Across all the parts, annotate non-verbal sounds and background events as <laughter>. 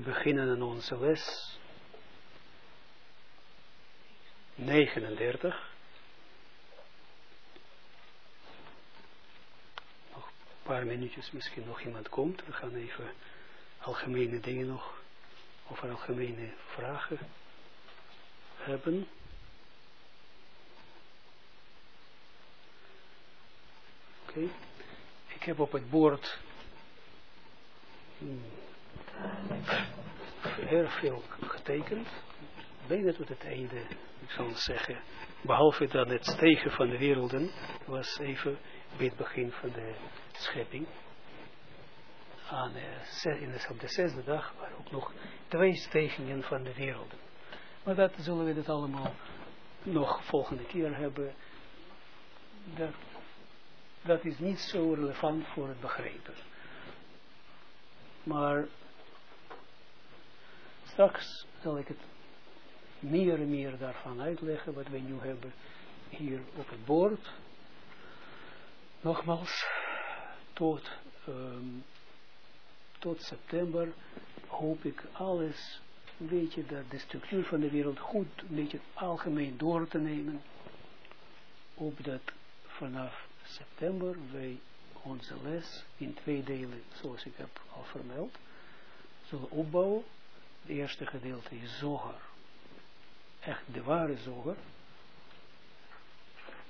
Wij beginnen aan onze les 39. Nog een paar minuutjes, misschien nog iemand komt. We gaan even algemene dingen nog, over algemene vragen hebben. Oké. Ik heb op het bord hmm, heel veel getekend. Bijna tot het einde, ik zal zeggen. Behalve dan het stegen van de werelden, was even bij het begin van de schepping. Aan, uh, in de, op de zesde dag waren ook nog twee stegingen van de werelden. Maar dat zullen we dat allemaal nog volgende keer hebben. Dat, dat is niet zo relevant voor het begrijpen. Maar straks zal ik het meer en meer daarvan uitleggen wat wij nu hebben hier op het bord. Nogmaals, tot, um, tot september hoop ik alles, een beetje de, de structuur van de wereld goed, een beetje algemeen door te nemen. Opdat vanaf september wij onze les in twee delen, zoals ik heb al vermeld, zullen opbouwen. Eerste gedeelte is zoger. Echt de ware zoger.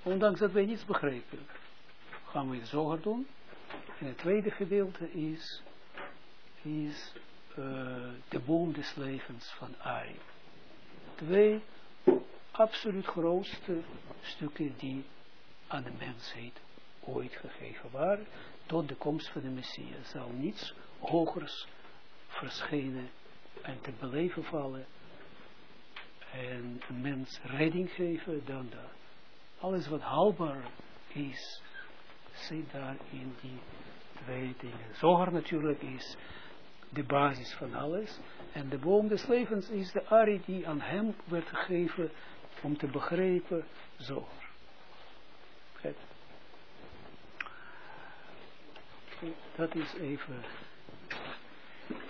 Ondanks dat wij niets begrijpen, gaan we het zoger doen. En het tweede gedeelte is, is uh, de boom des levens van Ari. Twee absoluut grootste stukken die aan de mensheid ooit gegeven waren, tot de komst van de Messias zal niets hogers verschijnen en te beleven vallen en een mens redding geven dan dat. Alles wat haalbaar is, zit daar in die twee dingen. Zoger natuurlijk is de basis van alles. En de boom des levens is de ari die aan hem werd gegeven om te begrijpen zoger. Dat is even,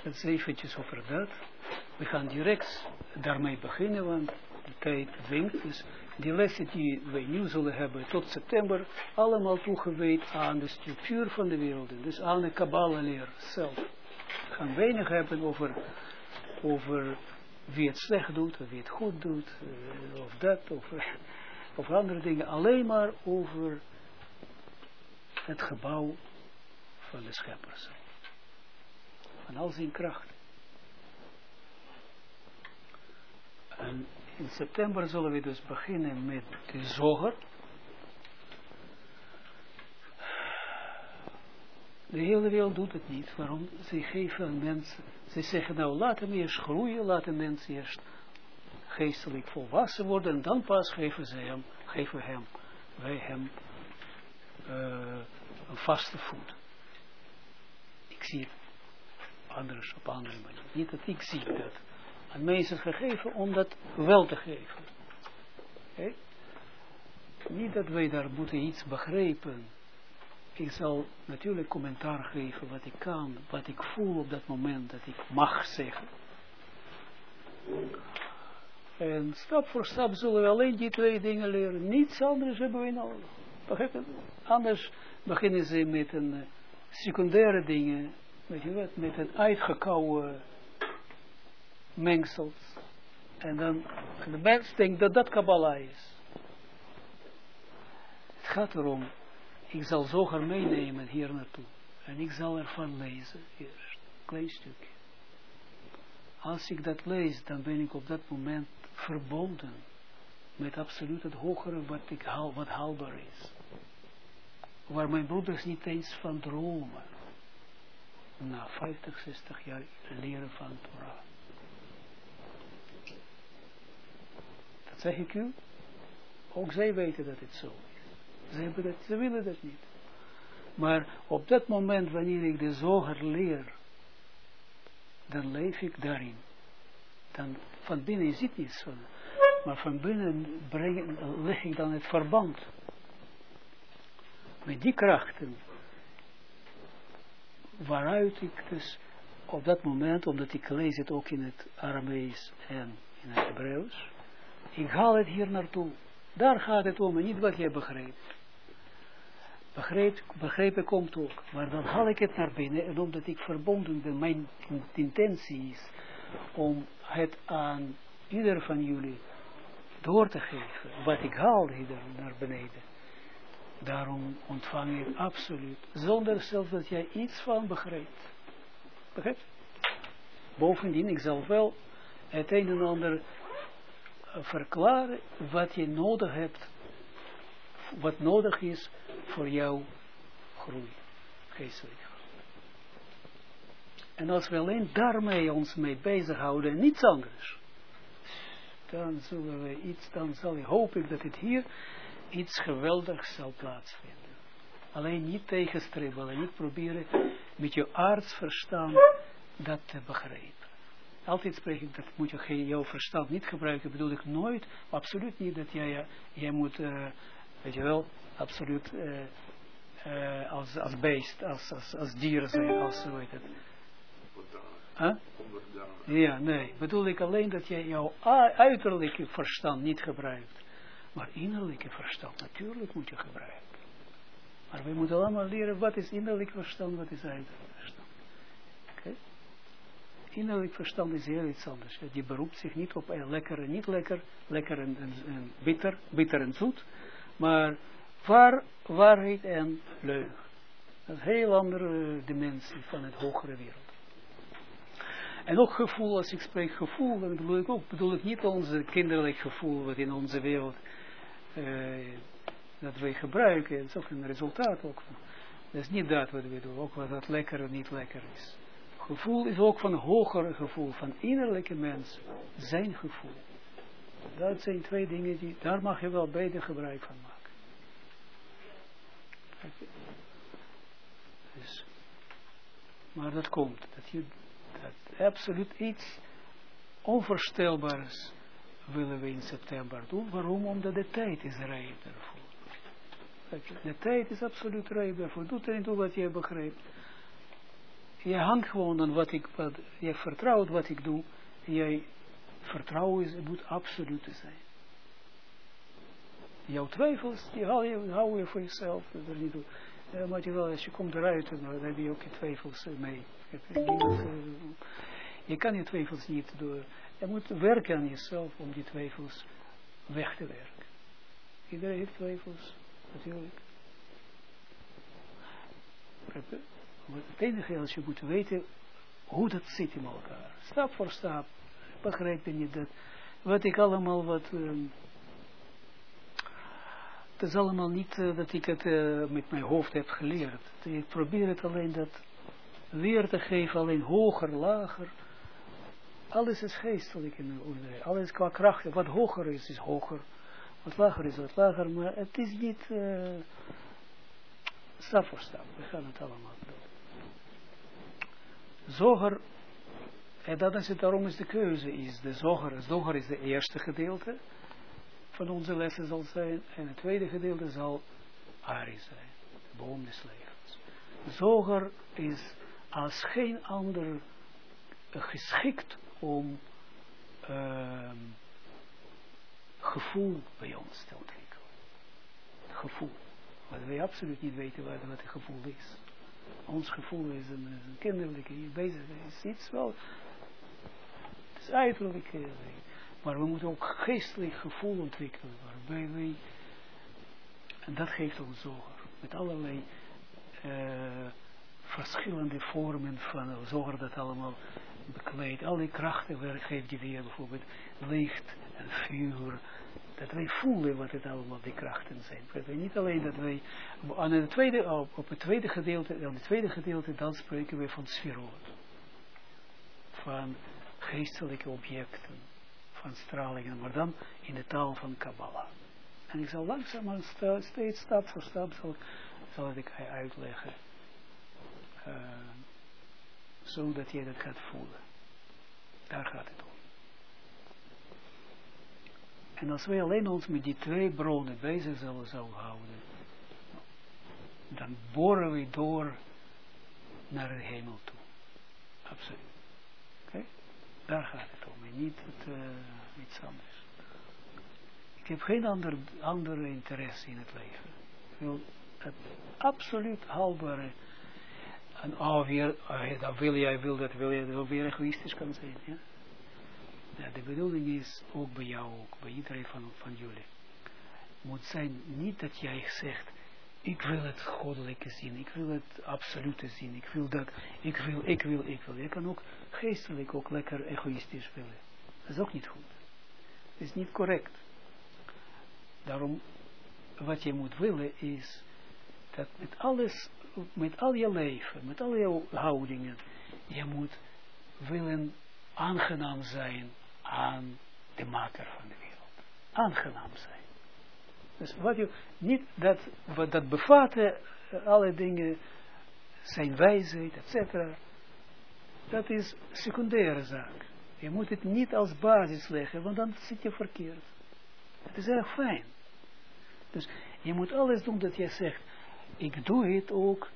is eventjes over dat. We gaan direct daarmee beginnen, want de tijd dwingt. Dus die lessen die wij nu zullen hebben tot september, allemaal toegewijd aan de structuur van de wereld. Dus aan de Kabbalah-leer zelf. We gaan weinig hebben over, over wie het slecht doet, of wie het goed doet, uh, of dat, over, <laughs> of andere dingen. Alleen maar over het gebouw van de scheppers. Van al zijn kracht. En in september zullen we dus beginnen met de zoger. De hele wereld doet het niet. Waarom? Ze geven mensen, ze zeggen nou laat hem eerst groeien, laat de eerst geestelijk volwassen worden en dan pas geven ze hem, geven hem, wij hem uh, een vaste voet. Ik zie het anders op andere manier. Niet dat ik zie dat aan mensen gegeven om dat wel te geven. Niet dat wij daar moeten iets begrijpen. Ik zal natuurlijk commentaar geven wat ik kan, wat ik voel op dat moment dat ik mag zeggen. En stap voor stap zullen we alleen die twee dingen leren. Niets anders hebben we nodig. Anders beginnen ze met een uh, secundaire dingen, weet wat, met een uitgekouwen mengsels. En dan, de mens denkt dat dat Kabbalah is. Het gaat erom, ik zal zoger meenemen hier naartoe. En ik zal ervan lezen, eerst, een klein stukje. Als ik dat lees, dan ben ik op dat moment verbonden met absoluut het hogere wat, ik haal, wat haalbaar is. Waar mijn broeders niet eens van dromen. Na 50, 60 jaar leren van Torah. Dat zeg ik u. Ook zij weten dat het zo is. Ze, ze willen dat niet. Maar op dat moment, wanneer ik de zoger leer, dan leef ik daarin. Dan van binnen zit niets van. Maar van binnen breng, leg ik dan het verband. Met die krachten. Waaruit ik dus op dat moment, omdat ik lees het ook in het Aramees en in het Hebreeuws, ik haal het hier naartoe. Daar gaat het om en niet wat je begrijpt. Begreep, begrepen komt ook. Maar dan haal ik het naar binnen en omdat ik verbonden ben, mijn intentie is om het aan ieder van jullie door te geven. Wat ik haal hier naar beneden. Daarom ontvang je absoluut. Zonder zelfs dat jij iets van begrijpt. Begrijpt? Bovendien, ik zal wel het een en ander verklaren wat je nodig hebt. Wat nodig is voor jouw groei. Geestelijk. En als we alleen daarmee ons mee bezighouden en niets anders. Dan zullen we iets, dan zal ik, hoop ik dat het hier iets geweldigs zal plaatsvinden. Alleen niet tegenstribbelen, niet proberen met je aardsverstand dat te begrijpen. Altijd spreek ik dat moet je jouw verstand niet gebruiken, bedoel ik nooit, absoluut niet dat jij, jij moet, uh, weet je wel, absoluut uh, uh, als, als beest, als, als, als dier zijn, als heet het. Huh? Ja, nee, bedoel ik alleen dat jij jouw uiterlijke verstand niet gebruikt. Maar innerlijke verstand, natuurlijk moet je gebruiken. Maar we moeten allemaal leren wat is innerlijk verstand, wat is uiterlijk verstand. Oké? Innerlijk verstand is heel iets anders. Die beroept zich niet op eh, lekker en niet lekker, lekker en, en, en, bitter, bitter en zoet. Maar waar, waarheid en leugen. Dat is een heel andere dimensie van het hogere wereld. En ook gevoel, als ik spreek gevoel, dan bedoel ik ook, bedoel ik niet onze kinderlijk gevoel wat in onze wereld dat wij gebruiken. Het is ook een resultaat ook van. Dat is niet dat wat we doen, ook wat dat lekker of niet lekker is. Gevoel is ook van hogere gevoel, van innerlijke mens, zijn gevoel. Dat zijn twee dingen die, daar mag je wel beide gebruik van maken. Dus, maar dat komt, dat je dat absoluut iets onvoorstelbaars willen we in september doen. Waarom? Omdat de tijd is rijp daarvoor. De tijd is absoluut rijp daarvoor. Doe er niet toe wat je begrijpt. Je hangt gewoon aan wat ik, wat, je vertrouwt wat ik doe. Jij vertrouwen is, moet absoluut zijn. Jouw twijfels, die hou je, hou voor jezelf. Er niet. Ja, maar je wel, als je komt eruit, dan heb je ook je twijfels mee. Je kan je twijfels niet door. Je moet werken aan jezelf om die twijfels weg te werken. Iedereen heeft twijfels, natuurlijk. Het enige als je moet weten hoe dat zit in elkaar. Stap voor stap. Begrijp je niet dat. Wat ik allemaal wat. Um, het is allemaal niet uh, dat ik het uh, met mijn hoofd heb geleerd. Ik probeer het alleen dat weer te geven, alleen hoger, lager. Alles is geestelijk in de orde. Alles qua kracht. Wat hoger is, is hoger. Wat lager is, wat lager. Maar het is niet uh, stap voor stap. We gaan het allemaal doen. Zoger, en dat is het, daarom is de keuze, is de zoger. Zoger is de eerste gedeelte van onze lessen zal zijn. En het tweede gedeelte zal Ari zijn. De boom des levens. Zoger is als geen ander geschikt om uh, gevoel bij ons te ontwikkelen. Gevoel. Wat wij absoluut niet weten wat, wat het gevoel is. Ons gevoel is een, een kinderlijke, bezig is iets wel, het is uiterlijk, maar we moeten ook geestelijk gevoel ontwikkelen, waarbij wij, en dat geeft ons zorg, met allerlei uh, verschillende vormen van zorg dat allemaal bekleedt. Al die krachten geeft die weer bijvoorbeeld licht en vuur. Dat wij voelen wat het allemaal die krachten zijn. Dat niet alleen dat wij aan het tweede, op, het tweede gedeelte, aan het tweede gedeelte dan spreken we van sferoot. Van geestelijke objecten. Van stralingen, maar dan in de taal van Kabbalah. En ik zal langzaam steeds stap voor stap zal, zal ik uitleggen. Uh, zodat je dat gaat voelen. Daar gaat het om. En als wij alleen ons met die twee bronnen bezig zullen, houden, dan boren we door naar de hemel toe. Absoluut. Oké? Daar gaat het om. En niet het, uh, iets anders. Ik heb geen ander, andere interesse in het leven. Ik wil het absoluut haalbare. En oh, weer, dat wil jij, wil dat, wil jij, dat weer egoïstisch kan zijn. Ja? ja? de bedoeling is ook bij jou, ook bij iedereen van, van jullie. Moet zijn niet dat jij zegt, ik wil het goddelijke zien, ik wil het absolute zien, ik wil dat, ik wil, ik wil, ik wil. Je kan ook geestelijk ook lekker egoïstisch willen. Dat is ook niet goed. Dat is niet correct. Daarom, wat je moet willen is, dat met alles, met al je leven, met al je houdingen, je moet willen aangenaam zijn aan de maker van de wereld. Aangenaam zijn. Dus wat je, niet dat, wat dat bevatten, eh, alle dingen, zijn wijsheid, etc. Dat is secundaire zaak. Je moet het niet als basis leggen, want dan zit je verkeerd. Het is erg fijn. Dus je moet alles doen dat je zegt, ik doe het ook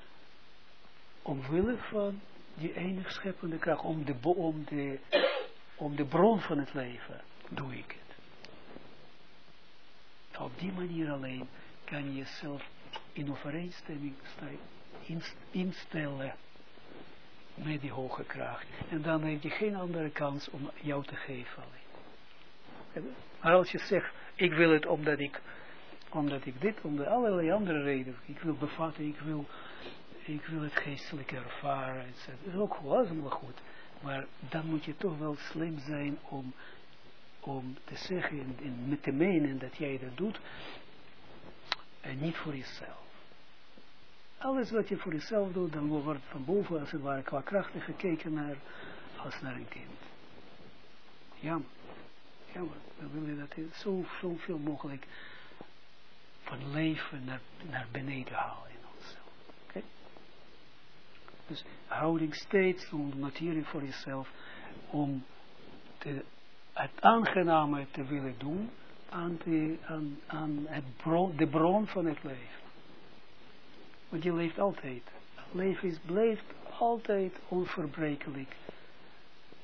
omwille van die enig scheppende kracht, om de, om de, om de bron van het leven doe ik het. Op die manier alleen kan je jezelf in overeenstemming instellen met die hoge kracht. En dan heb je geen andere kans om jou te geven alleen. Maar als je zegt, ik wil het omdat ik, omdat ik dit, om allerlei andere redenen, ik wil bevatten, ik wil, ik wil het geestelijk ervaren, etc. Dat is ook wel goed. Maar dan moet je toch wel slim zijn om om te zeggen en, met te menen dat jij dat doet, en niet voor jezelf. Alles wat je voor jezelf doet, dan wordt van boven als het ware qua krachten gekeken naar, als naar een kind. Jammer. Jammer. Dan wil je dat zo, zoveel mogelijk leven naar, naar beneden halen in onszelf. Oké? Dus houding steeds om materie voor jezelf, om te het aangename te willen doen aan, de, aan, bron, de bron van het leven. Want je leeft altijd. Leven is, blijft altijd onverbrekelijk.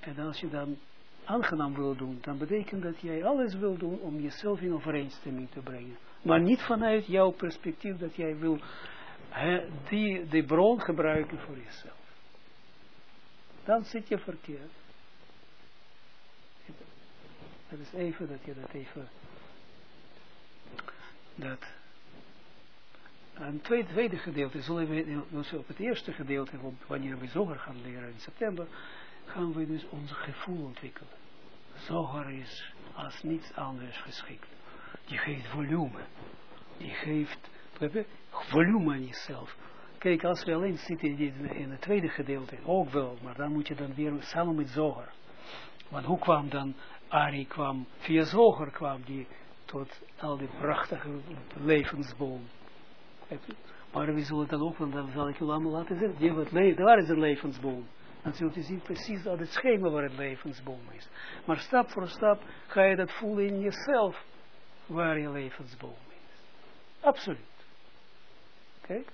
En als je dan aangenaam wil doen, dan betekent dat jij alles wil doen om jezelf in overeenstemming te brengen. Maar niet vanuit jouw perspectief dat jij wil he, die, die bron gebruiken voor jezelf. Dan zit je verkeerd. Dat is even dat je dat even, dat, het tweede, tweede gedeelte, zullen we dus op het eerste gedeelte, wanneer we zoger gaan leren in september, gaan we dus ons gevoel ontwikkelen. Zoger is als niets anders geschikt. Die geeft volume. Die geeft volume aan jezelf. Kijk, als we alleen zitten in het tweede gedeelte, ook wel, maar dan moet je dan weer samen met zoger. Want hoe kwam dan Ari kwam, via Zoger kwam die tot al die prachtige levensboom. Maar we zullen dan ook, want dan zal ik u allemaal laten zien, die wat daar is een levensboom. Dan zult u zien precies dat het schema waar het levensboom is. Maar stap voor stap ga je dat voelen in jezelf, waar je levensboom is. Absoluut. Kijk.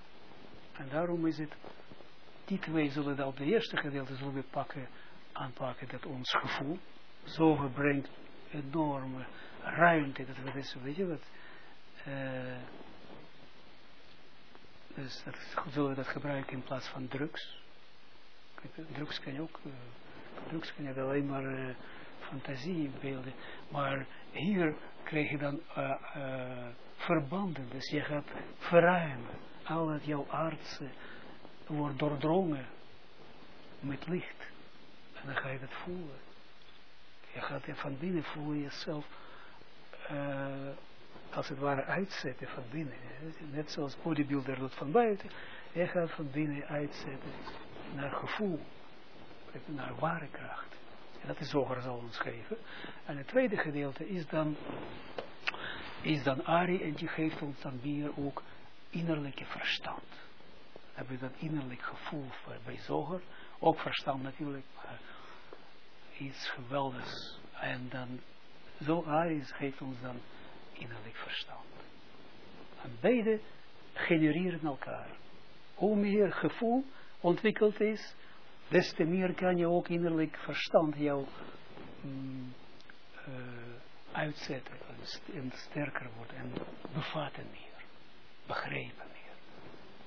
En daarom is het, die twee zullen dan op de eerste gedeelte zullen we pakken, aanpakken, dat ons gevoel, zoger brengt enorme ruimte. Dat wat is, weet je wat? Uh, dus dat zullen we dat gebruiken in plaats van drugs. Drugs kan je ook, uh, drugs kan je alleen maar uh, fantasiebeelden. Maar hier krijg je dan verbanden. Dus je gaat verruimen. Al het jouw aardse wordt doordrongen met licht. En dan ga je dat voelen. Je gaat van binnen voelen jezelf uh, als het ware uitzetten van binnen. Net zoals bodybuilder doet van buiten. Je gaat van binnen uitzetten naar gevoel. Naar ware kracht. Dat is zoger zal ons geven. En het tweede gedeelte is dan, is dan Ari en die geeft ons dan weer ook innerlijke verstand. Hebben we dat innerlijk gevoel bij zoger. Ook verstand natuurlijk, maar iets geweldigs. En dan, zo Aries geeft ons dan innerlijk verstand. En beide genereren elkaar. Hoe meer gevoel ontwikkeld is, des te meer kan je ook innerlijk verstand jou mm, uh, uitzetten en sterker worden en bevatten meer, begrepen meer.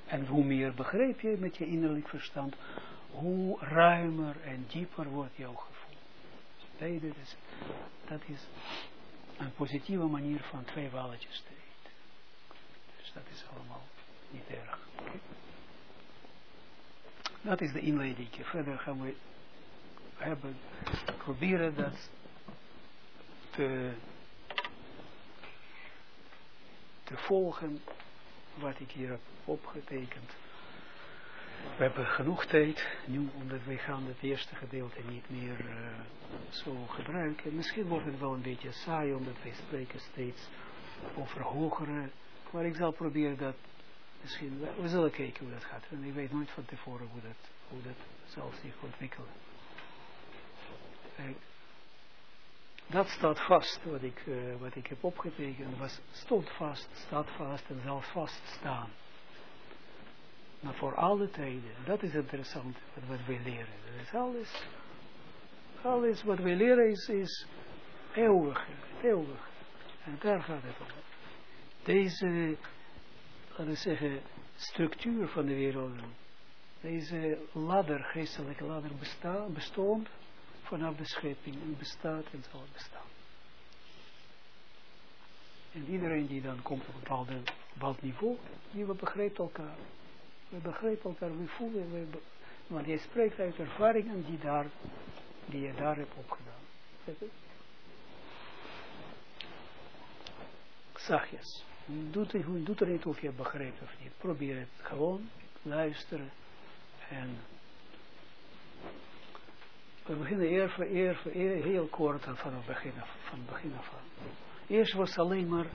En hoe meer begreep je met je innerlijk verstand, hoe ruimer en dieper wordt jouw gevoel. Beide, dus, dat is een positieve manier van twee walletjes te eten. Dus dat is allemaal niet erg. Dat is de inleiding. Verder gaan we hebben, proberen dat te, te volgen wat ik hier heb opgetekend. We hebben genoeg tijd, nu omdat wij gaan het eerste gedeelte niet meer uh, zo gebruiken. Misschien wordt het wel een beetje saai, omdat wij spreken steeds over hogere, maar ik zal proberen dat misschien, we zullen kijken hoe dat gaat. Ik weet nooit van tevoren hoe dat, hoe dat zal zich ontwikkelen. dat staat vast, wat ik, uh, wat ik heb opgetekend, was, stond vast, staat vast en zal vaststaan. Maar voor alle tijden, dat is interessant, wat we leren. Dat is alles, alles wat we leren is, is eeuwig, eeuwig. En daar gaat het om. Deze, laten we zeggen, structuur van de wereld, deze ladder, geestelijke ladder bestaat, bestond, vanaf de schepping en bestaat en zal bestaan. En iedereen die dan komt op een bepaald, bepaald niveau, die we begrijpen elkaar. We begrijpen elkaar, we voelen, we be want spreekt uit ervaringen die, daar, die je daar hebt opgedaan. Zachtjes. Doet, er niet of je begrijpt of niet. Probeer het gewoon, luisteren en we beginnen eer voor eer, voor eer heel kort van het begin af, van begin af. Eerst was alleen maar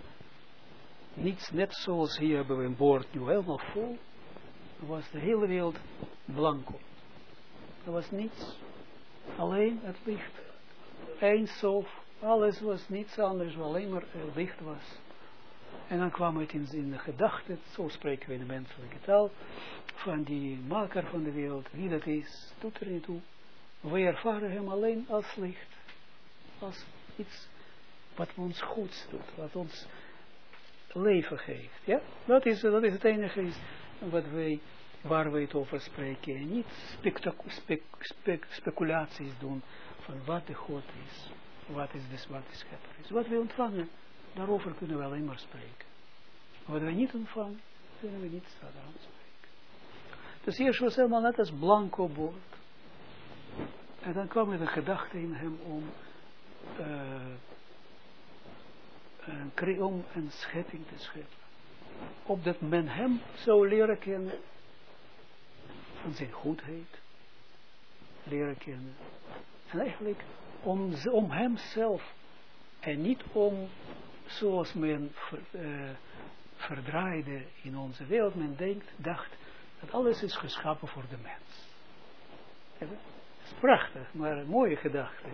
niets, net zoals hier hebben we een bord nu helemaal vol. Was de hele wereld blanco. Er was niets. Alleen het licht. Eindsof. Alles was niets anders, alleen maar het licht was. En dan kwam het in, in de gedachten, zo spreken we in de menselijke taal, van die maker van de wereld, wie dat is, doet er niet toe. We ervaren hem alleen als licht. Als iets wat ons goed doet. Wat ons leven geeft. Ja? Dat is, dat is het enige wat wij, waar we het over spreken. En niet speculaties doen van wat de God is. Wat is dus wat de schepper is. Wat we ontvangen, daarover kunnen we alleen maar spreken. Wat we niet ontvangen, kunnen we niet aan spreken. Dus eerst was helemaal net als blanco bord. En dan kwam er een gedachte in hem om, uh, een, om een schepping te scheppen. Opdat men hem zou leren kennen van zijn goedheid. Leren kennen. En eigenlijk om, om hemzelf. En niet om, zoals men ver, uh, verdraaide in onze wereld, men denkt, dacht, dat alles is geschapen voor de mens. Het is prachtig, maar een mooie gedachte.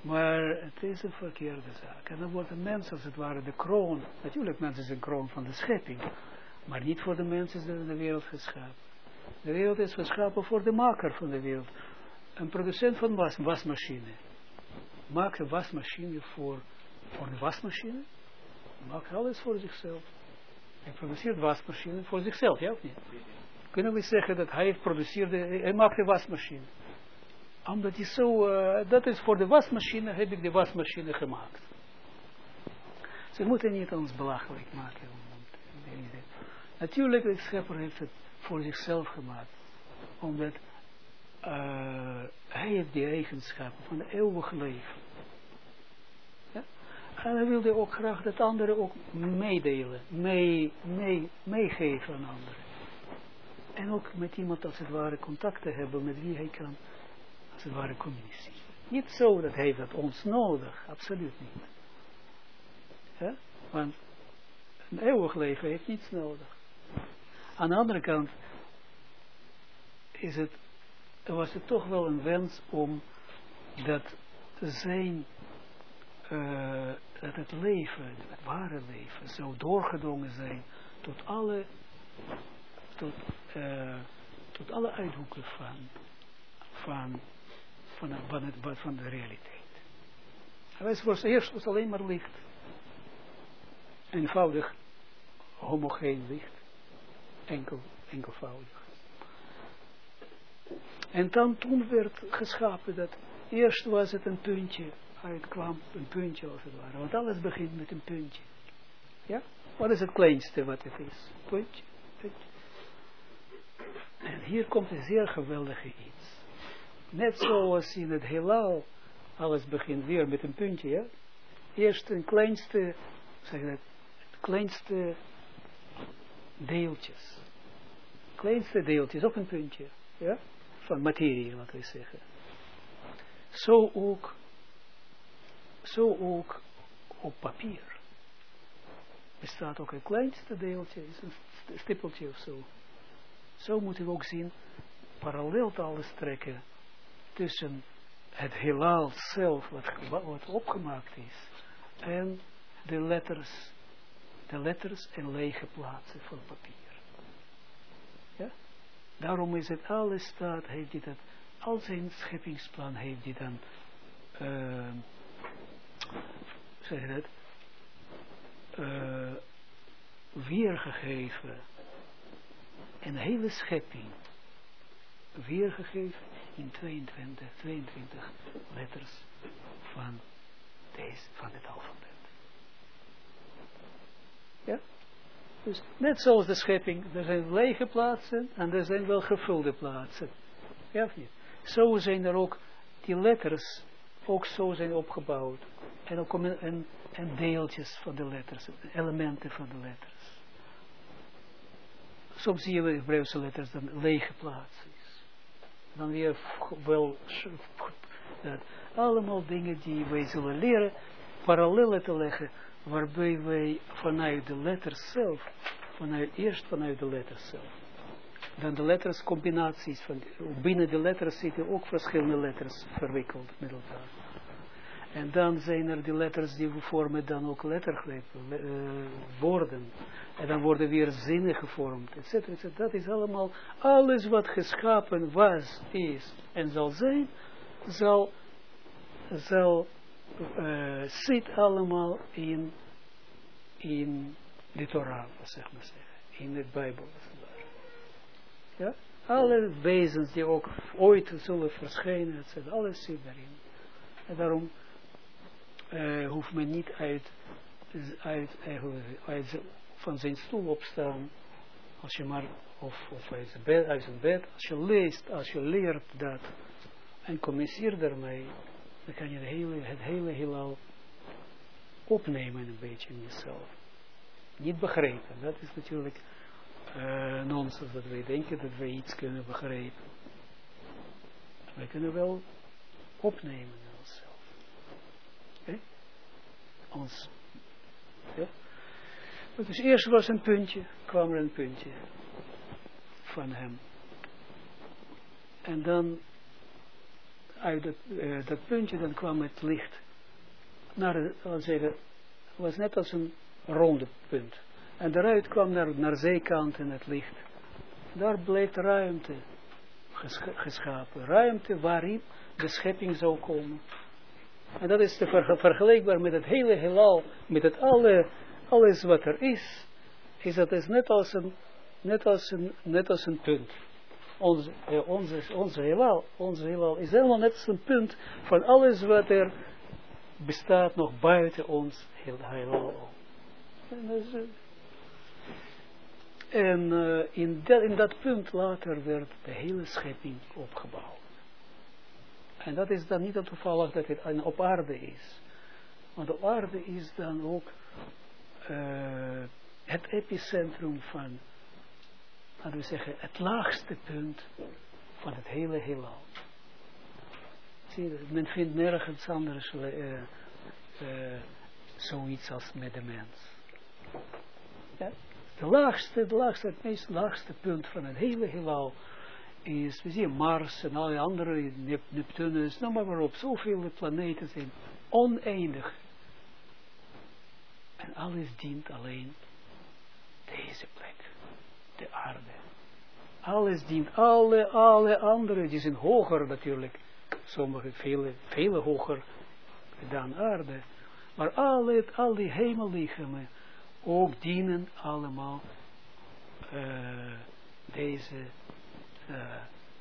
Maar het is een verkeerde zaak. En dan wordt een mens als het ware de kroon. Natuurlijk, mens is een kroon van de schepping. Maar niet voor de mensen is de wereld geschapen. De wereld is geschapen voor de maker van de wereld. Een producent van was, wasmachine. Maakt een wasmachine voor, voor een wasmachine. Maakt alles voor zichzelf. Hij produceert wasmachine voor zichzelf, ja of niet? kunnen we zeggen dat hij produceerde, hij maakte wasmachine. Omdat hij zo, uh, dat is voor de wasmachine, heb ik de wasmachine gemaakt. Ze moeten niet ons belachelijk maken. Natuurlijk, de schepper heeft het voor zichzelf gemaakt. Omdat uh, hij heeft die eigenschappen van eeuwig leven. En hij wilde ook graag dat anderen ook meedelen, mee, mee, meegeven aan anderen. En ook met iemand als het ware contact te hebben met wie hij kan als het ware communiceren. Niet zo dat hij dat ons nodig, absoluut niet. Ja? Want een eeuwig leven heeft niets nodig. Aan de andere kant is het, was het toch wel een wens om dat zijn, uh, dat het leven, het ware leven, zou doorgedrongen zijn tot alle tot, uh, tot alle uithoeken van, van, van, van de realiteit. Hij was eerst was alleen maar licht. Eenvoudig, homogeen licht. Enkel, enkelvoudig. En dan toen werd geschapen dat eerst was het een puntje, het kwam een puntje als het ware. Want alles begint met een puntje. Ja? Wat is het kleinste wat het is? Puntje, puntje. En hier komt een zeer geweldige iets. Net zoals in het heelal, alles begint weer met een puntje, ja? Eerst een kleinste, zeg dat, kleinste deeltjes. Kleinste deeltjes, ook een puntje, ja? Van materie, laten we zeggen. Zo ook, zo ook op papier. Bestaat ook een kleinste deeltje, een stippeltje of zo. Zo moeten we ook zien, parallel te alles trekken tussen het heelal zelf, wat, wat opgemaakt is, en de letters, de letters en lege plaatsen van papier. Ja? Daarom is het alles staat, heeft hij dat, al zijn scheppingsplan heeft hij dan, uh, zeg je dat, uh, weergegeven een hele schepping weergegeven in 22, 22 letters van, deze, van het alfabet. Ja? Dus net zoals de schepping, er zijn lege plaatsen en er zijn wel gevulde plaatsen. Ja niet? Zo zijn er ook die letters ook zo zijn opgebouwd. En ook en, en deeltjes van de letters, elementen van de letters soms zie je de Hebreeuwse letters dan lege plaatsen. Dan weer wel allemaal dingen die wij zullen leren, parallellen te leggen, waarbij wij vanuit de letters zelf, vanuit, eerst vanuit de letters zelf, dan de letters combinaties, van, binnen de letters zitten ook verschillende letters verwikkeld met elkaar. En dan zijn er die letters die vormen dan ook lettergrepen, uh, woorden. En dan worden weer zinnen gevormd, et cetera. Dat is allemaal, alles wat geschapen was, is en zal zijn, zal, zal uh, zit allemaal in, in de Torah, zeg maar zeggen, in de Bijbel. Ja? Alle wezens die ook ooit zullen verschijnen, et cetera, alles zit daarin. En daarom uh, hoeft men niet uit, uit, uit, van zijn stoel opstaan, als je maar, of, of uit, zijn bed, bed, als je leest, als je leert dat, en communiceert daarmee, dan kan je het hele, het hele heelal opnemen een beetje in jezelf. Niet begrijpen, dat is natuurlijk uh, nonsens dat wij denken dat wij iets kunnen begrijpen. Wij kunnen wel opnemen ons. Dus eerst was een puntje, kwam er een puntje van hem. En dan, uit dat, uh, dat puntje, dan kwam het licht naar, laten zeggen, was net als een ronde punt. En daaruit kwam naar, naar zijkanten het licht. Daar bleek ruimte geschapen. Ruimte waarin de schepping zou komen. En dat is te vergelijkbaar met het hele heelal, met het alle, alles wat er is, is dat is net als een, net als een, net als een punt. Onze, eh, onze, onze, heelal, onze heelal is helemaal net als een punt van alles wat er bestaat nog buiten ons heelal. En, dus, en uh, in, in dat punt later werd de hele schepping opgebouwd. En dat is dan niet toevallig dat het op aarde is. Want op aarde is dan ook uh, het epicentrum van, laten we zeggen, het laagste punt van het hele heelal. Zie men vindt nergens anders uh, uh, zoiets als met de mens. Ja? De laagste, de laagste, het meest laagste punt van het hele heelal is, we zien Mars en alle andere, Nep Neptunus, noem maar op, zoveel planeten zijn oneindig. En alles dient alleen deze plek, de aarde. Alles dient, alle, alle andere, die zijn hoger natuurlijk. Sommige, vele, vele hoger dan aarde. Maar alle, al die hemellichamen ook dienen allemaal uh, deze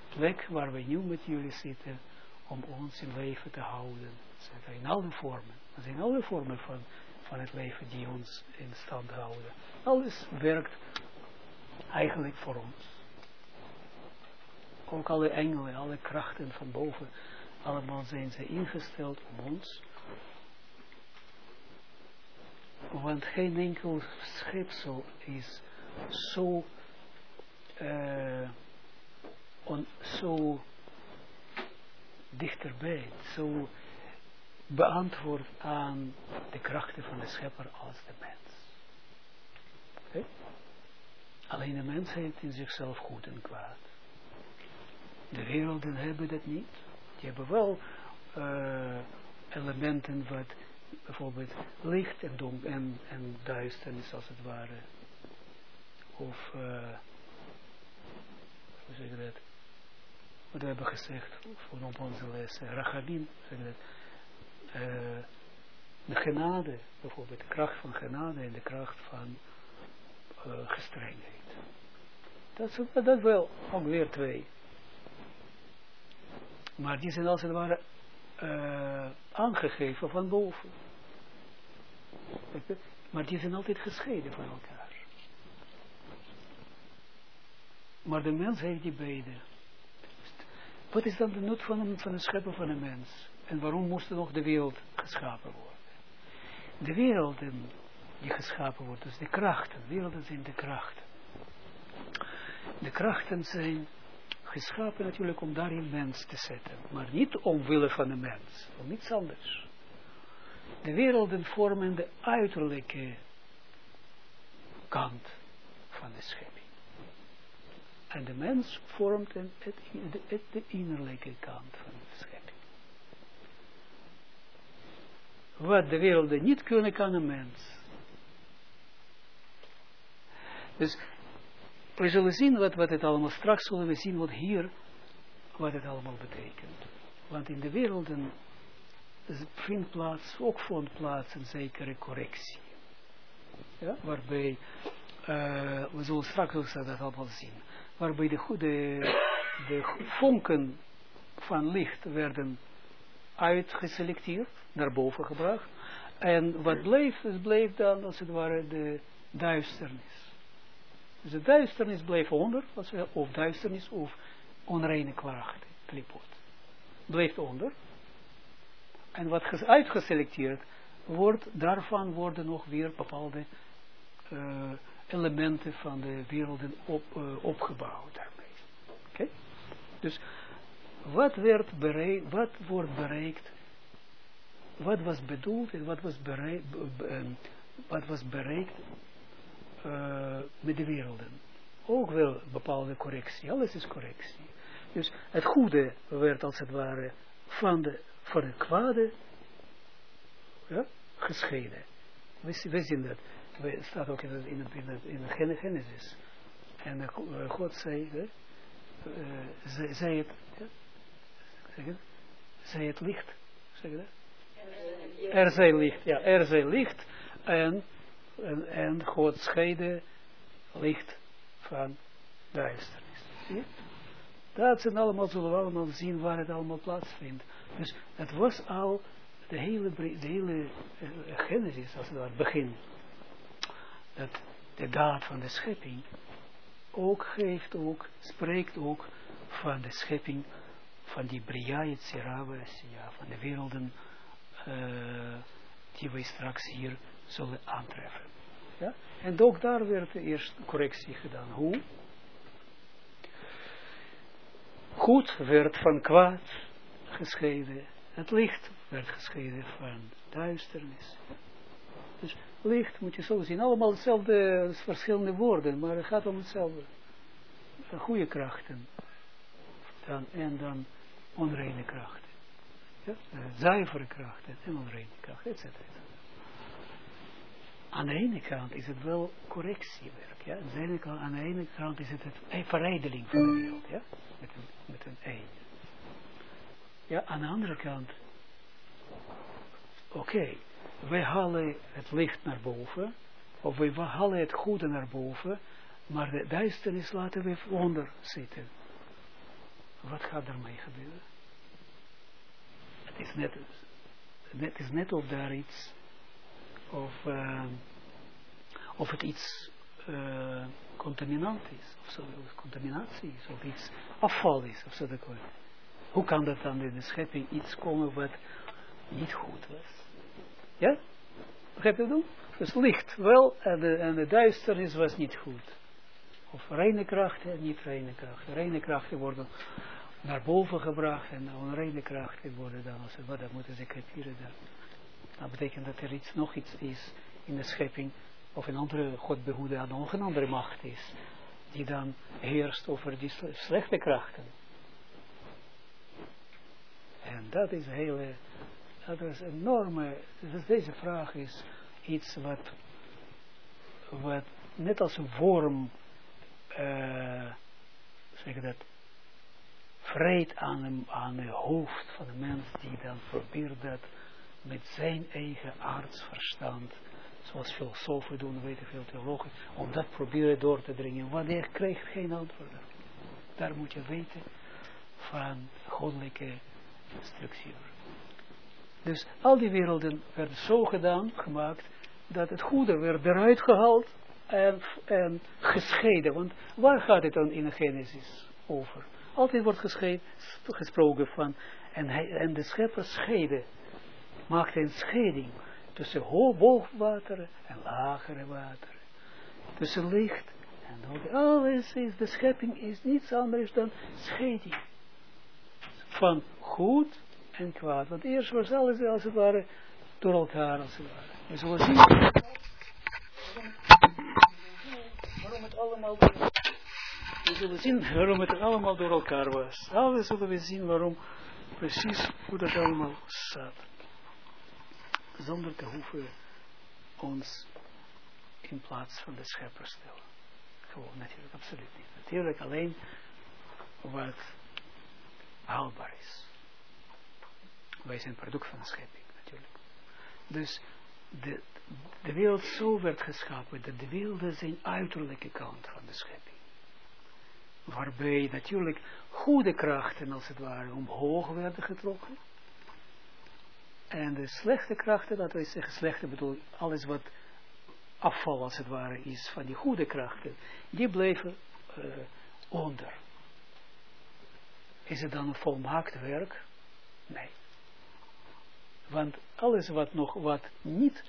plek waar we nu met jullie zitten, om ons in leven te houden. In alle vormen. Dat zijn alle vormen van, van het leven die ons in stand houden. Alles werkt eigenlijk voor ons. Ook alle engelen, alle krachten van boven, allemaal zijn ze ingesteld om ons. Want geen enkel schepsel is zo, uh, on, zo dichterbij, zo beantwoord aan de krachten van de schepper als de mens. Alleen de mens heeft in zichzelf goed en kwaad. De werelden hebben dat niet. Die hebben wel uh, elementen wat bijvoorbeeld licht en donker en, en duisternis als het ware. Of, uh, hoe zeg je dat? We hebben gezegd van op onze les, Rachabin, zeg dat. Uh, de genade, bijvoorbeeld de kracht van genade en de kracht van uh, gestrengheid. Dat is dat wel ook weer twee. Maar die zijn als het ware aangegeven van boven. Maar die zijn altijd gescheiden van elkaar. Maar de mens heeft die beide. Wat is dan de nut van een, van een scheppen van een mens? En waarom moest er nog de wereld geschapen worden? De werelden die geschapen worden, dus de krachten, werelden zijn de krachten. De krachten zijn geschapen natuurlijk om daarin mens te zetten, maar niet omwille van de mens, om niets anders. De werelden vormen de uiterlijke kant van de schepping. En de mens vormt het, het, de innerlijke kant van de schepping. Wat de werelden niet kunnen, kan een mens. Dus we zullen zien wat, wat het allemaal, straks zullen we zien wat hier, wat het allemaal betekent. Want in de werelden vindt plaats, ook vond plaats een zekere correctie. Ja, waarbij, uh, we zullen straks dat allemaal zien, waarbij de, goede, de vonken van licht werden uitgeselecteerd, naar boven gebracht. En wat bleef, het bleef dan als het ware de duisternis. Dus de duisternis bleef onder, of duisternis of onreine kracht, klipot. Bleef onder. En wat uitgeselecteerd wordt, daarvan worden nog weer bepaalde uh, elementen van de werelden op, uh, opgebouwd daarmee. Dus wat, wordt bereikt, wat was bedoeld en wat was was bereikt uh, met de werelden. Ook wel bepaalde correctie. Alles is correctie. Dus het goede werd als het ware van, de, van het kwade ja, gescheiden. We, we zien dat. Het staat ook in het, in het, in Genesis. En uh, God zei, uh, zei, zei het, ja, zei het licht, zeg je dat? Er zij licht, ja, er zij licht en en, en God scheiden licht van duisternis. Zie Dat zijn allemaal, zullen we allemaal zien waar het allemaal plaatsvindt. Dus het was al de hele, de hele uh, Genesis, als het ware, begin. Dat de daad van de schepping ook geeft ook, spreekt ook van de schepping van die Bria van de werelden uh, die wij straks hier zullen aantreffen. Ja? En ook daar werd eerst correctie gedaan. Hoe? Goed werd van kwaad gescheiden. Het licht werd gescheiden van duisternis. Dus licht moet je zo zien. Allemaal hetzelfde, verschillende woorden, maar het gaat om hetzelfde. Goede krachten. Dan, en dan onreine krachten. Ja? Zuivere krachten en onreine krachten, etc. Aan de ene kant is het wel correctiewerk, ja. aan de ene kant, is het een verrijdeling van de wereld, ja, met een, met een E. Ja, aan de andere kant, oké, wij halen het licht naar boven, of wij halen het goede naar boven, maar de duisternis laten we onder zitten. Wat gaat ermee gebeuren? Het is net, het is net of daar iets, of, uh, of het iets uh, contaminant is, of zo, contaminatie is, of iets afval is, of zo Hoe kan dat dan in de schepping iets komen wat niet goed was? Ja? Begrijp je dat? Dus licht wel en de, en de duisternis was niet goed. Of reine krachten niet reine krachten. Reine krachten worden naar boven gebracht en onreine krachten worden dan, als het dat moeten ze creperen dan. Dat betekent dat er iets, nog iets is in de schepping, of een andere God behoede aan nog een andere macht is, die dan heerst over die slechte krachten. En dat is hele, dat is enorme, dus deze vraag is iets wat, wat net als een vorm, uh, zeg dat, vreet aan, hem, aan het hoofd van de mens die dan probeert dat met zijn eigen artsverstand, zoals filosofen doen, weten veel theologen, om dat proberen door te dringen, want hij krijgt geen antwoord. Daar moet je weten van goddelijke structuur. Dus al die werelden werden zo gedaan, gemaakt, dat het goede werd eruit gehaald en, en gescheiden. Want waar gaat het dan in Genesis over? Altijd wordt gesproken van, en, hij, en de schepper scheiden, maakte een scheiding tussen hoogwateren en lagere wateren. Tussen licht en. Alles is, de schepping is niets anders dan scheiding. Van goed en kwaad. Want eerst was alles als het ware door elkaar als het ware. We zullen zien waarom het allemaal we zullen zien waarom het allemaal door elkaar was. Alles zullen we zien waarom, precies hoe dat allemaal staat. Zonder te hoeven ons in plaats van de schepper stellen. Gewoon natuurlijk, absoluut niet. Natuurlijk alleen wat haalbaar is. Wij zijn product van de schepping natuurlijk. Dus de, de wereld zo werd geschapen dat de wereld zijn uiterlijke kant van de schepping waarbij natuurlijk goede krachten als het ware omhoog werden getrokken. En de slechte krachten, dat wij zeggen slechte bedoel alles wat afval als het ware is van die goede krachten, die bleven uh, onder. Is het dan een volmaakt werk? Nee. Want alles wat nog wat niet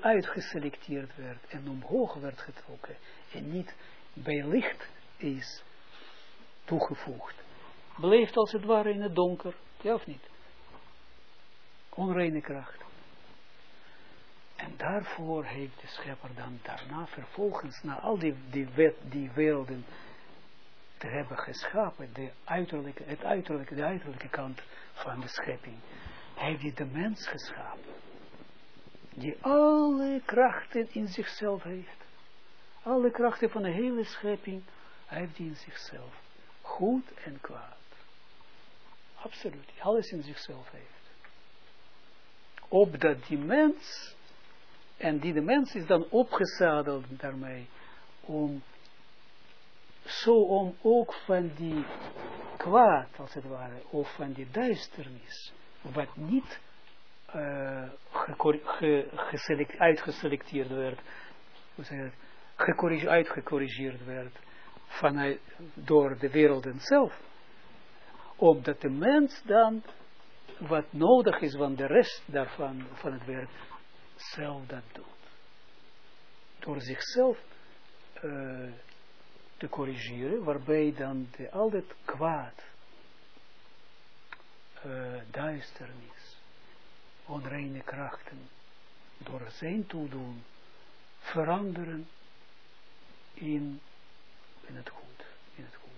uitgeselecteerd werd en omhoog werd getrokken en niet bij licht is toegevoegd. Beleeft als het ware in het donker, ja of niet? Onreine kracht. En daarvoor heeft de schepper dan daarna vervolgens, na al die, die, wet, die werelden te hebben geschapen, de uiterlijke, het uiterlijke, de uiterlijke kant van de schepping, heeft hij de mens geschapen. Die alle krachten in zichzelf heeft. Alle krachten van de hele schepping heeft hij in zichzelf goed en kwaad. Absoluut, alles in zichzelf heeft. Opdat die mens, en die de mens is dan opgezadeld daarmee, om zo om ook van die kwaad, als het ware, of van die duisternis, wat niet uh, uitgeselecteerd werd, hoe uitgecorrigeerd werd, door de wereld zelf. Omdat de mens dan wat nodig is van de rest daarvan, van het werk, zelf dat doet. Door zichzelf uh, te corrigeren, waarbij dan de, al dat kwaad, uh, duisternis, onreine krachten, door zijn toedoen, veranderen in in het goed. In het goed.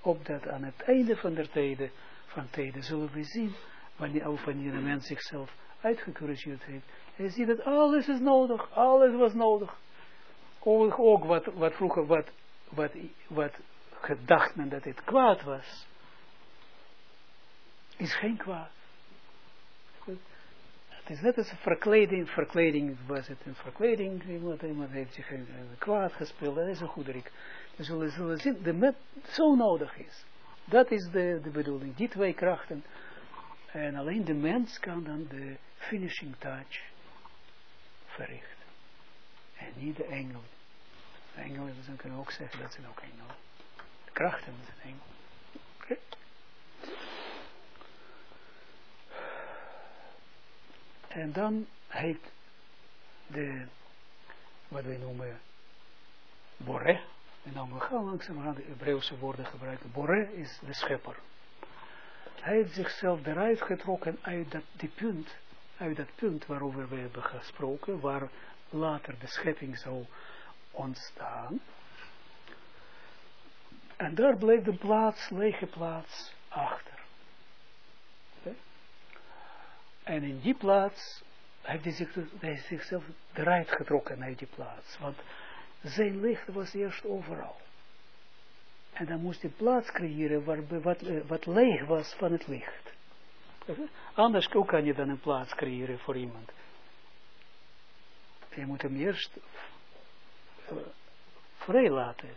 Opdat aan het einde van de tijden, van tijden zullen we zien, wanneer, of wanneer de mens zichzelf uitgecorrigeerd heeft. Hij ziet dat alles is nodig, alles was nodig. ook, ook wat, wat vroeger, wat, wat, wat gedacht men dat het kwaad was, is geen kwaad. Het is net als een verkleding, verkleding was het een verkleding, iemand, iemand heeft zich een, kwaad gespeeld, dat is een goederik. We zullen, zullen zien, de met zo nodig is. Dat is de, de bedoeling, die twee krachten. En alleen de mens kan dan de finishing touch verrichten. En niet de engel. De engelen, kunnen ook zeggen dat zijn ook engelen. De krachten zijn engelen. Okay. En dan heeft de, wat wij noemen, Boré. En dan we gaan langzaam de Hebreeuwse woorden gebruiken. Boré is de schepper. Hij heeft zichzelf eruit getrokken uit dat punt, uit dat punt waarover we hebben gesproken, waar later de schepping zou ontstaan. En daar bleef de plaats, lege plaats, achter. En in die plaats heeft hij, zich, zichzelf eruit getrokken uit die plaats. Want zijn licht was eerst overal. En dan moest hij plaats creëren waar, wat, eh, wat leeg was van het licht. Anders kan je dan een plaats creëren voor iemand. Je moet hem eerst uh, vrij laten.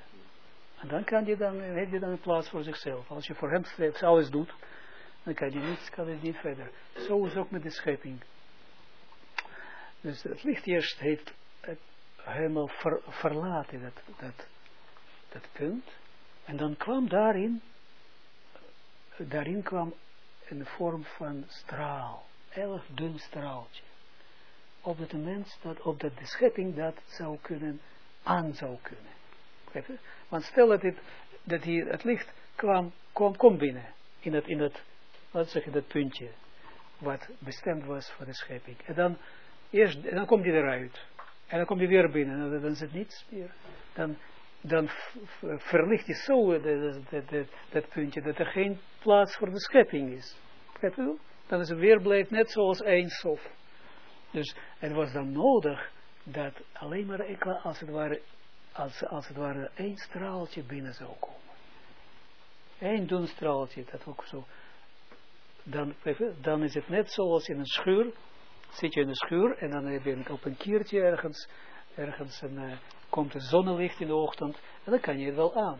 En dan, kan je dan heb je dan een plaats voor zichzelf. Als je voor hem alles doet, dan kan je niets, kan je niet verder. Zo is ook met de schepping. Dus het licht eerst heeft het helemaal verlaten, dat, dat, dat punt. En dan kwam daarin, daarin kwam een vorm van straal, erg dun straaltje. Op het moment dat, op dat de schepping dat zou kunnen, aan zou kunnen. Want stel dat, het, dat hier het licht kwam, kwam, kwam binnen, in het, in het wat zeg je, dat puntje, wat bestemd was voor de schepping. En dan, eerst, en dan komt hij eruit. En dan komt hij weer binnen, en dan is het niets meer. Dan, dan verlicht hij zo dat, dat, dat, puntje, dat er geen plaats voor de schepping is. Dan is het weer blijft net zoals één sof. Dus het was dan nodig dat alleen maar als het ware, als, als het ware één straaltje binnen zou komen. Eén dun straaltje, dat ook zo dan, dan is het net zoals in een schuur, zit je in een schuur en dan heb je op een kiertje ergens, ergens een, uh, komt een zonnelicht in de ochtend en dan kan je het wel aan.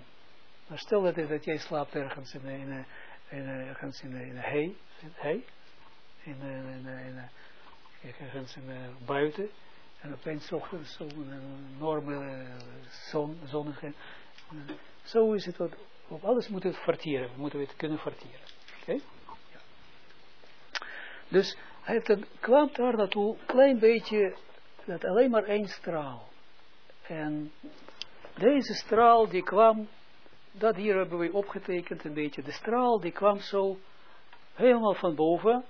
Maar stel dat, dat jij slaapt ergens in, in, in, ergens in, in een hei, hei in, in, in, ergens in, buiten en opeens ochtend zo'n enorme zon, zonnige. Zo is het, op alles moeten we het vertieren, moeten we het kunnen vertieren. Oké? Dus hij heeft een, kwam daar naartoe, klein beetje, dat alleen maar één straal. En deze straal die kwam, dat hier hebben we opgetekend een beetje, de straal die kwam zo helemaal van boven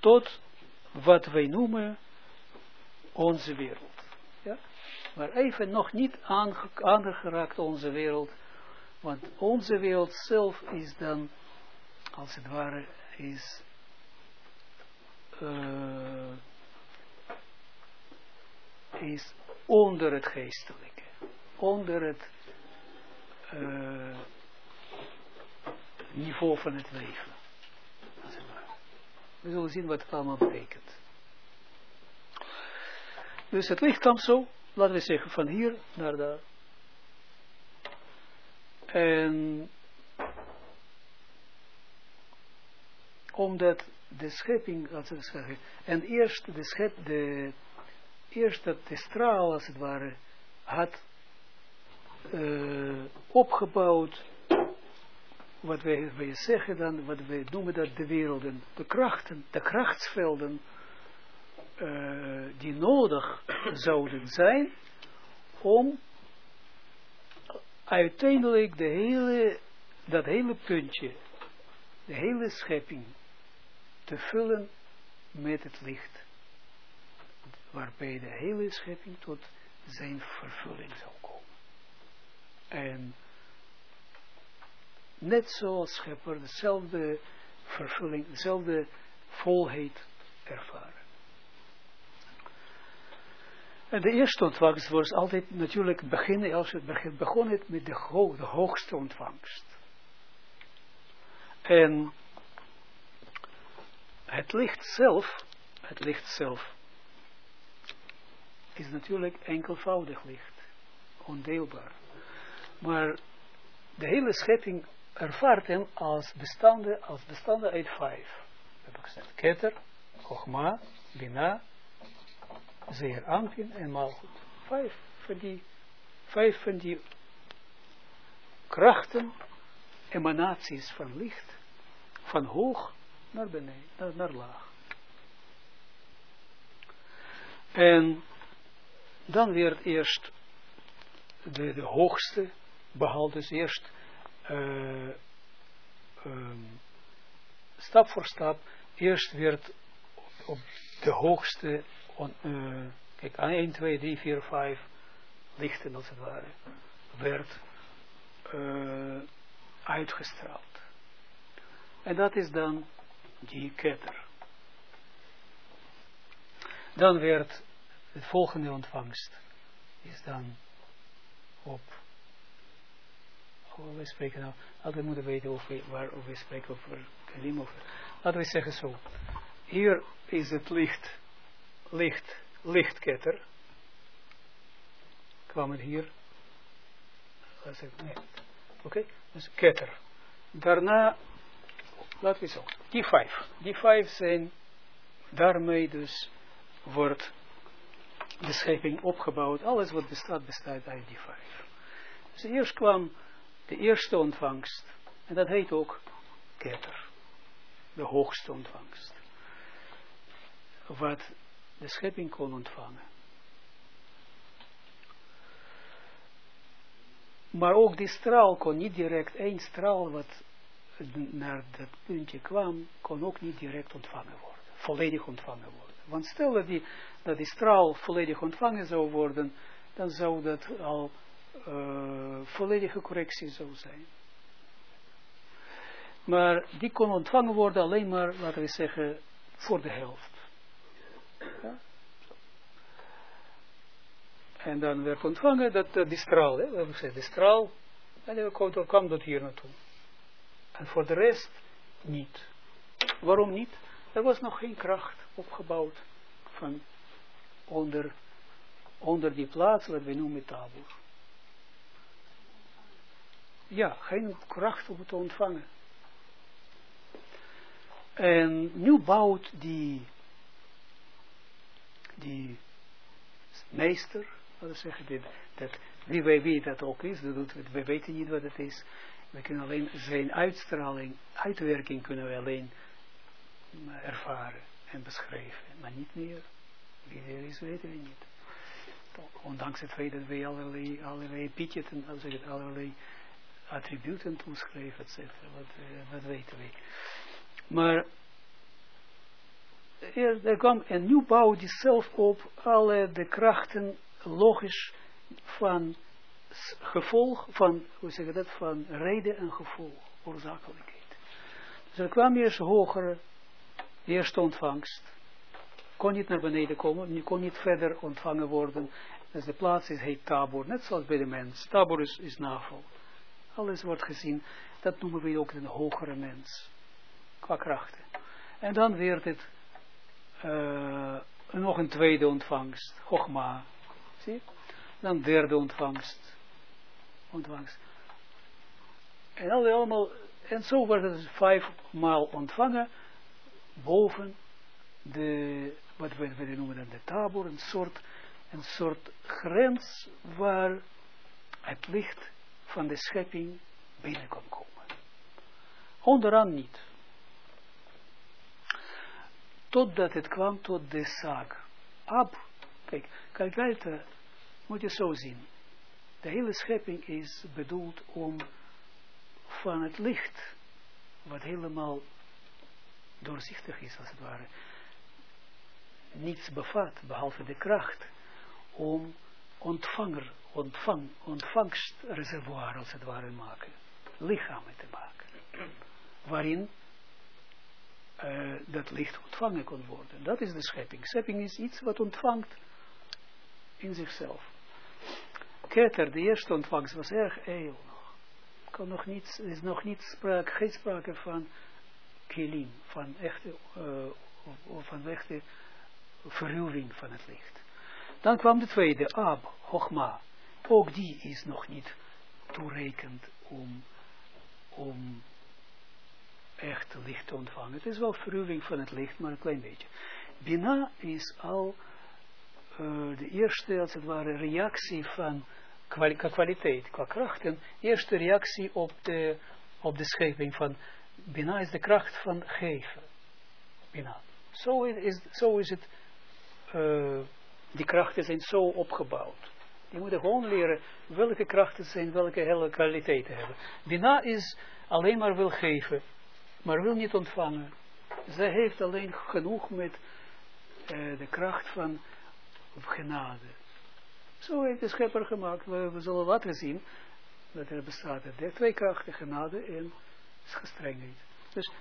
tot wat wij noemen onze wereld. Ja? Maar even nog niet aangeraakt onze wereld, want onze wereld zelf is dan, als het ware, is uh, is onder het geestelijke, onder het uh, niveau van het leven. We zullen zien wat het allemaal betekent. Dus het licht kwam zo, laten we zeggen, van hier naar daar. En omdat de schepping, als het zeggen, en eerst de schep, de, eerst dat de straal, als het ware, had uh, opgebouwd, wat wij, wij zeggen dan, wat wij noemen dat de werelden, de krachten, de krachtsvelden, uh, die nodig zouden zijn, om uiteindelijk de hele, dat hele puntje, de hele schepping, te vullen met het licht. Waarbij de hele schepping tot zijn vervulling zou komen. En net zoals schepper dezelfde vervulling, dezelfde volheid ervaren. En de eerste ontvangst was altijd natuurlijk beginnen, als het begint, begon het met de, ho de hoogste ontvangst. En het licht zelf, het licht zelf, is natuurlijk enkelvoudig licht, ondeelbaar. Maar de hele schepping ervaart hem als bestaande, als bestaande uit vijf. We hebben gezegd, Keter, Chogma, Bina, Zeer Ampin en Malchut. Vijf van die, vijf van die krachten, emanaties van licht, van hoog naar beneden, naar, naar laag. En dan werd eerst de, hoogste behaald, dus eerst uh, um, stap voor stap, eerst werd op de hoogste, on, uh, kijk, 1, 2, 3, 4, 5 lichten als het ware, werd uh, uitgestraald. En dat is dan die ketter. Dan werd het volgende ontvangst, is dan op, oh, we spreken nou, altijd moeten weten of we, waar we spreken over Kalim of, laten we zeggen zo, hier is het licht, licht, lichtketter, kwam het hier, oké, okay. dus ketter. Daarna laten we zo, die vijf, die vijf zijn, daarmee dus wordt de schepping opgebouwd, alles wat bestaat, bestaat uit die vijf. Dus eerst kwam de eerste ontvangst, en dat heet ook ketter, de hoogste ontvangst, wat de schepping kon ontvangen. Maar ook die straal kon niet direct, één straal wat naar dat puntje kwam, kon ook niet direct ontvangen worden. Volledig ontvangen worden. Want stel dat die, straal volledig ontvangen zou worden, dan zou dat al uh, volledige correctie zou zijn. Maar die kon ontvangen worden alleen maar, laten we zeggen, voor de helft. Ja? En dan werd ontvangen dat die straal, hè, die straal, en dan kwam dat hier naartoe. En voor de rest niet. Waarom niet? Er was nog geen kracht opgebouwd van onder, onder die plaats, wat we noemen tabor. Ja, geen kracht om te ontvangen. En nu bouwt die, die meester, laten we zeggen, dat, wie, wie dat ook is, dat, we weten niet wat het is, we kunnen alleen zijn uitstraling, uitwerking kunnen we alleen ervaren en beschrijven, maar niet meer. Wie er is, weten we niet. Ondanks het feit dat wij allerlei, allerlei het allerlei attributen toeschrijven, etc. Wat, uh, wat weten we. Maar er kwam een nieuw bouw die zelf op alle de krachten logisch van gevolg van, hoe zeg je dat, van reden en gevolg, oorzakelijkheid. Dus er kwam eerst hogere, eerste ontvangst, kon niet naar beneden komen, kon niet verder ontvangen worden. Dus de plaats is heet tabor, net zoals bij de mens. Tabor is, is navel. Alles wordt gezien, dat noemen we ook een hogere mens, qua krachten. En dan werd het uh, nog een tweede ontvangst, Chogma, zie Dan derde ontvangst, En allemaal, en zo wordt het vijf maal ontvangen, boven de, wat we, we noemen dan de tabor, een soort, een soort grens waar het licht van de schepping binnen kan komen. Onderaan niet. Totdat het kwam tot de zaak. Ab, kijk, kijk, moet je zo zien. De hele schepping is bedoeld om van het licht, wat helemaal doorzichtig is als het ware, niets bevat, behalve de kracht, om ontvanger, ontvang, ontvangstreservoir als het ware maken, lichamen te maken, waarin uh, dat licht ontvangen kon worden. Dat is de schepping. Schepping is iets wat ontvangt in zichzelf. Keter, de eerste ontvangst, was erg eel nog. Kan nog niet, is nog niet sprake, geen sprake van kilim, van echte, uh, of van echte verruwing van het licht. Dan kwam de tweede, Ab, Hochma. Ook die is nog niet toerekend om, om echt licht te ontvangen. Het is wel verruwing van het licht, maar een klein beetje. Bina is al de eerste, als het ware, reactie van qua kwaliteit, qua krachten. Eerste reactie op de, op de schepping van Bina is de kracht van geven. Bina. Zo is, zo is het, die krachten zijn zo opgebouwd. Je moet gewoon leren welke krachten zijn, welke hele kwaliteiten hebben. Bina is alleen maar wil geven, maar wil niet ontvangen. Zij heeft alleen genoeg met de kracht van genade. Zo heeft de schepper gemaakt. We, we zullen laten zien dat er bestaat er twee krachten, genade en gestrengheid. Dus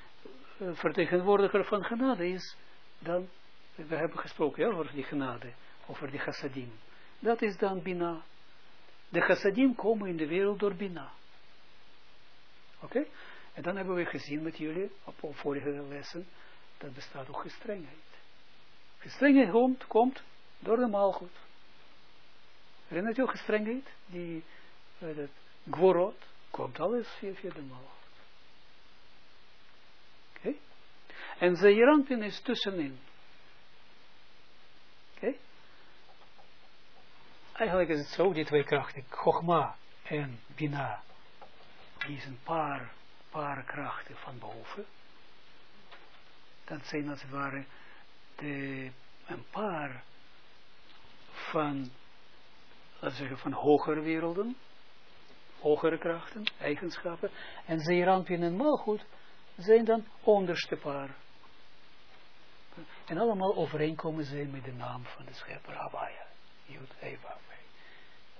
uh, vertegenwoordiger van genade is dan, we hebben gesproken ja, over die genade, over die chassadim. Dat is dan Bina. De chassadim komen in de wereld door Bina. Oké? En dan hebben we gezien met jullie, op, vorige lessen, dat bestaat ook gestrengheid. Gestrengheid komt, komt door de maalgoed. Herinnert ook gestrengheid? Die, uh, dat, gworot, komt alles via, via de maalgoed. Oké? Okay? En Zeeranpin is tussenin. Oké? Okay? Eigenlijk is het zo, die twee krachten, Chogma en Bina, die een paar, paar krachten van boven. Dat zijn als het ware de, een paar van, laten zeggen, van hogere werelden, hogere krachten, eigenschappen, en Zeeranpin en Malchut zijn dan onderste paar. En allemaal overeenkomen zijn met de naam van de schepper Hawaii. Jud, Eva,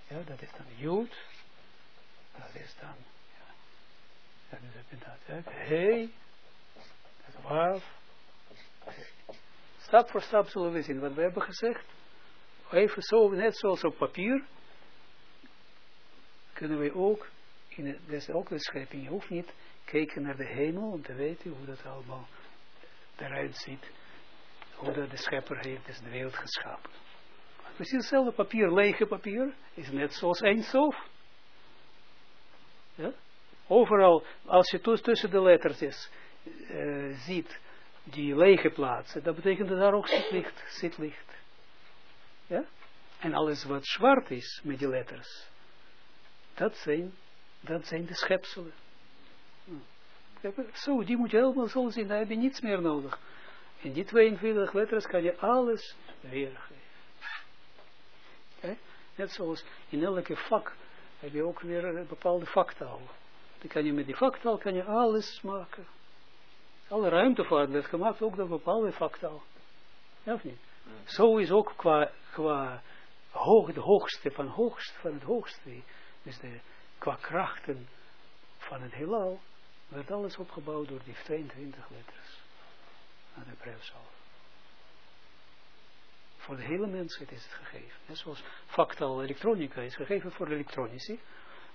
Ja, dat is dan Jud. Dat is dan, ja. Dat is het inderdaad. Hey. Dat. Stap voor stap zullen we zien wat we hebben gezegd. Even zo, net zoals op papier. Kunnen we ook, in het, dat ook de schepping, je hoeft niet kijken naar de hemel om te weten hoe dat allemaal eruit ziet hoe dat de schepper heeft dus de wereld geschapen. Precies hetzelfde papier, lege papier, is net zoals Eindsof. Ja? Overal, als je tussen de lettertjes uh, ziet die lege plaatsen, dat betekent dat daar ook zit. Zit licht. Ja? En alles wat zwart is met die letters, dat zijn, dat zijn de schepselen. Zo, die moet je helemaal zo zien, daar heb je niets meer nodig. In die 42 letters kan je alles weergeven. Okay? Net zoals in elke vak heb je ook weer een bepaalde vaktaal. Dan kan je met die vaktaal kan je alles maken. Alle ruimtevaart werd gemaakt ook door bepaalde vaktaal. Ja of niet? Zo is ook qua, qua hoog, de hoogste van, hoogst, van het hoogste. Dus de, qua krachten van het heelal werd alles opgebouwd door die 22 letters aan de brevsalve. Voor de hele mensheid is het gegeven. Net zoals factal elektronica is gegeven voor de elektronici,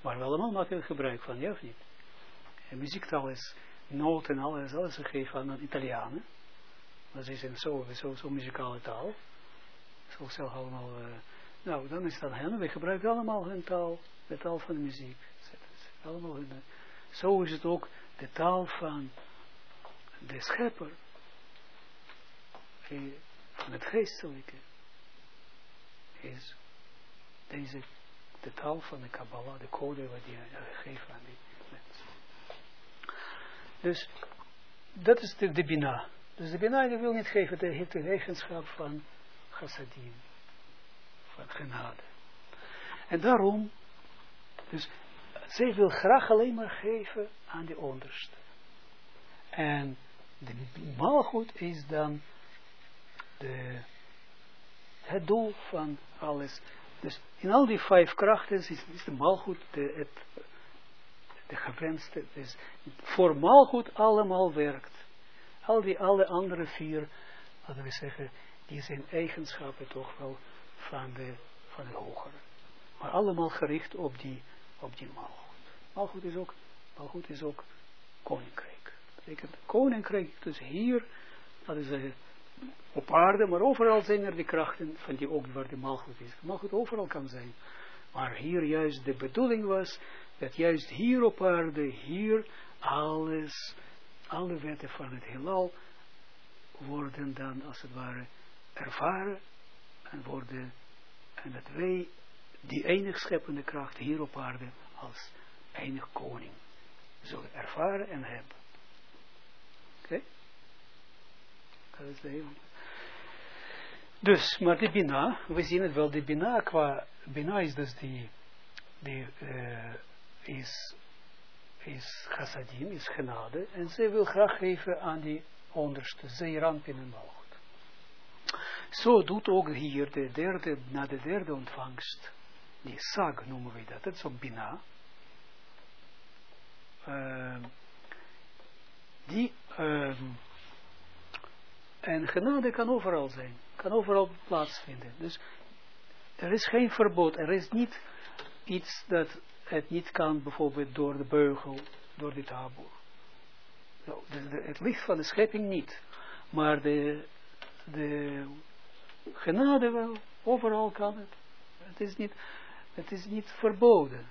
waar we allemaal maken gebruik van, ja of niet? En muziektaal is noot en alles, alles gegeven aan de Italianen. Dat is een zo, zo, zo muzikale taal. Zoals zelf allemaal, uh, nou dan is dat hen, we gebruiken allemaal hun taal, de taal van de muziek. Allemaal hun, zo is het ook de taal van de schepper van het geestelijke is deze de taal van de Kabbalah, de code wat die gegeven aan die mensen. Dus dat is de, de Bina. Dus de Bina die wil niet geven, de heeft de eigenschap van chassadim, van genade. En daarom, dus zij wil graag alleen maar geven aan de onderste. En de maalgoed is dan de, het doel van alles. Dus in al die vijf krachten is, de maalgoed de, het, de gewenste. Dus voor maalgoed allemaal werkt. Al die alle andere vier, laten we zeggen, die zijn eigenschappen toch wel van de van het hogere. Maar allemaal gericht op die, op die malgoed. Malgoed is ook, is ook koninkrijk. Betekent koninkrijk, dus hier, dat is uh, op aarde, maar overal zijn er die krachten van die ook waar de malgoed is. Malgoed overal kan zijn. Maar hier juist de bedoeling was, dat juist hier op aarde, hier alles, alle wetten van het heelal, worden dan als het ware ervaren en worden, en dat wij die enig scheppende kracht hier op aarde als enig koning zullen ervaren en hebben. Oké? Dat is de. Dus, maar de Bina, we zien het wel, de Bina qua, Bina is dus die, die uh, is, is chassadim, is genade, en zij wil graag geven aan die onderste, zeerampin en Malchut. Zo doet ook hier de derde, na de derde ontvangst, die sag noemen we dat, dat is ook Bina, uh, die, uh, en genade kan overal zijn, kan overal plaatsvinden. Dus er is geen verbod, er is niet iets dat het niet kan, bijvoorbeeld door de beugel, door de taboe. Het licht van de schepping niet, maar de, de genade wel, overal kan het. Het is niet, het is niet verboden.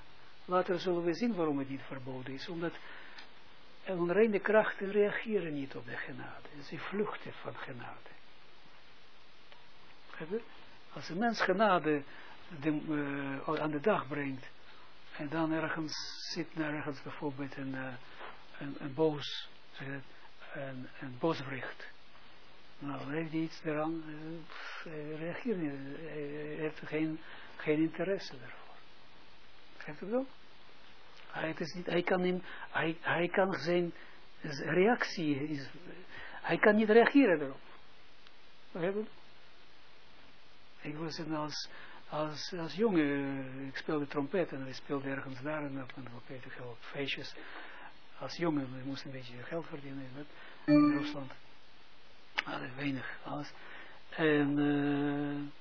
Later zullen we zien waarom het niet verboden is. Omdat onreine krachten reageren niet op de genade. Ze vluchten van genade. Als een mens genade de, uh, aan de dag brengt. En dan ergens zit ergens bijvoorbeeld een, uh, een, een boos, zeg het, een, een booswricht. Nou, heeft hij iets eraan, uh, hij reageert niet, hij heeft geen, geen interesse daarvoor. Begrijpt u wel? Hij, is niet, hij, kan hem, hij, hij kan zijn reactie, is, hij kan niet reageren erop. Begrijp Ik was een als, als, als jongen, ik speelde trompet en ik speelde ergens daar en op, weet veel, feestjes. Als jongen, we moesten een beetje geld verdienen in Rusland. Hadden weinig, alles. En uh,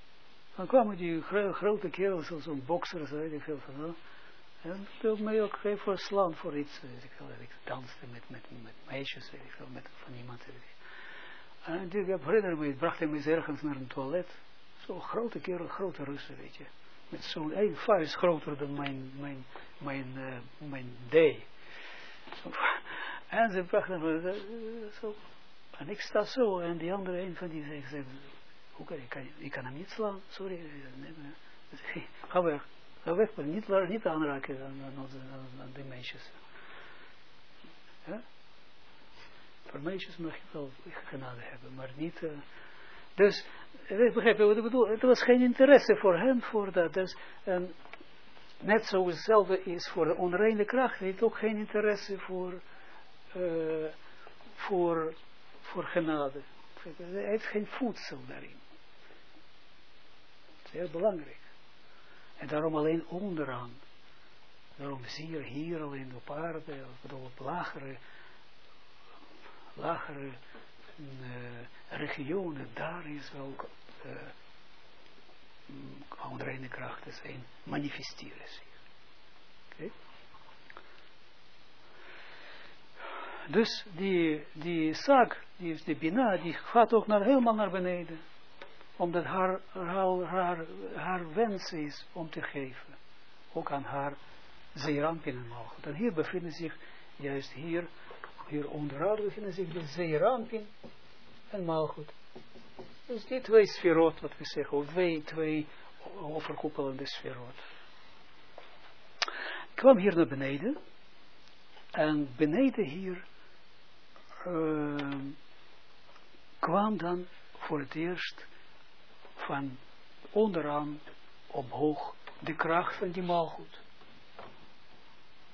dan kwamen die gro grote kerels, zo'n bokser, weet ik veel van. En toen mij ook even voor slaan voor iets, weet ik wel, ik danste met, met, met meisjes, weet ik wel, met van iemand. En ik herinner me, ik bracht hem eens ergens naar een toilet. Zo'n grote kerel, grote Russen, weet je. Met zo'n één vuist groter dan mijn, mijn, mijn, uh, mijn D. En ze brachten me uh, zo. En ik sta zo, en die andere een van die zei, hoe kan ik, ik kan hem niet slaan, sorry. Nee, nee. <laughs> Ga weg. Ga weg, maar niet, niet aanraken aan, aan, aan, aan de meisjes. Ja? Voor meisjes mag je wel genade hebben, maar niet... Uh, dus, begrijp je wat ik bedoel? Het was geen interesse voor hem voor dat. Dus, en net zoals hetzelfde is voor de onreine kracht, heeft ook geen interesse voor, uh, voor, voor genade. Hij heeft geen voedsel daarin. Dat is heel belangrijk. En daarom alleen onderaan. Daarom zie je hier alleen op aarde, op lagere, lagere regionen, daar is wel uh, onreine krachten zijn, manifesteren zich. Okay. Dus die, die zaak, die is de bina, die gaat ook naar, helemaal naar beneden omdat haar, haar, haar, haar wens is om te geven. Ook aan haar zeerampin en malgoed. En hier bevinden zich, juist hier, hier onderaan bevinden zich de zeerampin en malgoed. Dus die twee sferot, wat we zeggen, twee, twee overkoepelende sferot. Ik kwam hier naar beneden. En beneden hier uh, kwam dan voor het eerst van onderaan omhoog de kracht van die maalgoed.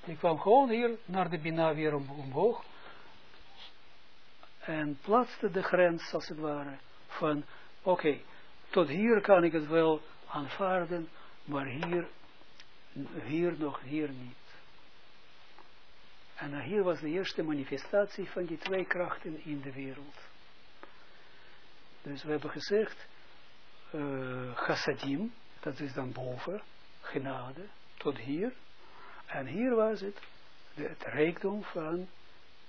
Die kwam gewoon hier naar de Bina weer om, omhoog en plaatste de grens als het ware van oké, tot hier kan ik het wel aanvaarden, maar hier, hier nog, hier niet. En hier was de eerste manifestatie van die twee krachten in de wereld. Dus we hebben gezegd, uh, chassadim, dat is dan boven, genade, tot hier. En hier was het, het rijkdom van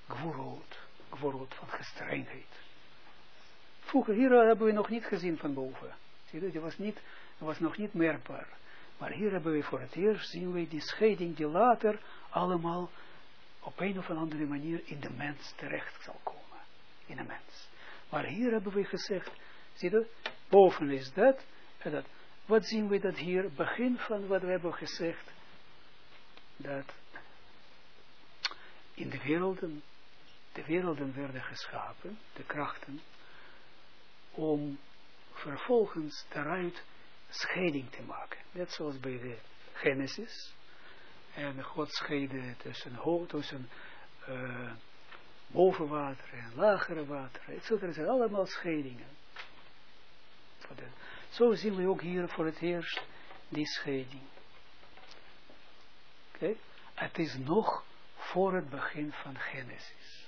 gvorot, gvorot van gestrengheid. Vroeger, hier hebben we nog niet gezien van boven. Zie je, dat was, niet, was nog niet merkbaar. Maar hier hebben we voor het eerst, zien we die scheiding die later allemaal op een of andere manier in de mens terecht zal komen. In de mens. Maar hier hebben we gezegd, zie je, boven is dat, en dat. Wat zien we dat hier, begin van wat we hebben gezegd, dat in de werelden, de werelden werden geschapen, de krachten, om vervolgens daaruit scheiding te maken. Net zoals bij de Genesis. En God scheidde tussen, hoog, tussen uh, bovenwater en lagere water. Het zijn allemaal scheidingen. Zo zien we ook hier voor het eerst die scheiding. Het is nog voor het begin van Genesis.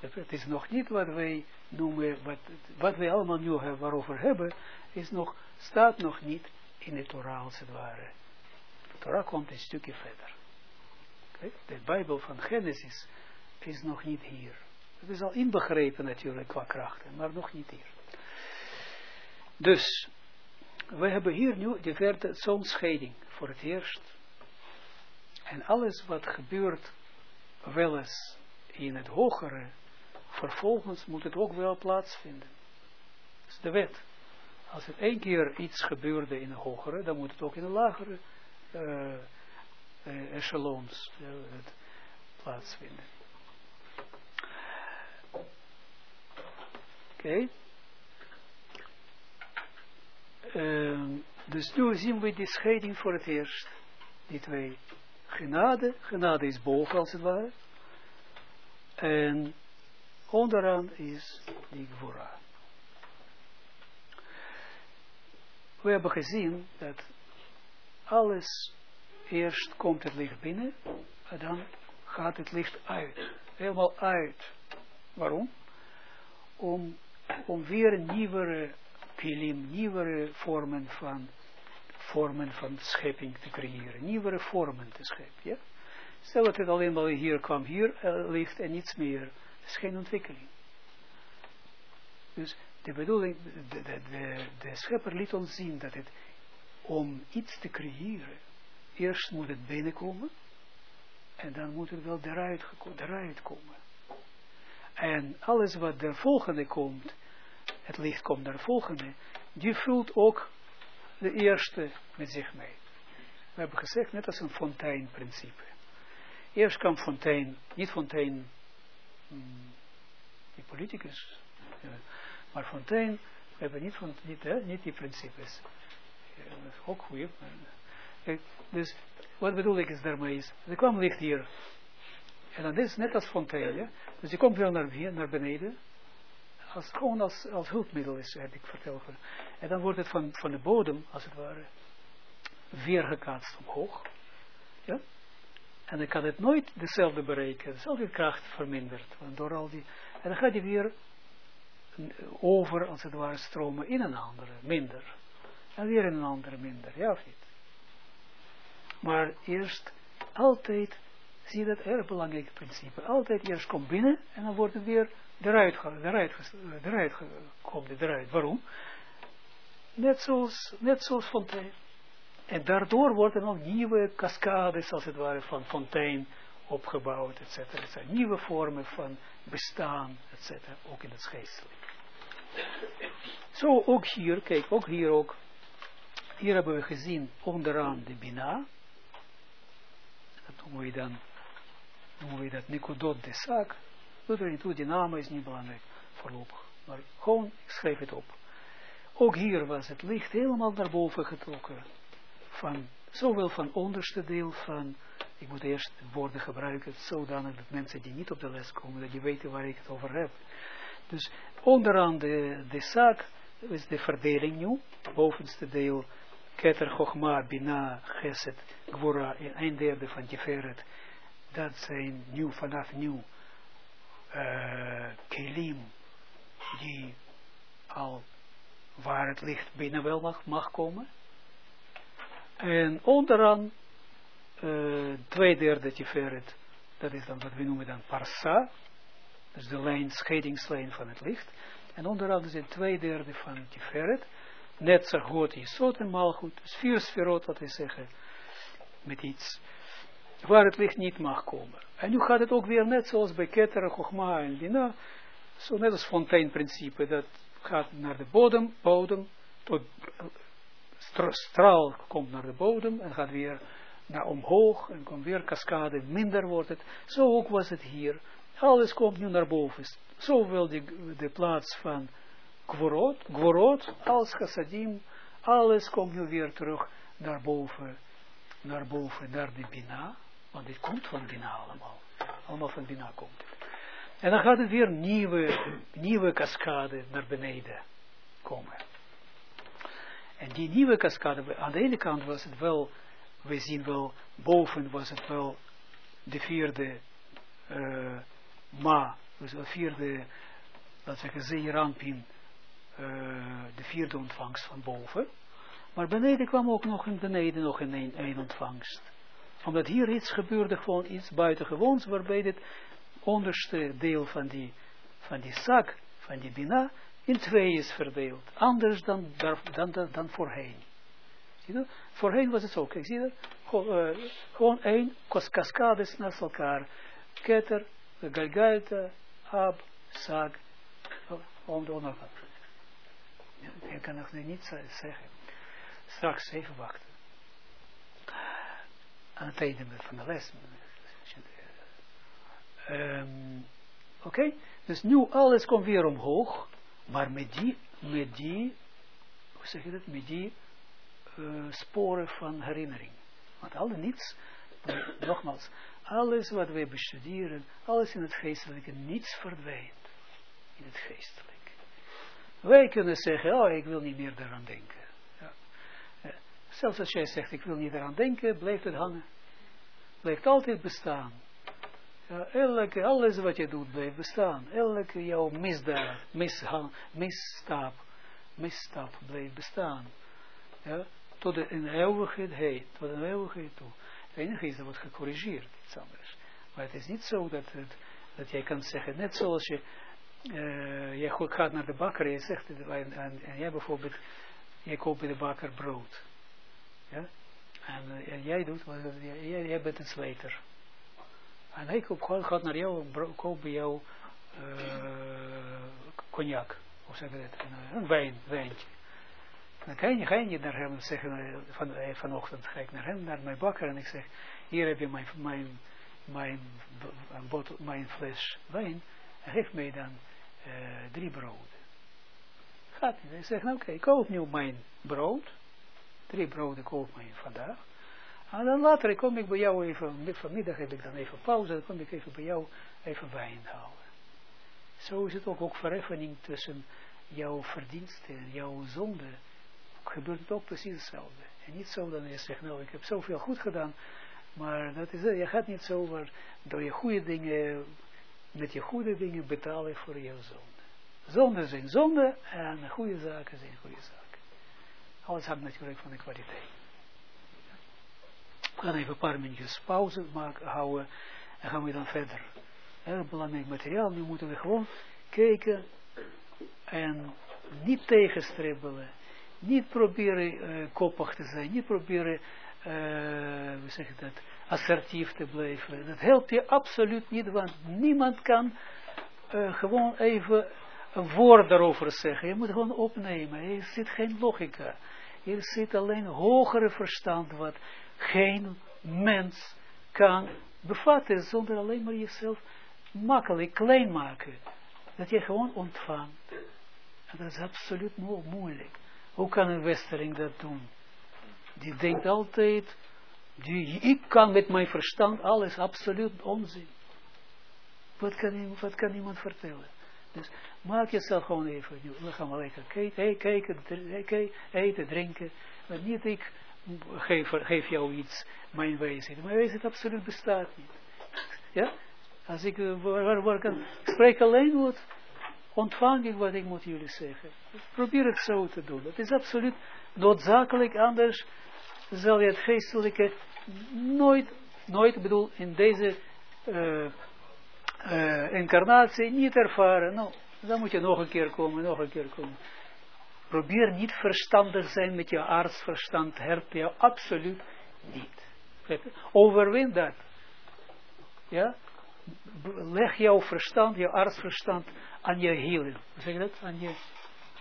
Het is nog niet wat wij noemen, wat, wat wij allemaal nu waarover hebben, is nog, staat nog niet in de Torah als het ware. De Torah komt een stukje verder. De Bijbel van Genesis is nog niet hier. Het is al inbegrepen natuurlijk qua krachten, maar nog niet hier. Dus, we hebben hier nu de verte zonscheiding voor het eerst. En alles wat gebeurt wel eens in het hogere, vervolgens moet het ook wel plaatsvinden. Dat is de wet. Als het één keer iets gebeurde in het hogere, dan moet het ook in de lagere uh, echelons uh, plaatsvinden. Oké. Uh, dus nu zien we die scheiding voor het eerst. Die twee. Genade. Genade is boven als het ware. En onderaan is die Gvora. We hebben gezien dat alles eerst komt het licht binnen en dan gaat het licht uit. Helemaal uit. Waarom? Om, om weer nieuwere kilim, nieuwere vormen van, vormen van schepping te creëren. Nieuwere vormen te scheppen. Stel dat het alleen maar hier kwam, hier uh, licht en niets meer. Is geen ontwikkeling. Dus de bedoeling, de, de, de, de schepper liet ons zien dat het om iets te creëren, eerst moet het binnenkomen en dan moet het wel eruit, eruit komen. En alles wat er volgende komt, het licht komt naar volgende, die vult ook de eerste met zich mee. We hebben gezegd, net als een fonteinprincipe. Eerst kwam fontein, niet fontein, die politicus, maar fontein, we hebben niet, niet, hè, niet die principes. Dat ook goed. Dus wat bedoel ik is daarmee is, er kwam licht hier. En dan is net als fontein, dus je komt wel naar, naar beneden, als, gewoon als, als hulpmiddel is, heb ik verteld. En dan wordt het van, van de bodem, als het ware, weer gekaatst omhoog. Ja? En dan kan het nooit dezelfde bereiken, dezelfde kracht verminderd. Want door al die, en dan gaat hij weer over, als het ware, stromen in een andere, minder. En weer in een andere minder, ja of niet? Maar eerst, altijd, zie je dat erg belangrijk principe. Altijd eerst komt binnen en dan wordt het weer eruit, eruit, eruit, komt eruit. Waarom? Net zoals, net zoals fontein. En daardoor worden ook nieuwe cascades, als het ware, van fontein opgebouwd, et cetera. Nieuwe vormen van bestaan, et cetera, ook in het geestelijk. Zo ook hier, kijk, ook hier ook. Hier hebben we gezien onderaan de Bina. Dat noemen we dan, noemen we dat Nikodot de Zaak. Doet er niet toe, die naam is niet belangrijk voorlopig. Maar gewoon, ik schrijf het op. Ook hier was het licht helemaal naar boven getrokken. Van, zowel van onderste deel van, ik moet eerst woorden gebruiken, zodanig dat mensen die niet op de les komen, dat die weten waar ik het over heb. Dus onderaan de, de zaak is de verdeling nu. Bovenste deel Keter, Chochma, Bina, Geset, Gwora en een derde van Tiferet. Dat zijn nu vanaf nu uh, Kelim die al waar het licht binnen wel mag komen. En onderaan, uh, twee derde tiferet, dat is dan wat we noemen dan parsa, dus de lijn, scheidingslijn van het licht. En onderaan is het twee derde van tiferet, net zo goed is en malgoed, dus vier sferot, wat we zeggen, met iets, waar het licht niet mag komen. En nu gaat het ook weer net zoals bij Keter, Chogma en Bina, zo net als fonteinprincipe, dat gaat naar de bodem, bodem, tot straal komt naar de bodem en gaat weer naar omhoog en komt weer cascade, minder wordt het. Zo ook was het hier. Alles komt nu naar boven. Zowel de, de plaats van Gvorot, Gvorot als Chassadim, alles komt nu weer terug naar boven, naar boven, naar de Bina. Want dit komt van Bina allemaal. Allemaal van Bina komt het. En dan gaat het weer nieuwe, nieuwe cascade naar beneden komen. En die nieuwe cascade, aan de ene kant was het wel, we zien wel, boven was het wel de vierde uh, ma, dus de vierde, laten we zeggen, zeerampin, uh, de vierde ontvangst van boven. Maar beneden kwam ook nog in beneden nog een, een ontvangst. Omdat hier iets gebeurde, gewoon iets buitengewoons, waarbij dit onderste deel van die, van die zak, van die bina, in twee is verdeeld. Anders dan, dan, dan, voorheen. Zie je? Voorheen was het zo. Kijk, zie je? Gewoon, uh, gewoon één cascades naast elkaar. Keter, Galgalta, Ab, Sag, om de onderkant. Ik kan nog niet zeggen. Straks even wachten. Aan het einde van de les. Um, Oké, dus nu alles komt weer omhoog, maar met die, met die, hoe zeg je dat, met die uh, sporen van herinnering. Want alle niets, nogmaals, alles wat wij bestuderen, alles in het geestelijke, niets verdwijnt in het geestelijke. Wij kunnen zeggen, oh, ik wil niet meer daaraan denken. Ja. Zelfs als jij zegt, ik wil niet eraan denken, blijft het hangen. Blijft altijd bestaan. Elke, alles wat je doet blijft bestaan. Elke jouw misdaad, misstap, misstap, misstap blijft bestaan. Ja, tot de, in eeuwigheid heet, tot een eeuwigheid toe. Het enige is dat wordt gecorrigeerd, iets anders. Maar het is niet zo dat, het, dat jij kan zeggen, net zoals je, uh, je gaat naar de bakker en je zegt, en, en, en jij bijvoorbeeld, jij koopt bij de bakker brood. Ja? En, uh, en jij doet, jij, jij bent een sleter. En hij gaat naar jou, koopt bij jou uh, cognac, of zeg dat, een, een wijn, wijntje. Dan ga je, ga je niet naar hem zeggen, van, eh, vanochtend ga ik naar hem, naar mijn bakker, en ik zeg, hier heb je mijn, mijn, mijn, bottle, mijn fles wijn, geef mij dan uh, drie broden. Gaat niet. Hij zegt, nou, oké, okay, koop nu mijn brood, drie broden koop mij vandaag, en dan later kom ik bij jou even, vanmiddag heb ik dan even pauze, dan kom ik even bij jou even wijn halen. Zo is het ook, ook verheffening tussen jouw verdiensten en jouw zonde. Gebeurt het ook precies hetzelfde. En niet zo dat je zegt, nou ik heb zoveel goed gedaan, maar dat is je gaat niet zo maar door je goede dingen, met je goede dingen betalen voor jouw zonde. Zonde zijn zonde en goede zaken zijn goede zaken. Alles hangt natuurlijk van de kwaliteit. We gaan even een paar minuutjes pauze maken, houden en gaan we dan verder. Heel belangrijk materiaal. Nu moeten we gewoon kijken en niet tegenstribbelen. Niet proberen uh, koppig te zijn. Niet proberen, uh, hoe dat, assertief te blijven. Dat helpt je absoluut niet, want niemand kan uh, gewoon even een woord daarover zeggen. Je moet gewoon opnemen. Er zit geen logica. Hier zit alleen hogere verstand wat geen mens kan bevatten zonder alleen maar jezelf makkelijk klein maken. Dat je gewoon ontvangt. En dat is absoluut moeilijk. Hoe kan een westerling dat doen? Die denkt altijd, die, ik kan met mijn verstand alles absoluut onzin. Wat kan, wat kan iemand vertellen? Dus maak jezelf gewoon even, we gaan wel lekker kijken, kijken, eten, drinken. Maar niet ik geef, geef jou iets, mijn wijsheid. Mijn wijsheid absoluut bestaat niet. Ja? Als ik, uh, waar, waar kan, spreek alleen wat, ontvang ik wat ik moet jullie zeggen. Probeer het zo te doen. Het is absoluut noodzakelijk, anders zal je het geestelijke nooit, nooit bedoel, in deze uh, uh, incarnatie niet ervaren. Nou, dan moet je nog een keer komen, nog een keer komen. Probeer niet verstandig zijn met je artsverstand, helpt je absoluut niet. Overwin dat. Ja? Leg jouw verstand, je artsverstand aan je hielen. Zeg je dat? Aan je,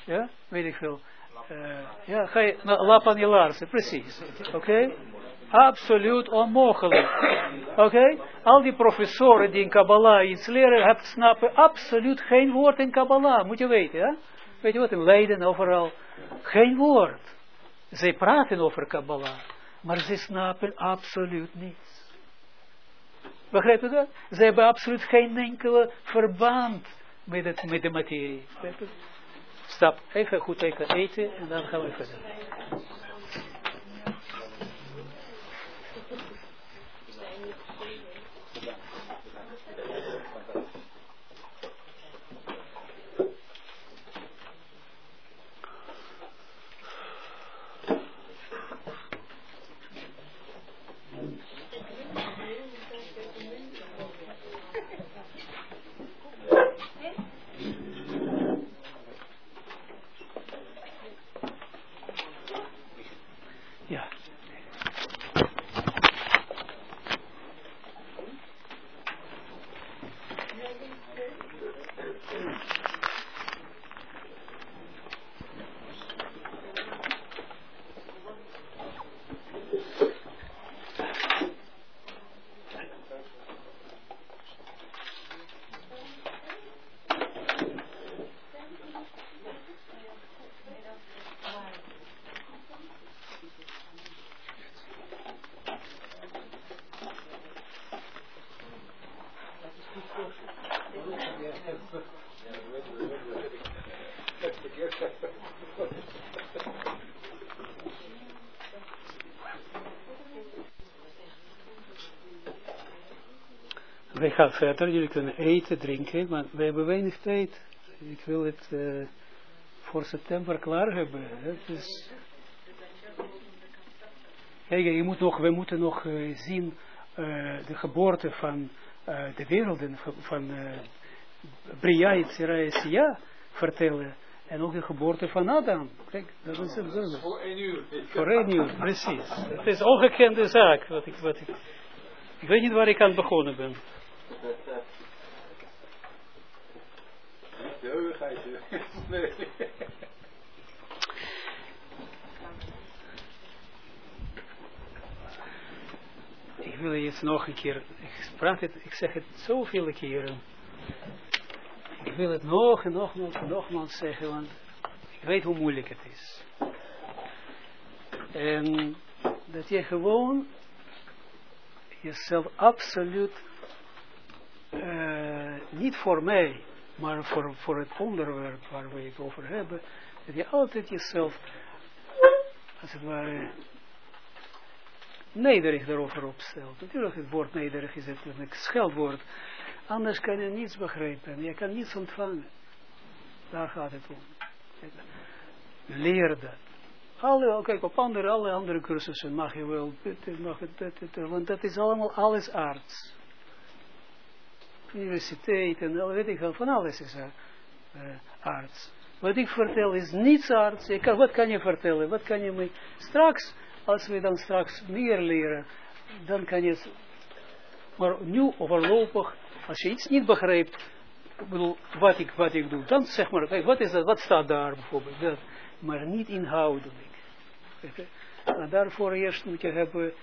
ja? Weet ik veel. Uh, ja, ga je, nou, lap aan je laarzen, precies. Oké? Okay? Absoluut onmogelijk. Oké? Okay? Al die professoren die in Kabbalah iets leren, hebben snappen absoluut geen woord in Kabbalah. Moet je weten, ja? Weet je wat, in Leiden overal. Geen woord. Zij praten over Kabbalah, maar ze snappen absoluut niets. Begrijp je dat? Ze hebben absoluut geen enkele verband met, het, met de materie. Stap, even goed even eten en dan gaan we verder. Wij gaan verder, jullie kunnen eten, drinken, maar we hebben weinig tijd. Ik wil het uh, voor september klaar hebben. Het is... Kijk, je moet nog, we moeten nog uh, zien uh, de geboorte van de werelden, van, van Bria Yitzira vertellen. En ook de geboorte van Adam. Kijk, dat is het. Dat Voor één uur. Voor één uur, precies. Het is ongekende zaak. Wat ik, wat ik, ik weet niet waar ik aan begonnen ben. De eeuwigheid. <laughs> Nee. Ik wil je nog een keer, ik, praat het, ik zeg het zoveel keren. Ik wil het nog en nogmaals nogmaals zeggen, want ik weet hoe moeilijk het is. En dat je gewoon jezelf absoluut uh, niet voor mij, maar voor, voor het onderwerp waar we het over hebben, dat je altijd jezelf, als het ware, nederig daarover opstelt. Natuurlijk, het woord nederig is het een scheldwoord. Anders kan je niets begrijpen. Je kan niets ontvangen. Daar gaat het om. Leer dat. Alle, kijk, op andere, alle andere cursussen mag je wel, want dat is allemaal alles arts. Universiteit en weet ik wel, van alles is er, uh, arts. Wat ik vertel is niets arts. Kan, wat kan je vertellen? Wat kan je mee? Straks, als we dan straks meer leren, dan kan je, maar nu overlopig, als je iets niet begrijpt, bedoel, wat ik, wat ik doe, dan zeg maar, kijk, wat is dat, wat staat daar bijvoorbeeld, maar niet inhoudelijk. Daarvoor eerst moet je hebben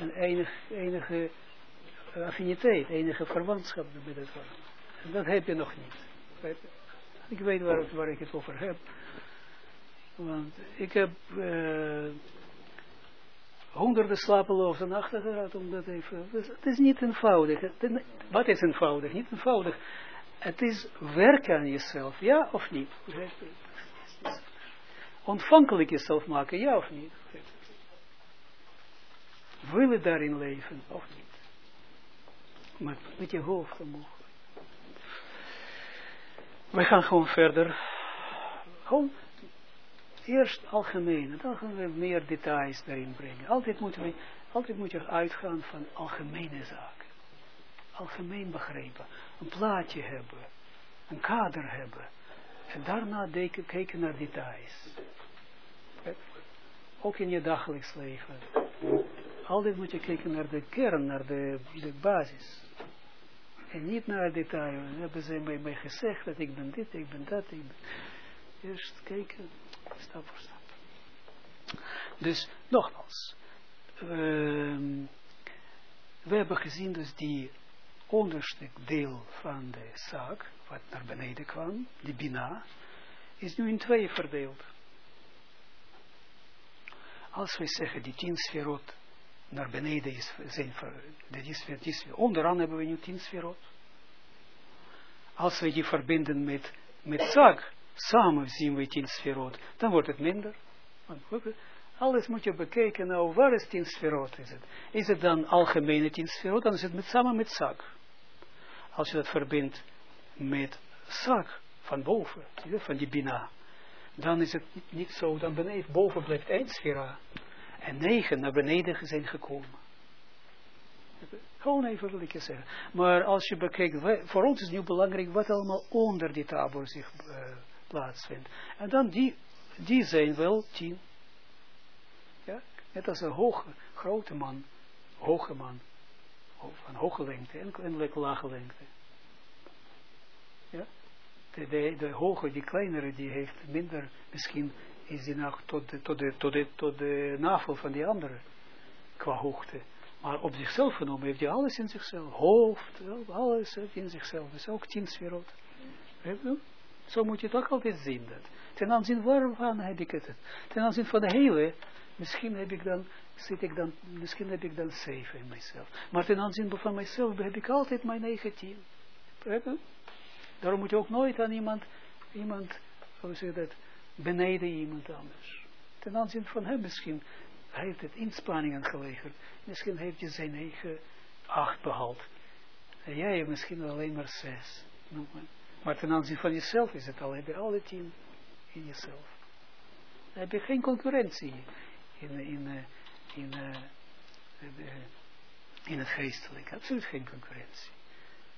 een enige, enige affiniteit, enige verwantschap met het. En dat heb je nog niet. Ik weet waar, ik het over heb. Want ik heb uh, honderden slapeloze nachten gehad om dat even... Dus het is niet eenvoudig. Wat is eenvoudig? Niet eenvoudig. Het is werken aan jezelf, ja of niet? Ontvankelijk jezelf maken, ja of niet? Willen daarin leven, of niet? Maar met je hoofd omhoog. We gaan gewoon verder. Gewoon eerst algemeen, en dan gaan we meer details erin brengen. Altijd, moeten we, altijd moet je uitgaan van algemene zaken. Algemeen begrepen. Een plaatje hebben. Een kader hebben. En daarna denken, kijken naar details. Ook in je dagelijks leven. Altijd moet je kijken naar de kern, naar de, de basis. En niet naar detail. Hebben ze mij, mij gezegd dat ik ben dit, ik ben dat. Ik ben... Eerst kijken, stap voor stap. Dus, nogmaals. Um, we hebben gezien dus die onderste deel van de zaak, wat naar beneden kwam, die bina, is nu in twee verdeeld. Als wij zeggen die tien sferot naar beneden is, zijn, dat is, is, onderaan hebben we nu tien sferot. Als we die verbinden met, met zaak, samen zien we tien sferot, dan wordt het minder. Alles moet je bekijken, nou waar is tien sferot is het? Is het dan algemene tien sferot, dan is het met, samen met zaak. Als je dat verbindt met zaak van boven, van die bina, dan is het niet zo, dan beneden, boven blijft één sfera. En negen naar beneden zijn gekomen. Gewoon even wil ik je zeggen. Maar als je bekijkt, voor ons is nu belangrijk wat allemaal onder die tabor zich uh, plaatsvindt. En dan die, die zijn wel tien. Ja, net als een hoge, grote man, hoge man, van hoge lengte en, en lage lengte. Ja, de, de hoge, die kleinere, die heeft minder, misschien is die nog tot de, tot de, tot de, tot de navel van die andere, qua hoogte. Maar op zichzelf genomen heeft hij alles in zichzelf. Hoofd, alles in zichzelf. Dus ook tien sferot. Zo moet je het ook altijd zien. Dat. Ten aanzien waarvan heb ik het? Ten aanzien van de hele, misschien heb ik dan, zit ik dan, misschien heb ik dan zeven in mijzelf. Maar ten aanzien van mijzelf heb ik altijd mijn eigen tien. Daarom moet je ook nooit aan iemand, iemand, hoe zeg dat, beneden iemand anders. Ten aanzien van hem misschien, heeft het inspanningen geleverd. Misschien heeft hij zijn eigen acht behaald. En jij misschien alleen maar zes. Maar ten aanzien van jezelf is het al, heb alle tien in jezelf. Dan heb je geen concurrentie in, in, in, in, in het geestelijke. Absoluut geen concurrentie.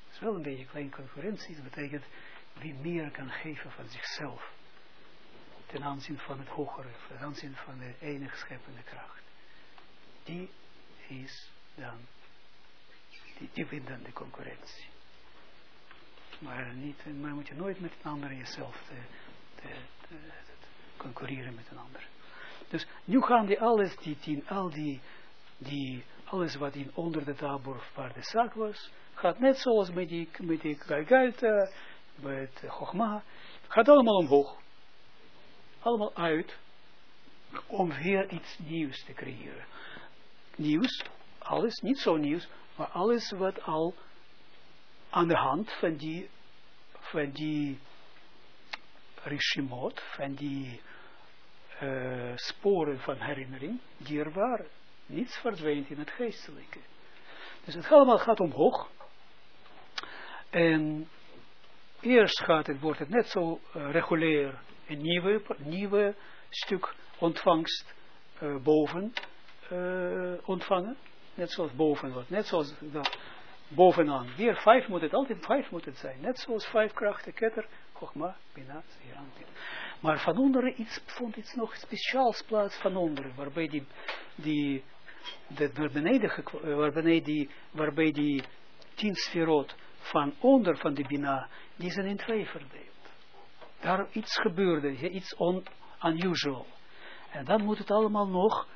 Het is wel een beetje klein concurrentie. Dat betekent wie meer kan geven van zichzelf. Ten aanzien van het hogere, ten aanzien van de enige scheppende kracht. Die is dan, die, die dan de concurrentie. Maar, niet, maar moet je nooit met een ander jezelf te, concurreren met een ander. Dus nu gaan die alles, die tien, al die, die, alles wat in onder de tabor waar de zaak was, gaat net zoals met die, met die met Chogma, gaat allemaal omhoog. Allemaal uit, om weer iets nieuws te creëren. Nieuws, alles, niet zo nieuws, maar alles wat al aan de hand van die, van die van die uh, sporen van herinnering, die er waren. Niets verdwijnt in het geestelijke. Dus het allemaal gaat omhoog. En eerst gaat het, wordt het net zo uh, regulair een nieuwe, nieuwe stuk ontvangst uh, boven ontvangen. Net zoals boven wordt. Net zoals dat bovenaan. Weer vijf moet het altijd vijf moet het zijn. Net zoals vijf krachten, ketter, Chogma, Binat, Maar van onderen iets, vond iets nog speciaals plaats van onderen, waarbij die, die de, naar beneden, waarbij die, waarbij die tien van onder van de Bina, die zijn in twee verdeeld. Daar iets gebeurde, iets on, unusual. En dan moet het allemaal nog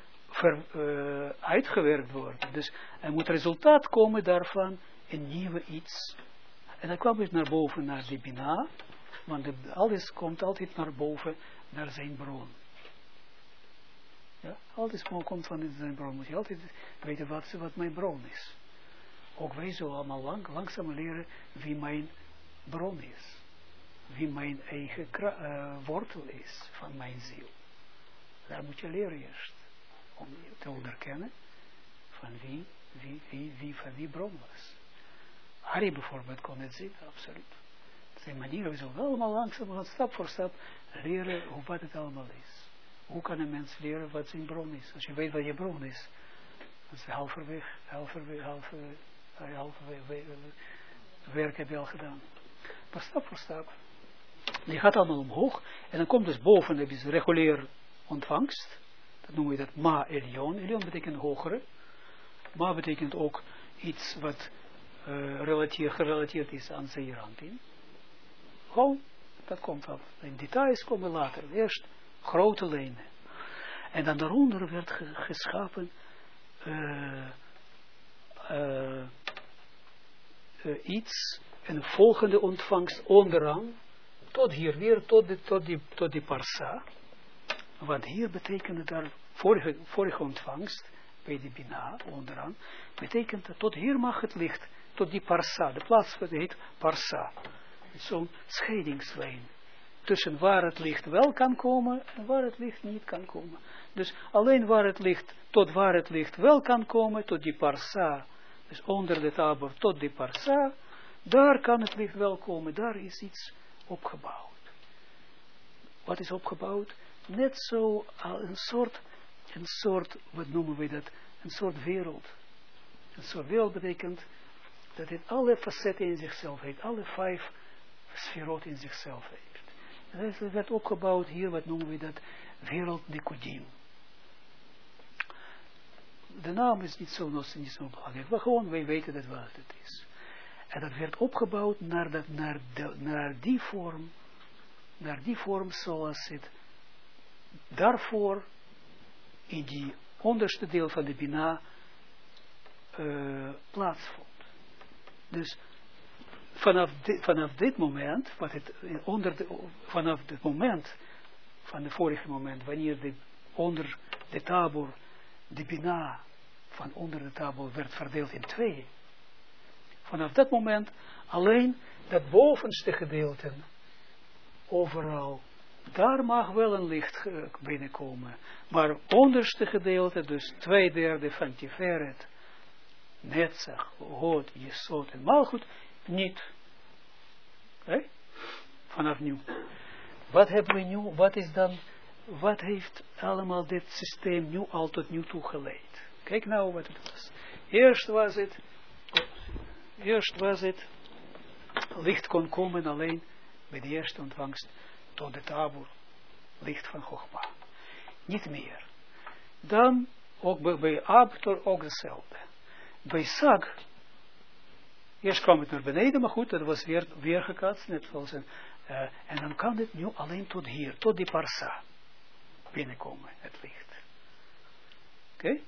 uh, uitgewerkt worden. Dus er moet resultaat komen daarvan, een nieuwe iets. En dan kwam het naar boven, naar de Bina, want alles komt altijd naar boven, naar zijn bron. Ja, alles komt van zijn bron. Moet je altijd weten wat, wat mijn bron is. Ook wij zullen allemaal lang, langzaam leren wie mijn bron is. Wie mijn eigen uh, wortel is van mijn ziel. Daar moet je leren eerst om te onderkennen van wie, wie, wie, wie van wie bron was. Harry bijvoorbeeld kon het zien, absoluut. zijn manieren, we zullen allemaal langzaam, stap voor stap, leren hoe wat het allemaal is. Hoe kan een mens leren wat zijn bron is? Als je weet wat je bron is, dat is halverwege, halverwege, halverwege, halverwege, werk heb je al gedaan. Maar stap voor stap. Je gaat allemaal omhoog, en dan komt dus boven, dat is regulier ontvangst, dat noemen we dat ma elion, elion betekent hogere, ma betekent ook iets wat uh, gerelateerd is aan Zeerantin. Gewoon, dat komt al. In details komen later. Eerst grote lijnen. En dan daaronder werd geschapen uh, uh, iets, een volgende ontvangst onderaan, tot hier weer, tot, die, tot, die, tot die parsa. Want hier betekent daar vorige, ontvangst, bij die bina, onderaan, betekent dat tot hier mag het licht, tot die parsa, de plaats wat heet parsa. Zo'n scheidingslijn tussen waar het licht wel kan komen en waar het licht niet kan komen. Dus alleen waar het licht, tot waar het licht wel kan komen, tot die parsa, dus onder de tabor tot die parsa, daar kan het licht wel komen, daar is iets opgebouwd. Wat is opgebouwd? Net zo een soort, een soort, wat noemen we dat, een soort wereld. Een soort wereld betekent dat het alle facetten in zichzelf heeft, alle vijf sferot in zichzelf heeft. En dat werd opgebouwd hier, wat noemen we dat, wereld Kudim. De naam is niet zo, niet zo belangrijk, maar gewoon, wij weten dat wat het is. En dat werd opgebouwd naar, naar, naar die vorm, naar die vorm zoals het daarvoor in die onderste deel van de Bina uh, plaatsvond. Dus vanaf vanaf dit moment, wat het onder de, vanaf het moment, van het vorige moment, wanneer de, onder de tabor, de Bina van onder de tabor werd verdeeld in twee, vanaf dat moment alleen dat bovenste gedeelte overal, daar mag wel een licht binnenkomen. Maar onderste gedeelte, dus twee derde van Tiferet, Netzach, God, Jesod en Malchut, niet. Vanaf nu. Wat hebben we nu, wat is dan, wat heeft allemaal dit systeem nu al tot nu toe geleid? Kijk nou wat het was. Eerst was het Eerst was het, licht kon komen alleen bij de eerste ontvangst tot de tabur, licht van Chogma. Niet meer. Dan, ook bij, bij Abtor ook hetzelfde. Bij Sag, eerst kwam het naar beneden, maar goed, dat was weer, weer gekatst, net zoals een, uh, en dan kan het nu alleen tot hier, tot die parsa, binnenkomen, het licht. Oké?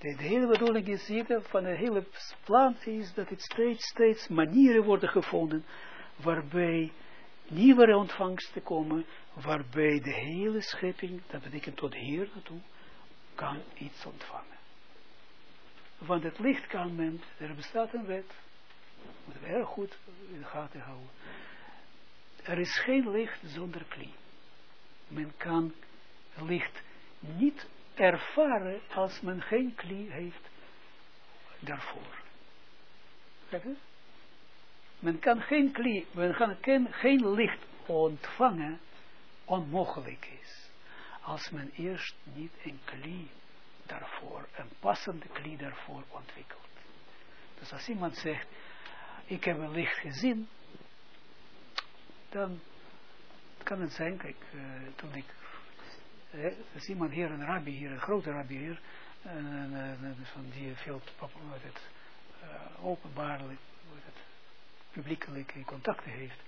De, hele bedoeling is hier van de hele plan is dat het steeds, steeds manieren worden gevonden waarbij nieuwe ontvangsten komen, waarbij de hele schepping, dat betekent tot hier naartoe, kan iets ontvangen. Want het licht kan men, er bestaat een wet, moeten we goed in de gaten houden. Er is geen licht zonder klie. Men kan licht niet ervaren als men geen klie heeft daarvoor. Men kan geen klie, men kan geen, licht ontvangen, onmogelijk is. Als men eerst niet een klie daarvoor, een passende klie daarvoor ontwikkelt. Dus als iemand zegt, ik heb een licht gezien, dan kan het zijn, kijk, uh, toen ik is iemand hier, een rabbi hier, een grote rabbi hier, en, van die veel het, uh, openbaarlijk, het, publiekelijke contacten heeft.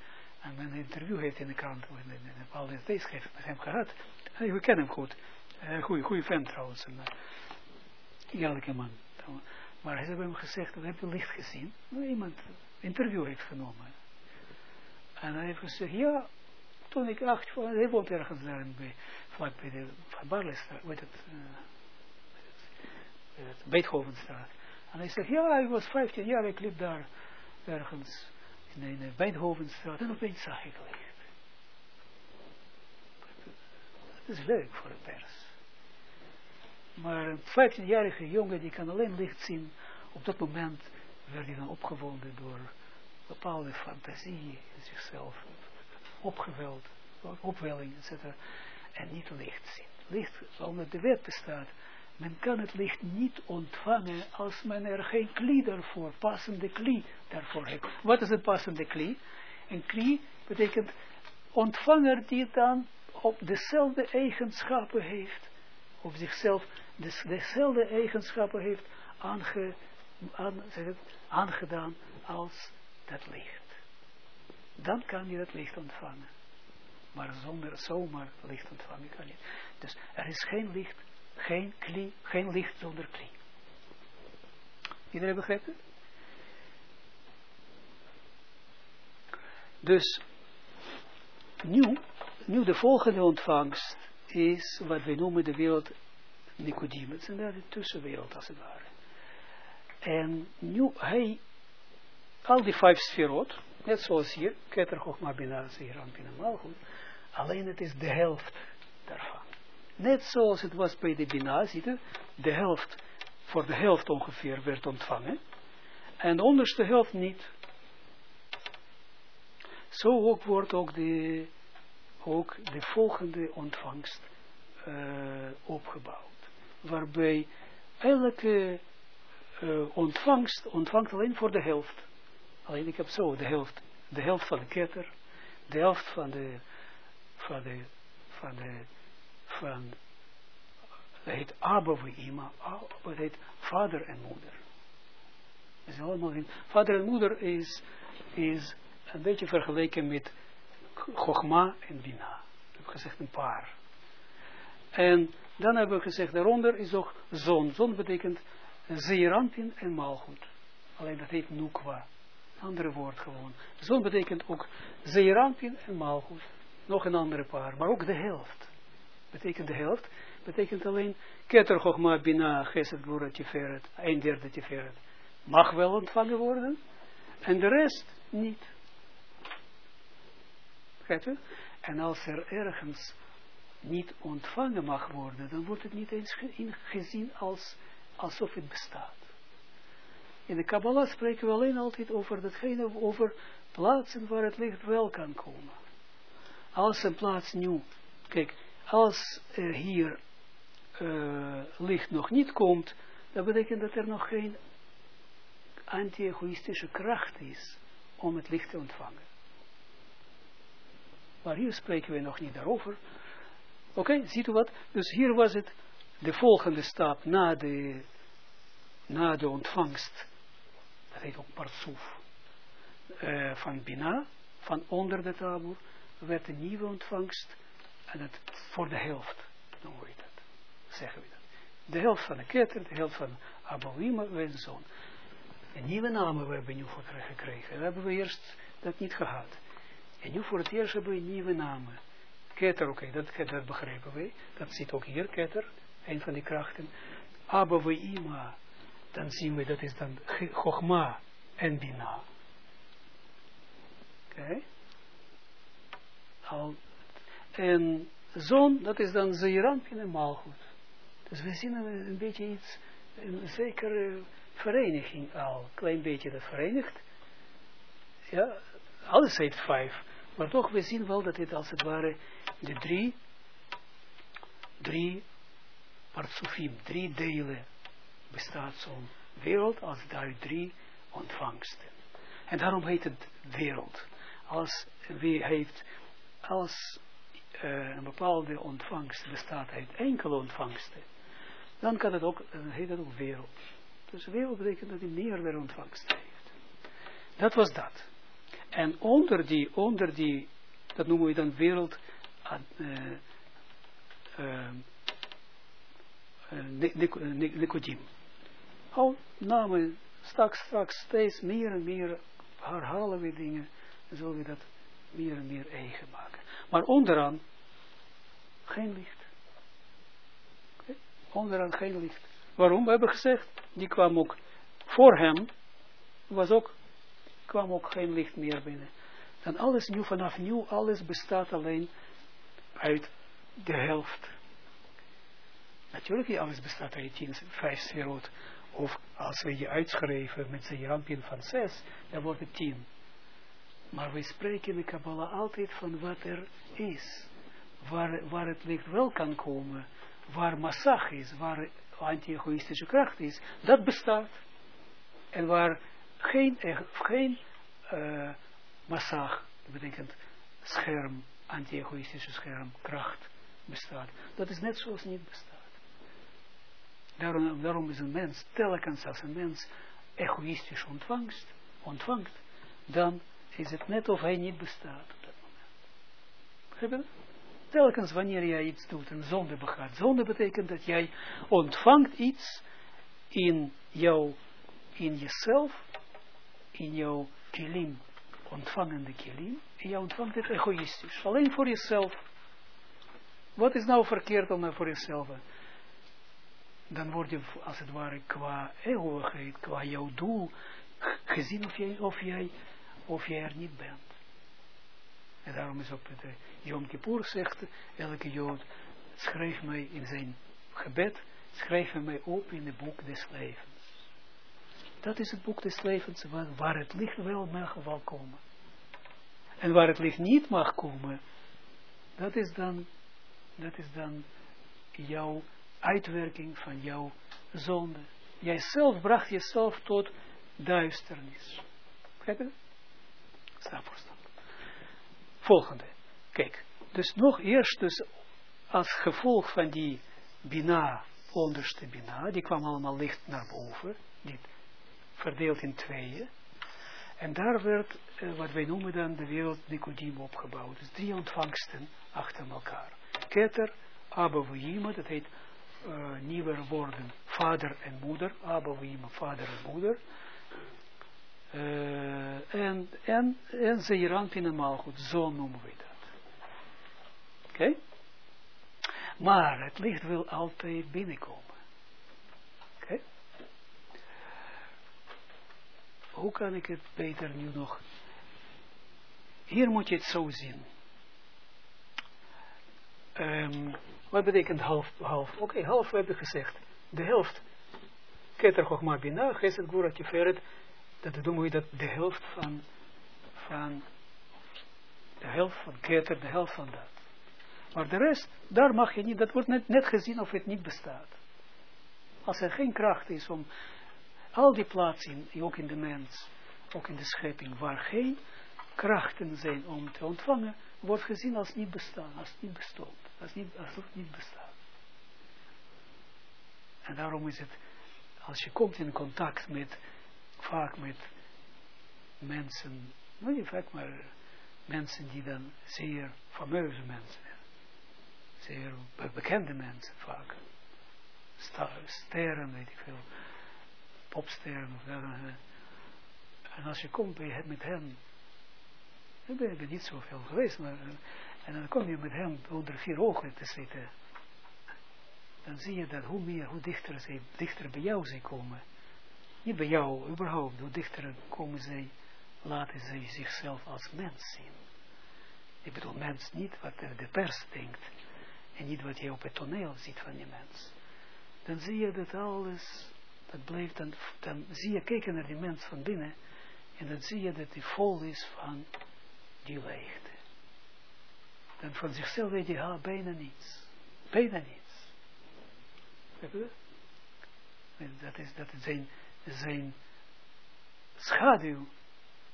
En een interview heeft in de krant, in een bepaalde tijdschrift met hem gehad. We kennen hem goed. Een goede, vent trouwens. Een uh, eerlijke man. Maar ze hebben hem gezegd, dat heb je licht gezien. Iemand interview heeft genomen. En hij heeft gezegd, ja, toen ik acht was, hij woont ergens daar bij, vlak bij de Barlestraat, weet het, uh, het, Beethovenstraat. En hij zegt, ja, ik was 15 jaar, ik liep daar ergens in de Beethovenstraat en opeens zag ik licht. Dat is leuk voor de pers. Maar een 15-jarige jongen die kan alleen licht zien, op dat moment werd hij dan opgewonden door bepaalde fantasie in zichzelf, opgeweld, opwelling, etc. En niet licht zien. Licht, omdat de wet bestaat, men kan het licht niet ontvangen als men er geen kli daarvoor, passende kli daarvoor heeft. Wat is het passende kli? Een kli betekent ontvanger die dan op dezelfde eigenschappen heeft, op zichzelf dezelfde eigenschappen heeft aangedaan als dat licht. Dan kan je dat licht ontvangen. Maar zonder zomaar licht ontvangen kan je. Dus er is geen licht, geen kli, geen licht zonder kli. Iedereen begrijpt het? Dus, nu, nu de volgende ontvangst is wat wij noemen de wereld Nicodemus. En de tussenwereld als het ware. En nu hij, al die vijf sferot, net zoals hier, Keter, Chochma, Bina, Zeeran, Bina, Malchut, alleen het is de helft daarvan. Net zoals het was bij de Bina, ziet de helft, voor de helft ongeveer werd ontvangen, en de onderste helft niet. Zo ook wordt ook de, ook de volgende ontvangst uh, opgebouwd. Waarbij elke uh, ontvangst ontvangt alleen voor de helft. Alleen ik heb zo de helft, de helft van de ketter, de helft van de, van de, van de, van, dat heet Abba Ima, dat heet vader en moeder. Dat is allemaal in, vader en moeder is, is een beetje vergeleken met Chogma en Bina. Ik heb gezegd een paar. En dan hebben we gezegd, daaronder is ook zon. Zon betekent Zeerampin en Malchut. Alleen dat heet Nukwa. Andere woord gewoon. Zon betekent ook Zeerampin en Malchut. Nog een andere paar, maar ook de helft. Betekent de helft. Betekent alleen Keter Chogma Bina Geset Gura Tiferet. Een derde Tiferet. Mag wel ontvangen worden. En de rest niet. Begrijpt u? En als er ergens niet ontvangen mag worden, dan wordt het niet eens gezien als, alsof het bestaat. In de Kabbalah spreken we alleen altijd over datgene, over plaatsen waar het licht wel kan komen. Als een plaats nieuw, kijk, als er hier uh, licht nog niet komt, dat betekent dat er nog geen anti-egoïstische kracht is om het licht te ontvangen. Maar hier spreken we nog niet daarover. Oké, ziet u wat? Dus hier was het de volgende stap na de, na de ontvangst. Dat heet ook parsoef. Uh, van Bina, van onder de taboe, werd een nieuwe ontvangst. En het voor de helft, noemen we dat. Zeggen we dat. De helft van de ketter, de helft van Abouima en zoon. Een nieuwe namen we nu gekregen. Dat hebben we eerst dat niet gehad. En nu voor het eerst hebben we nieuwe namen. Keter, oké, okay, dat, dat begrijpen we. Dat zit ook hier, keter, een van die krachten. Abba Ima, dan zien we dat is dan Chogma en Bina. Oké. En zon, dat is dan Zeerampin en Malchut. Dus we zien een, beetje iets, een zekere vereniging al. Klein beetje dat verenigt. Ja, alles heeft vijf. Maar toch, we zien wel dat dit als het ware de drie, drie partsofim, drie delen bestaat zo'n wereld als daar drie ontvangsten. En daarom heet het wereld. Als wie heeft, als uh, een bepaalde ontvangst bestaat uit enkele ontvangsten, dan kan het ook, dan heet het ook wereld. Dus wereld betekent dat hij meerdere ontvangsten heeft. Dat was dat. En onder die, onder die, dat noemen we dan wereld, uh, uh, Nicodim. Namen, straks, straks steeds meer en meer herhalen we dingen, en zullen we dat meer en meer eigen maken. Maar onderaan, geen licht. Onderaan geen licht. Waarom? We hebben gezegd, die kwam ook voor hem, was ook kwam ook geen licht meer binnen. Dan alles nu, vanaf nu, alles bestaat alleen uit de helft. Natuurlijk, alles bestaat uit 10, 5 sferot. Of als we je uitschrijven met zijn rampje van 6, dan wordt het 10. Maar we spreken in de Kabbalah altijd van wat er is. Waar, waar het licht wel kan komen. Waar massag is, waar anti-egoïstische kracht is. Dat bestaat. En waar geen, geen uh, massag, dat betekent scherm, anti-egoïstische scherm, kracht bestaat. Dat is net zoals niet bestaat. Daarom, daarom is een mens, telkens als een mens egoïstisch ontvangt, ontvangt, dan is het net of hij niet bestaat op dat moment. Telkens wanneer jij iets doet, een zonde begaat. Zonde betekent dat jij ontvangt iets in jou, in jezelf, in jouw kilim, ontvangende kilim, en jij ontvangt het egoïstisch, alleen voor jezelf. Wat is nou verkeerd om nou voor jezelf? Dan word je als het ware qua eeuwigheid, qua jouw doel, gezien of jij, of jij, of jij er niet bent. En daarom is ook de Yom Kippur zegt, elke Jood, schrijf mij in zijn gebed, schrijf mij op in het boek des levens. Dat is het boek des levens waar, het licht wel mag wel komen. En waar het licht niet mag komen, dat is dan, dat is dan jouw uitwerking van jouw zonde. Jijzelf bracht jezelf tot duisternis. Begrijp je? Volgende. Kijk, dus nog eerst, dus als gevolg van die Bina, onderste Bina, die kwam allemaal licht naar boven, die verdeeld in tweeën. En daar werd, uh, wat wij noemen dan, de wereld Nicodiem opgebouwd. Dus drie ontvangsten achter elkaar. Keter, Abba dat heet uh, nieuwe woorden, vader en moeder, Abba vader en moeder. Uh, en, en, en Zeeranpin en Malchut, zo noemen we dat. Oké? Maar het licht wil altijd binnenkomen. Oké? Hoe kan ik het beter nu nog... Hier moet je het zo zien. Um, wat betekent half? half? Oké, half hebben we gezegd. De helft. Keter Chochma Bina, Geset Gura Tiferet dat doen we dat de helft van, van de helft van keter, de helft van dat. Maar de rest, daar mag je niet, dat wordt net, net gezien of het niet bestaat. Als er geen kracht is om al die plaatsen, ook in de mens, ook in de schepping, waar geen krachten zijn om te ontvangen, wordt gezien als niet bestaan, als niet bestond, als, niet, als het niet bestaat. En daarom is het, als je komt in contact met vaak met mensen, nou niet vaak, maar mensen die dan zeer fameuze mensen zeer bekende mensen vaak, sterren, weet ik veel, popsterren of dat. En als je komt bij, met hen, ik ben er niet zoveel geweest, maar en dan kom je met hem onder vier ogen te zitten, dan zie je dat hoe meer, hoe dichter, ze, dichter bij jou ze komen, niet bij jou, überhaupt, hoe dichter komen zij, laten zij zichzelf als mens zien. Ik bedoel mens niet wat de pers denkt, en niet wat je op het toneel ziet van die mens. Dan zie je dat alles, dat blijft, dan, dan zie je, kijken naar die mens van binnen, en dan zie je dat hij vol is van die leegte. Dan van zichzelf weet je, ha, bijna niets. Bijna niets. Dat is, dat zijn zijn schaduw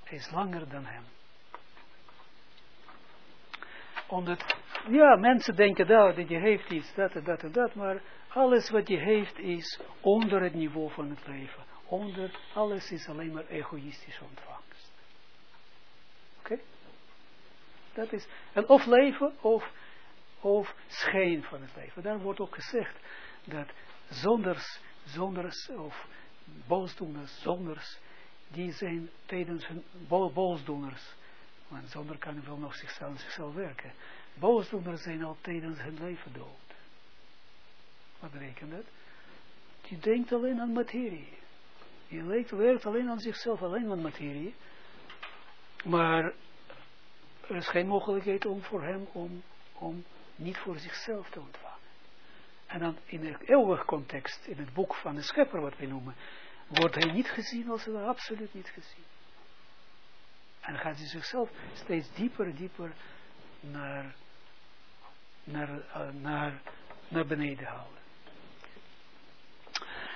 is langer dan hem. Omdat, ja, mensen denken dat, dat je heeft iets, dat en dat en dat, maar alles wat je heeft is onder het niveau van het leven. Onder, alles is alleen maar egoïstisch ontvangst. Oké? Dat is, en of leven of, of schijn van het leven. Daar wordt ook gezegd dat zonder, zonder of boosdoeners, zonders, die zijn tijdens hun bo boosdoeners, want zonder kan wel nog zichzelf, zichzelf werken. Boosdoeners zijn al tijdens hun leven dood. Wat betekent dat? Je denkt alleen aan materie. Je werkt alleen aan zichzelf, alleen aan materie. Maar er is geen mogelijkheid om voor hem om, om niet voor zichzelf te ontvangen. En dan in een eeuwig context, in het boek van de schepper wat wij noemen, wordt hij niet gezien als hij absoluut niet gezien. En gaat hij zichzelf steeds dieper, dieper naar, naar, uh, naar, naar beneden halen.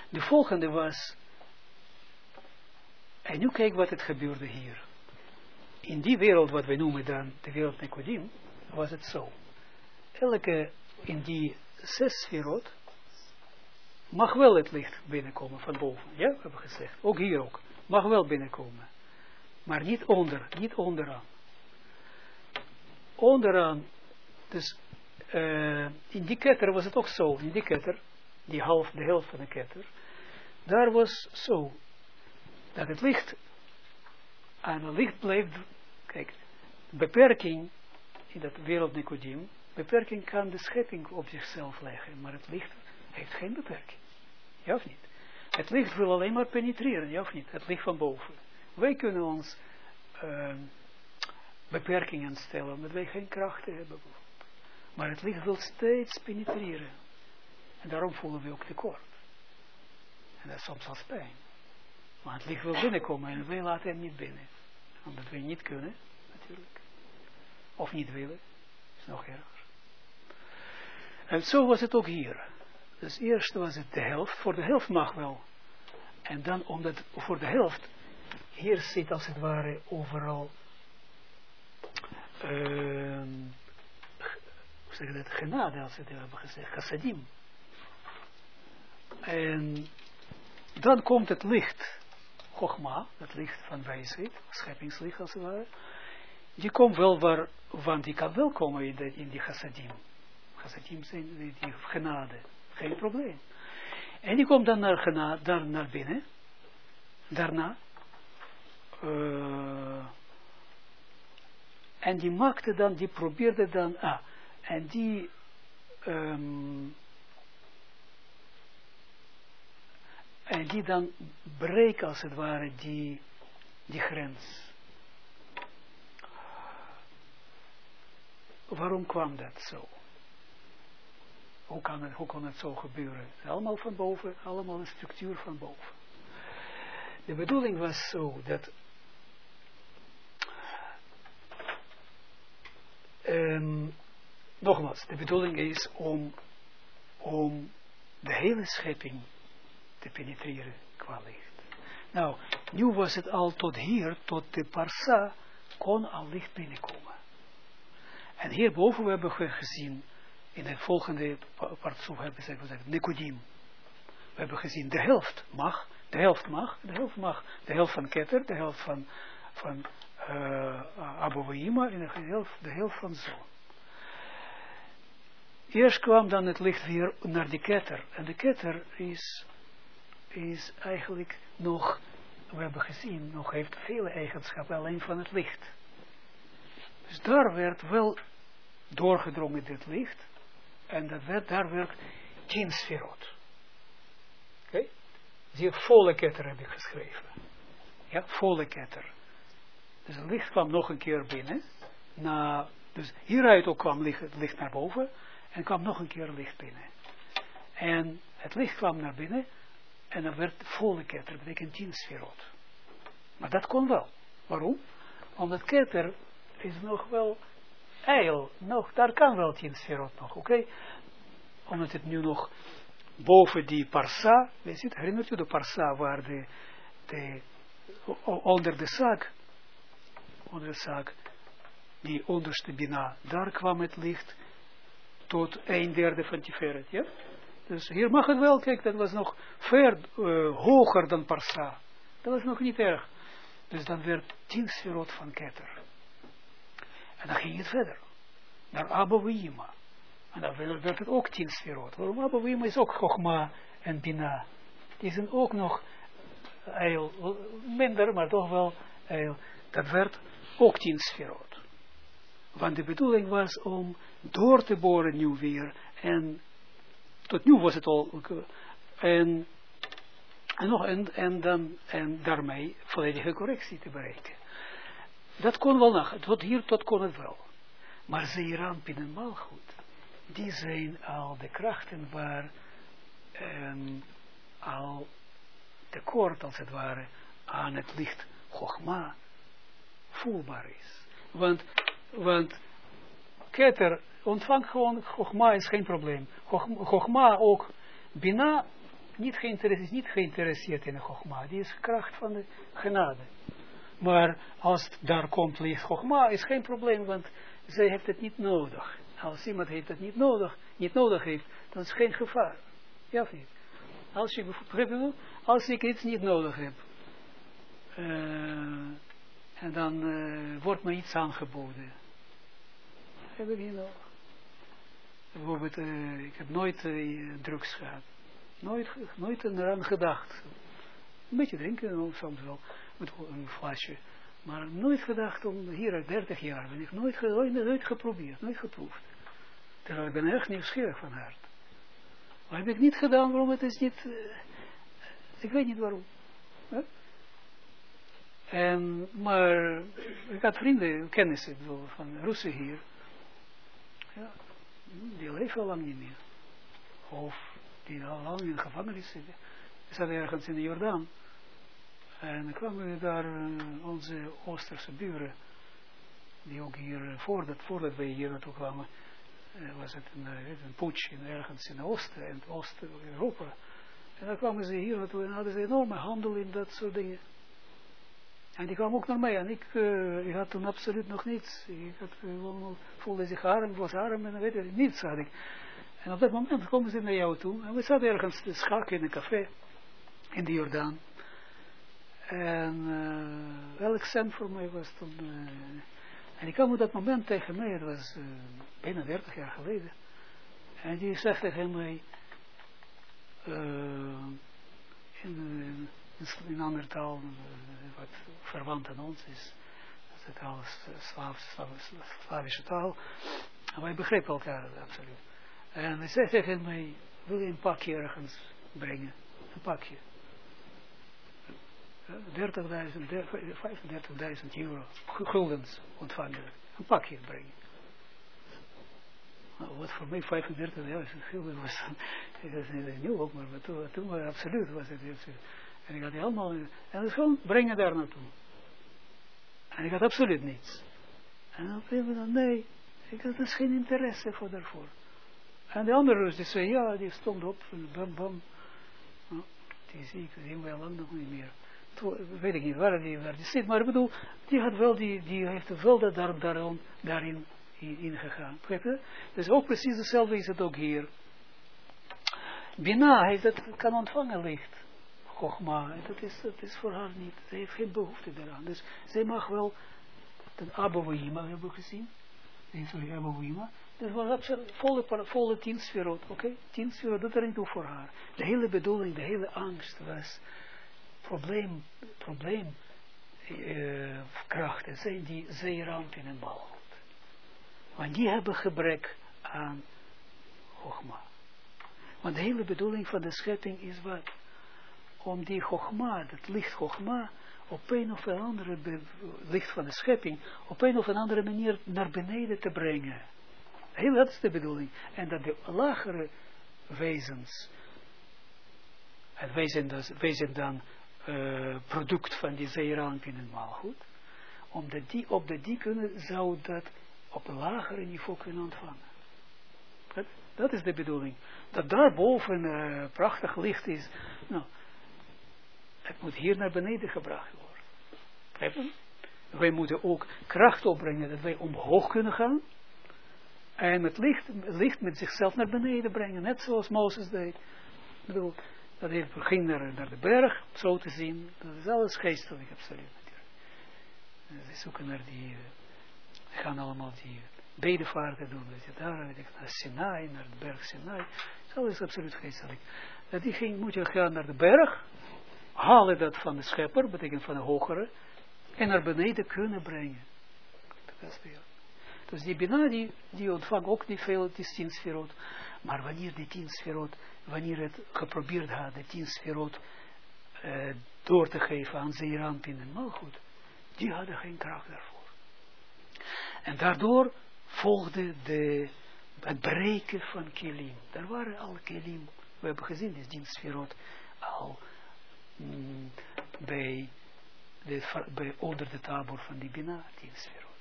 De volgende was, en nu kijk wat het gebeurde hier. In die wereld, wat wij noemen dan de wereld Nicodim, was het zo. Elke, in die zes sferot, mag wel het licht binnenkomen van boven. Ja, we hebben gezegd. Ook hier ook. Mag wel binnenkomen. Maar niet onder, niet onderaan. Onderaan, dus uh, in die ketter was het ook zo. In die ketter, die half, de helft van de ketter, daar was zo, dat het licht aan het licht bleef, kijk, beperking in dat wereld beperking kan de schepping op zichzelf leggen, maar het licht heeft geen beperking. Ja of niet? Het licht wil alleen maar penetreren, ja of niet? Het licht van boven. Wij kunnen ons uh, beperkingen stellen, omdat wij geen krachten hebben. Maar het licht wil steeds penetreren. En daarom voelen we ook tekort. En dat is soms als pijn. Maar het licht wil binnenkomen en wij laten hem niet binnen. Omdat wij niet kunnen, natuurlijk. Of niet willen. is nog erger. En zo was het ook hier. Dus eerst was het de helft. Voor de helft mag wel. En dan omdat voor de helft. Hier zit als het ware overal. Uh, hoe zeg dat? Genade als het hebben gezegd. Chassadim. En dan komt het licht. Chogma, het licht van wijsheid. Scheppingslicht als het ware. Die komt wel waar, want die kan wel komen in, de, in die chassadim. Chassadim zijn die, genade. Geen probleem. En die komt dan naar, naar binnen. Daarna. Uh, en die maakte dan, die probeerde dan, ah, en die um, en die dan breken als het ware die, die grens. Waarom kwam dat zo? Hoe kan het, hoe kon het zo gebeuren? Allemaal van boven, allemaal een structuur van boven. De bedoeling was zo dat um, nogmaals, de bedoeling is om, om de hele schepping te penetreren qua licht. Nou, nu was het al tot hier, tot de parsa, kon al licht binnenkomen. En hierboven hebben we gezien, in de volgende partsoef hebben we gezegd, Nicodim. We hebben gezien, de helft mag, de helft mag, de helft mag, de helft van Keter, de helft van, van uh, Abouima en de helft, de helft van Zon. Eerst kwam dan het licht weer naar de ketter. En de ketter is, is eigenlijk nog, we hebben gezien, nog heeft vele eigenschappen alleen van het licht. Dus daar werd wel doorgedrongen dit licht. En dat werd, daar werd tien sferot. Oké? Okay? Zie volle ketter heb ik geschreven. Ja, volle ketter. Dus het licht kwam nog een keer binnen. Na, dus hieruit ook kwam licht, het licht naar boven. En kwam nog een keer licht binnen. En het licht kwam naar binnen. En dan werd volle ketter, betekent tien sferot. Maar dat kon wel. Waarom? Omdat ketter is nog wel eil. Nog, daar kan wel tien sferot nog, oké? Okay? Omdat het nu nog boven die parsa, weet je herinnert u de parsa waar de, de onder de zaak, onder de zaak, die onderste bina, daar kwam het licht tot een derde van Tiferet, ja? Dus hier mag het wel, kijk, dat was nog ver uh, hoger dan Parsa. Dat was nog niet erg. Dus dan werd tien sferot van Keter. En dan ging het verder. Naar Abouima. En dan werd het ook tien sferot. Waarom Abouima is ook Chogma en Bina. Die zijn ook nog heel minder, maar toch wel heel. Dat werd ook tien sferot. Want de bedoeling was om door te boren nu weer. En tot nu was het al. En, en, nog, en, en, dan, en daarmee volledige correctie te bereiken. Dat kon wel nog. Tot hier tot kon het wel. Maar Zeeramp in een maalgoed. Die zijn al de krachten waar um, al tekort als het ware aan het licht Chogma voelbaar is. Want, want Keter ontvangt gewoon, Chogma is geen probleem. Chogma ook, Bina niet geïnteresseerd, is niet geïnteresseerd in de Chogma. Die is kracht van de genade. Maar als daar komt licht Chogma, is geen probleem, want zij heeft het niet nodig. Als iemand heeft het niet nodig, niet nodig heeft, dan is het geen gevaar. Ja of niet? Als, je, als ik iets niet nodig heb, uh, en dan uh, wordt me iets aangeboden. heb ik niet nodig. Bijvoorbeeld, uh, ik heb nooit drugs gehad. Nooit, nooit eraan gedacht. Een beetje drinken, soms wel, met een flesje. Maar nooit gedacht om, hier 30 jaar ben ik nooit, nooit, nooit geprobeerd, nooit geproefd. Terwijl ik ben echt nieuwsgierig van hart. Maar heb ik niet gedaan, waarom het is niet, uh, ik weet niet waarom. En, maar ik had vrienden, kennissen van Russen hier. Ja, die leven al lang niet meer. Of die al lang in de gevangenis zitten. Ze zaten ergens in de Jordaan. En dan kwamen we daar uh, onze Oosterse buren, die ook hier, voordat, voordat wij hier naartoe kwamen, uh, was het een, een putsch in, ergens in oosten, in het oosten Europa. En dan kwamen ze hier naartoe en hadden ze enorme handel in dat soort dingen. En die kwam ook naar mij en ik, ik had toen absoluut nog niets. Ik had uh, voelde zich arm, was arm en weet ik, niets had ik. En op dat moment komen ze naar jou toe en we zaten ergens te schaken in een café in de Jordaan. En uh, elk cent voor mij was toen... Uh, en ik kwam op dat moment tegen mij, het was uh, bijna 30 jaar geleden. En die zegt tegen mij... in, in, in andere taal, wat verwant aan ons is. Dat is alles Slavische taal. En wij begrepen elkaar absoluut. En hij zei tegen mij, wil je een pakje ergens brengen? Een pakje. 30.000, 35.000 euro guldens ontvangen. Een pakje brengen. Nou, wat voor mij 35 ja, gulden was, <laughs> dat is niet nieuw ook, maar toen, toen absoluut was het. En ik had allemaal, en dat gewoon brengen daar naartoe. En ik had absoluut niets. En dan zei dan, nee, ik had dus geen interesse voor daarvoor. En de andere Rus, die zei, ja, die stond op, bam, bam. Nou, die zie ik, die zien al lang nog niet meer weet ik niet waar die, waar zit, maar ik bedoel, die, had wel die, die heeft wel dat daar, daarom, daarin ingegaan. In dus ook precies hetzelfde is het ook hier. Bina heeft het, kan ontvangen licht. Chogma, dat is, dat is voor haar niet, ze heeft geen behoefte daaraan. Dus zij mag wel, het Abouima hebben gezien, sorry, Abouima, dat was volle, volle tien sferot, oké, okay? tien sferot, dat er niet toe voor haar. De hele bedoeling, de hele angst was, probleem, probleem uh, krachten zijn die zeeramp in een bal. Want die hebben gebrek aan Chogma. Want de hele bedoeling van de schepping is wat? Om die Chogma, dat licht Chogma, op een of andere licht van de schepping, op een of andere manier naar beneden te brengen. Heel, dat is de bedoeling. En dat de lagere wezens, het wezen, dus, wezen dan uh, product van die zeerank in het maalgoed, omdat die op de die kunnen, zou dat op een lagere niveau kunnen ontvangen. Dat, dat is de bedoeling. Dat daarboven uh, prachtig licht is, nou, het moet hier naar beneden gebracht worden. Wij moeten ook kracht opbrengen dat wij omhoog kunnen gaan. En het licht, licht met zichzelf naar beneden brengen. Net zoals Mozes deed. Ik bedoel, dat hij ging naar, de berg, zo te zien. Dat is alles geestelijk, absoluut natuurlijk. Ze zoeken naar die, uh, gaan allemaal die bedevaarten doen. Weet je, daar naar Sinai, naar de berg Sinai. Dat is absoluut geestelijk. Dat die ging, moet je gaan naar de berg, halen dat van de schepper, betekent van de hogere, en naar beneden kunnen brengen. Dat is. Dus die Bina, die, die ontvangt ook niet veel, die tien sferot. Maar wanneer die tien sferot, wanneer het geprobeerd had, de tien sferot uh, door te geven aan Zeerampin en Malchut, die hadden geen kracht daarvoor. En daardoor volgde de, het breken van Kelim. Daar waren al Kelim, we hebben gezien, die tien sferot al mm, bij de, bij, onder de tabor van die Bina, tien sferot.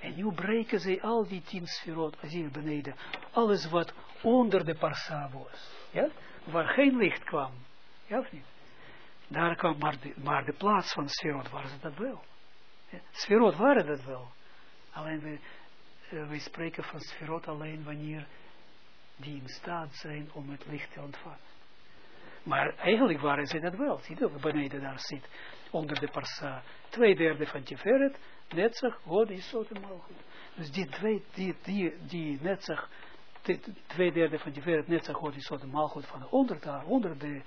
En nu breken ze al die tien sferot, hier beneden, alles wat onder de parsa was, ja, waar geen licht kwam, ja of niet? Daar kwam, maar de, maar de plaats van sferot waren ze dat wel. Ja, sferot waren dat wel. Alleen we, uh, we spreken van sferot alleen wanneer die in staat zijn om het licht te ontvangen. Maar eigenlijk waren ze dat wel. Zie je, beneden daar zit, onder de parsa, twee derde van Tiferet, netzach, God is zo te mogen. Dus die twee, die, die, die netzach, twee derde van Tiferet, netzach, God is zo te mogen, van onder daar, onder de,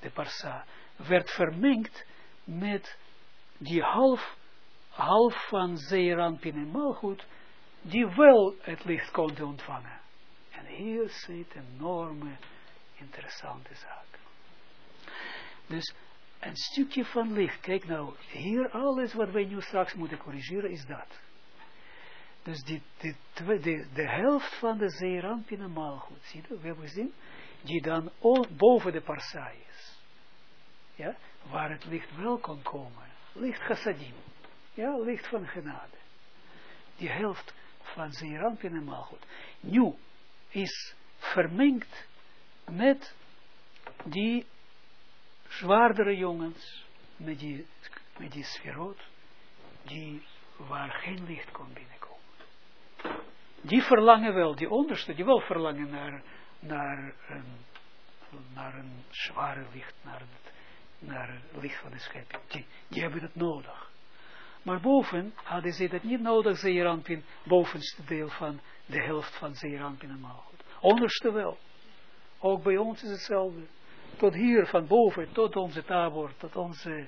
de parsa, werd vermengd met die half, half van Zeeranpin en Malchut, die wel het licht konden ontvangen. En hier zit een enorme, interessante zaak. Dus een stukje van licht. Kijk nou, hier alles wat wij nu straks moeten corrigeren is dat. Dus die, die, de, de helft van de zeeramp in een maalgoed, zie we hebben gezien, die dan boven de parsa is. Ja, waar het licht wel kan komen. Licht chassadim. Ja, licht van genade. Die helft van zeeramp in een maalgoed. Nu is vermengd met die zwaardere jongens, met die, met die sferot, die waar geen licht kon binnenkomen. Die verlangen wel, die onderste, die wel verlangen naar, naar, een, naar een zware licht, naar het, naar het licht van de schepping. Die, die hebben het nodig. Maar boven hadden ze dat niet nodig, Zeerampin, bovenste deel van de helft van Zeerampin en Malchut. Onderste wel. Ook bij ons is hetzelfde tot hier van boven, tot onze tabor, tot onze,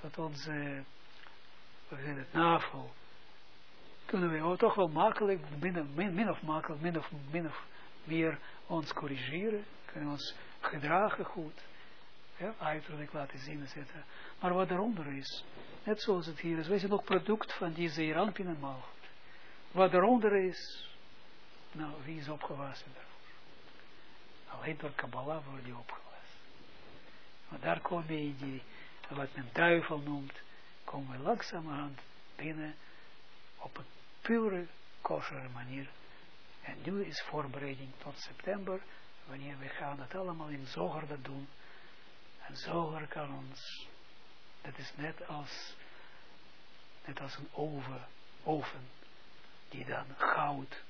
tot onze, wat is het, navel, kunnen we toch wel makkelijk, min, min, min of makkelijk, min of, min of meer ons corrigeren, kunnen ons gedragen goed, ja, uiterlijk laten zien, etc. Maar wat eronder is, net zoals het hier is, wij zijn ook product van die rampin en maalgoed. Wat eronder is, nou, wie is opgewassen daarvoor? Alleen door Kabbalah wordt die opgewassen. Maar daar we in die, wat men duivel noemt, komen we langzamerhand binnen op een pure, kosher manier. En nu is voorbereiding tot september, wanneer we gaan dat allemaal in zoger dat doen. En zoger kan ons, dat is net als, net als een oven, oven die dan goud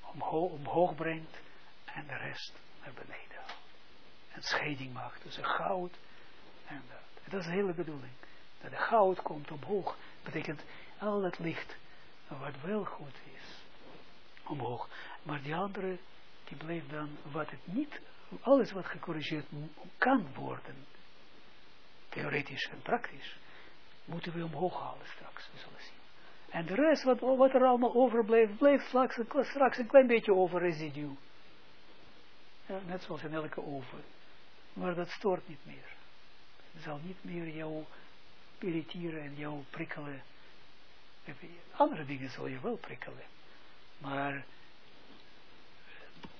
omhoog, omhoog brengt en de rest naar beneden een scheiding maakt tussen goud en dat. Dat is de hele bedoeling. Dat de goud komt omhoog, betekent al het licht wat wel goed is, omhoog. Maar die andere, die blijft dan wat het niet, alles wat gecorrigeerd kan worden, theoretisch en praktisch, moeten we omhoog halen straks, we zullen zien. En de rest, wat, wat er allemaal overblijft, blijft straks, straks een klein beetje over residu. Ja, net zoals in elke oven. Maar dat stoort niet meer. Het zal niet meer jou irriteren en jou prikkelen. Andere dingen zal je wel prikkelen. Maar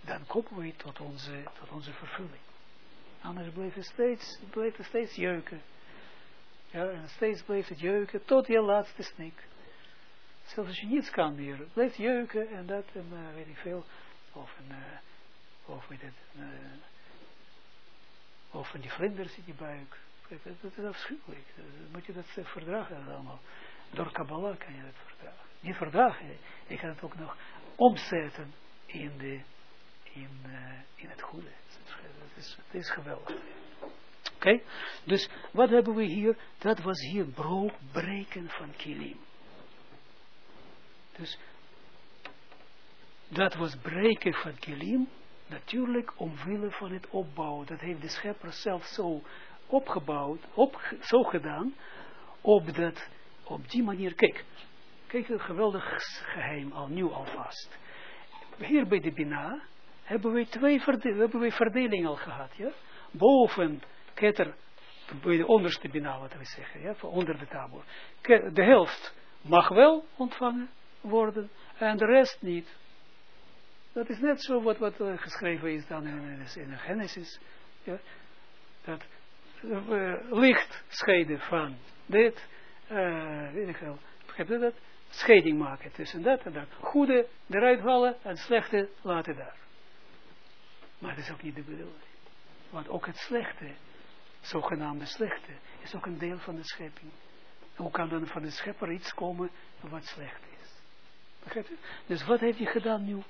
dan komen we tot onze, tot onze vervulling. Anders blijft het steeds, blijft het steeds jeuken. Ja, en steeds blijft het jeuken tot je laatste snik. Zelfs als je niets kan meer, blijft jeuken en dat en uh, weet ik veel. Of een, uh, of weet het, uh, of van die vlinders in die buik. Dat is afschuwelijk. Moet je dat verdragen allemaal. Door Kabbalah kan je dat verdragen. Niet verdragen, je kan het ook nog omzetten in, de, in, uh, in het goede. Dat is, dat is geweldig. Oké, dus wat hebben we hier? Dat was hier breken van kilim. Dus dat was breken van kilim Natuurlijk omwille van het opbouwen. Dat heeft de schepper zelf zo opgebouwd, op, zo gedaan, op, dat, op die manier. Kijk, kijk een geweldig geheim al nu alvast. Hier bij de Bina hebben we twee verdeling, hebben verdeling al gehad. Ja? Boven ketter, bij de onderste Bina, wat we zeggen, ja? onder de tabor. De helft mag wel ontvangen worden en de rest niet. Dat is net zo wat, wat uh, geschreven is dan in, in, Genesis. Ja, dat uh, licht scheiden van dit, uh, weet ik wel, begrijp je dat? Scheiding maken tussen dat en dat. Goede eruit halen en slechte laten daar. Maar dat is ook niet de bedoeling. Want ook het slechte, zogenaamde slechte, is ook een deel van de schepping. Hoe kan dan van de schepper iets komen wat slecht is? Begrijp? Dus wat heeft hij gedaan nu?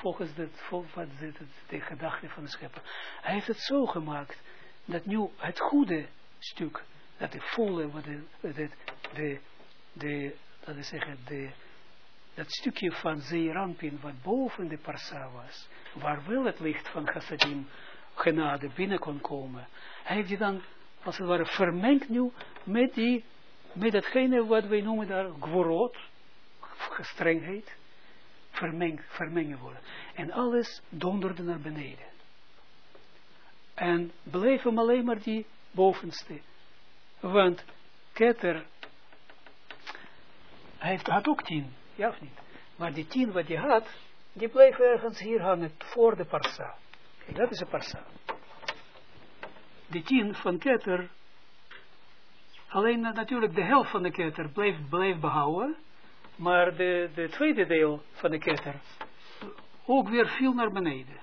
Volgens de, wat zit de gedachte van de schepper. Hij heeft het zo gemaakt dat nu het goede stuk, dat de volle, wat de, de, de, de dat is zeggen, de, dat stukje van Zeerampin wat boven de parsa was, waar wel het licht van Chassadim genade binnen kon komen, hij heeft die dan, als het ware, vermengd nu met die, met datgene wat wij noemen daar gworot, gestrengheid, vermeng, vermengen worden. En alles donderde naar beneden. En bleef hem alleen maar die bovenste. Want Keter, heeft, had ook tien, ja of niet? Maar die tien wat hij had, die bleef ergens hier hangen voor de parsa. Dat is een parsa. Die tien van Keter, alleen natuurlijk de helft van de Keter bleef, bleef behouden, maar de, de tweede deel van de ketter ook weer viel naar beneden.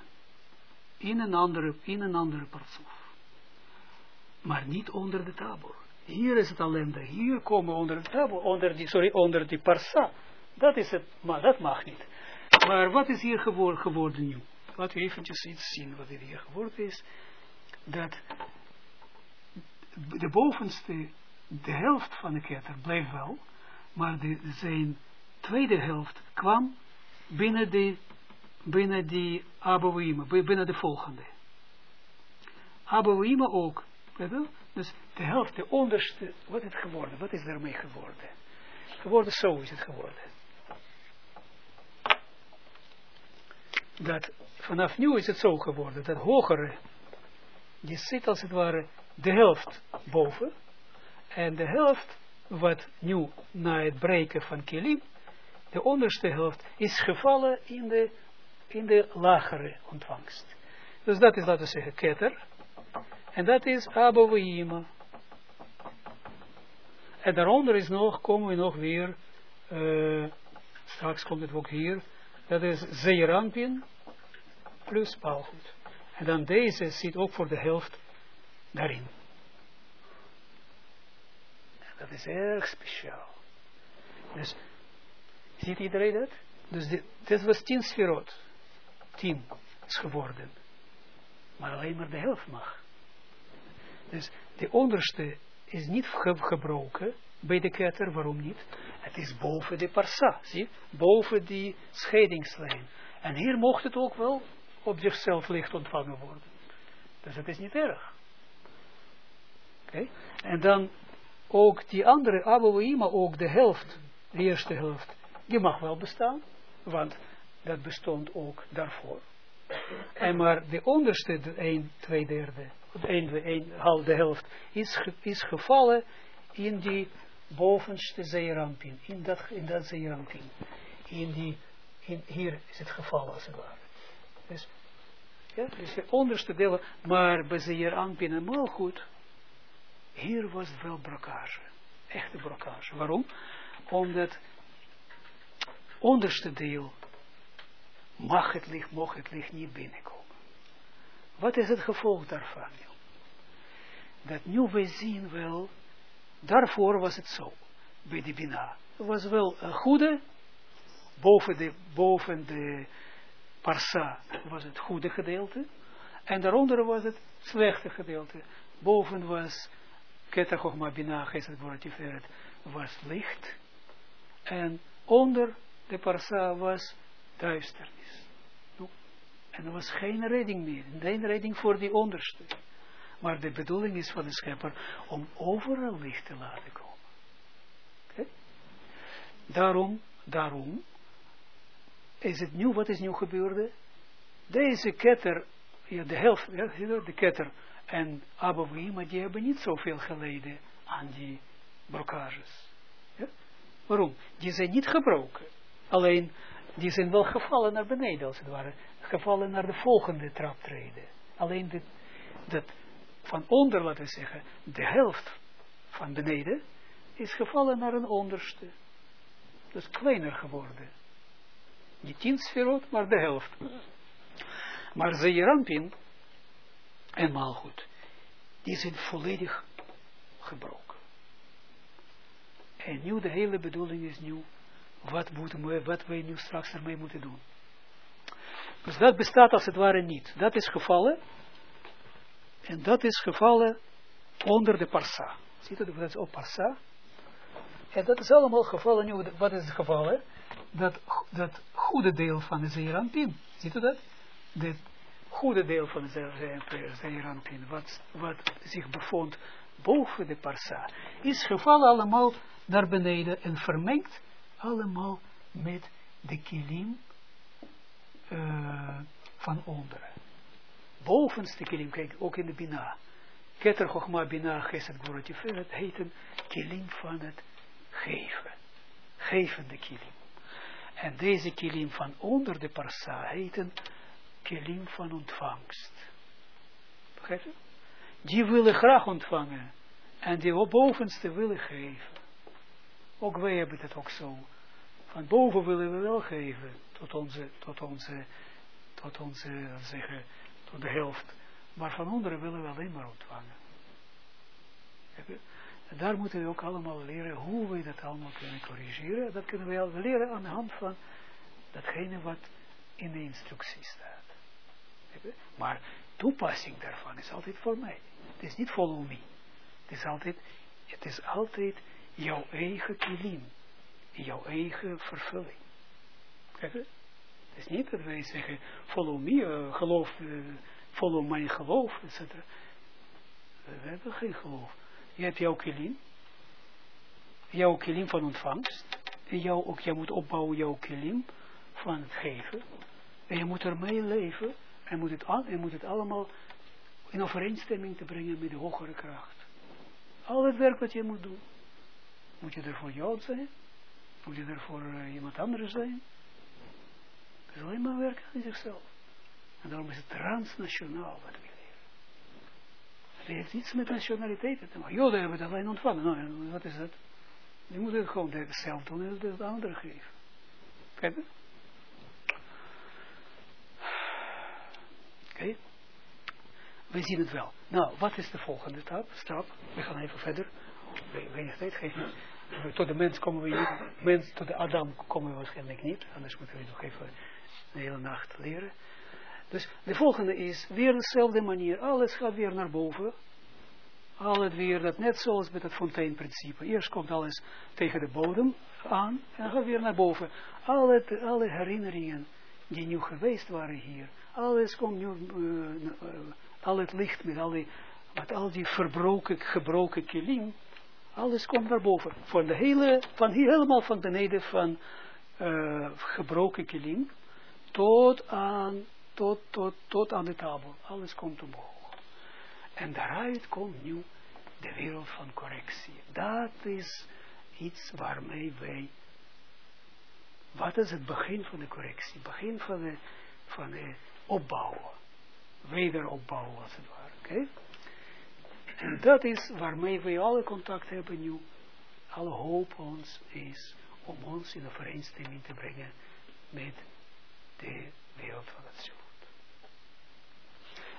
In een andere, in een andere partsoef. Maar niet onder de tabor. Hier is het ellende. Hier komen onder de tabor, onder die, sorry, onder die parsa. Dat is het, maar dat mag niet. Maar wat is hier geworden, geworden nu? Laten we eventjes iets zien wat hier geworden is. Dat de bovenste, de helft van de ketter bleef wel, maar de, zijn tweede helft kwam binnen die, binnen die Abouima, binnen de volgende. Abouima ook. Dus de helft, de onderste, wat is het geworden? Wat is ermee geworden? Geworden, zo is het geworden. Dat vanaf nu is het zo geworden, dat hogere, die zit als het ware de helft boven, en de helft wat nu na het breken van Kilim de onderste helft, is gevallen in de, in de lagere ontvangst. Dus dat is, laten we zeggen, ketter. En dat is Abouima. En daaronder is nog, komen we nog weer, uh, straks komt het ook hier, dat is Zeerampin plus paalgoed. En dan deze zit ook voor de helft daarin. Dat is erg speciaal. Dus Ziet iedereen dat? Dus dit, was tien sferot. Tien is geworden. Maar alleen maar de helft mag. Dus de onderste is niet gebroken bij de ketter. Waarom niet? Het is boven de parsa. Zie? Boven die scheidingslijn. En hier mocht het ook wel op zichzelf licht ontvangen worden. Dus het is niet erg. Oké? En dan ook die andere Abouima, ook de helft, de eerste helft, die mag wel bestaan, want dat bestond ook daarvoor. En maar de onderste, de 1, 2 derde, de 1, 1, half de helft, is, ge, is gevallen in die bovenste zeerampin, in dat, in dat zeerampin. In die, hier is het gevallen als het ware. Dus, ja, dus de onderste delen, maar bij zeerampin en goed, hier was wel brokage. Echte brokage. Waarom? Omdat onderste deel mag het licht, mocht het licht niet binnenkomen. Wat is het gevolg daarvan? Dat nu we zien wel, daarvoor was het zo, bij de Bina. Het was wel een goede, boven de, boven de parsa was het goede gedeelte, en daaronder was het slechte gedeelte. Boven was Ketachogma Bina, Geset was licht, en onder de parsa was duisternis. En er was geen redding meer. Geen redding voor die onderste. Maar de bedoeling is van de schepper om overal licht te laten komen. Daarom, daarom is het nu, wat is nu gebeurde? Deze ketter, ja, de helft, ja, de ketter en Abouima, die hebben niet zoveel geleden aan die brokages. Ja? Waarom? Die zijn niet gebroken. Alleen, die zijn wel gevallen naar beneden, als het ware. Gevallen naar de volgende traptreden. Alleen dit, dat van onder, laten we zeggen, de helft van beneden, is gevallen naar een onderste. Dus kleiner geworden. Niet tien sferot, maar de helft. Maar Zeerampin en Malchut, die zijn volledig gebroken. En nu de hele bedoeling is nu, wat, moeten we, wat wij nu straks ermee moeten doen. Dus dat bestaat als het ware niet. Dat is gevallen. En dat is gevallen onder de parsa. Ziet u, dat is op parsa. En dat is allemaal gevallen nu. Wat is het gevallen? Dat, dat goede deel van de Zeerampin. Ziet u dat? Het goede deel van de Zeerampin. Wat, wat zich bevond boven de parsa. Is gevallen allemaal naar beneden en vermengd allemaal met de kilim uh, van onderen. Bovenste kilim, kijk, ook in de Bina. Keter Chochma Bina Geset Gvuratifel, het heet een kilim van het geven. Gevende kilim. En deze kilim van onder de parsa heet een kilim van ontvangst. Begrijp je? Die willen graag ontvangen. En die bovenste willen geven. Ook wij hebben het ook zo. Van boven willen we wel geven. Tot onze, tot onze, tot onze, zeggen, tot de helft. Maar van onderen willen we alleen maar ontvangen. En daar moeten we ook allemaal leren hoe we dat allemaal kunnen corrigeren. Dat kunnen we al leren aan de hand van datgene wat in de instructie staat. Maar toepassing daarvan is altijd voor mij. Het is niet follow me. Het is altijd, het is altijd jouw eigen kilim. Jouw eigen vervulling. Kijk Het is niet dat wij zeggen, follow me, uh, geloof, uh, follow mijn geloof, etc. We hebben geen geloof. Je hebt jouw kilim. Jouw kilim van ontvangst. En jou, ook jij moet opbouwen jouw kilim van het geven. En je moet ermee leven. En moet het, en moet het allemaal in overeenstemming te brengen met de hogere kracht. Al het werk wat je moet doen. Moet je er voor Jood zijn? Moet je er voor uh, iemand anders zijn? Het is alleen maar werken aan zichzelf. En daarom is het transnationaal wat we leren. Het heeft iets met nationaliteiten te maken. Joden hebben het alleen ontvangen. Nou, wat is dat? Die moeten het gewoon zelf doen en het andere geven. Kijk? Oké. We zien het wel. Nou, wat is de volgende stap? stap? We gaan even verder. Weinig tijd geven. Tot de mens komen we niet. Mens, tot de Adam komen we waarschijnlijk niet. Anders moeten we nog even de hele nacht leren. Dus de volgende is weer dezelfde manier. Alles gaat weer naar boven. Al het weer, dat net zoals met het fonteinprincipe. Eerst komt alles tegen de bodem aan en gaat weer naar boven. Alle, alle herinneringen die nu geweest waren hier. Alles komt nu, uh, uh, al het licht met al die, met al die verbroken, gebroken kilim. Alles komt naar boven. Van de hele, van hier helemaal van beneden van uh, gebroken kilim tot aan, tot, tot, tot aan de tafel. Alles komt omhoog. En daaruit komt nu de wereld van correctie. Dat is iets waarmee wij, wat is het begin van de correctie? Begin van de, van de opbouwen. Wederopbouwen als het ware. Oké? En dat is waarmee wij alle contact hebben nu. Alle hoop ons is om ons in overeenstemming te brengen met de wereld van het ziel.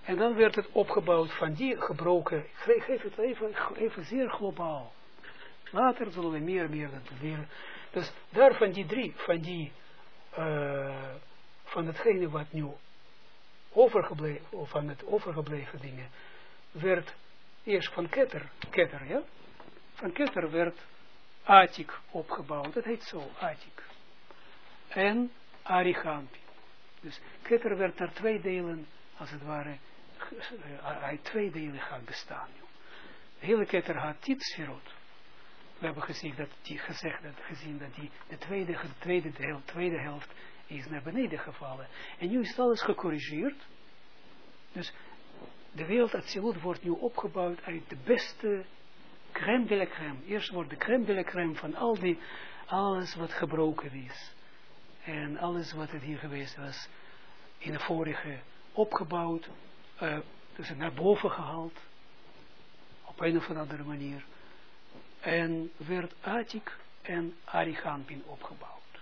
En dan werd het opgebouwd van die gebroken, geef het even, even zeer globaal. Later zullen we meer en meer dat leren. Dus daar van die drie, van die, uh, van hetgene wat nu overgebleven, of van het overgebleven dingen, werd eerst van Keter, Keter, ja? Van Keter werd Atik opgebouwd, dat heet zo, Atik. En Arigampi. Dus Keter werd naar twee delen, als het ware, uit twee delen gaan bestaan. De hele Keter had sferot. We hebben gezien dat die, gezegd, dat, gezien dat die, de tweede, de tweede, deel, tweede helft is naar beneden gevallen. En nu is alles gecorrigeerd. Dus de wereld Atsilut wordt nu opgebouwd uit de beste crème de la crème. Eerst wordt de crème de la crème van al die, alles wat gebroken is. En alles wat het hier geweest was, in de vorige opgebouwd, uh, dus naar boven gehaald. op een of andere manier. En werd Atik en Arichampin opgebouwd.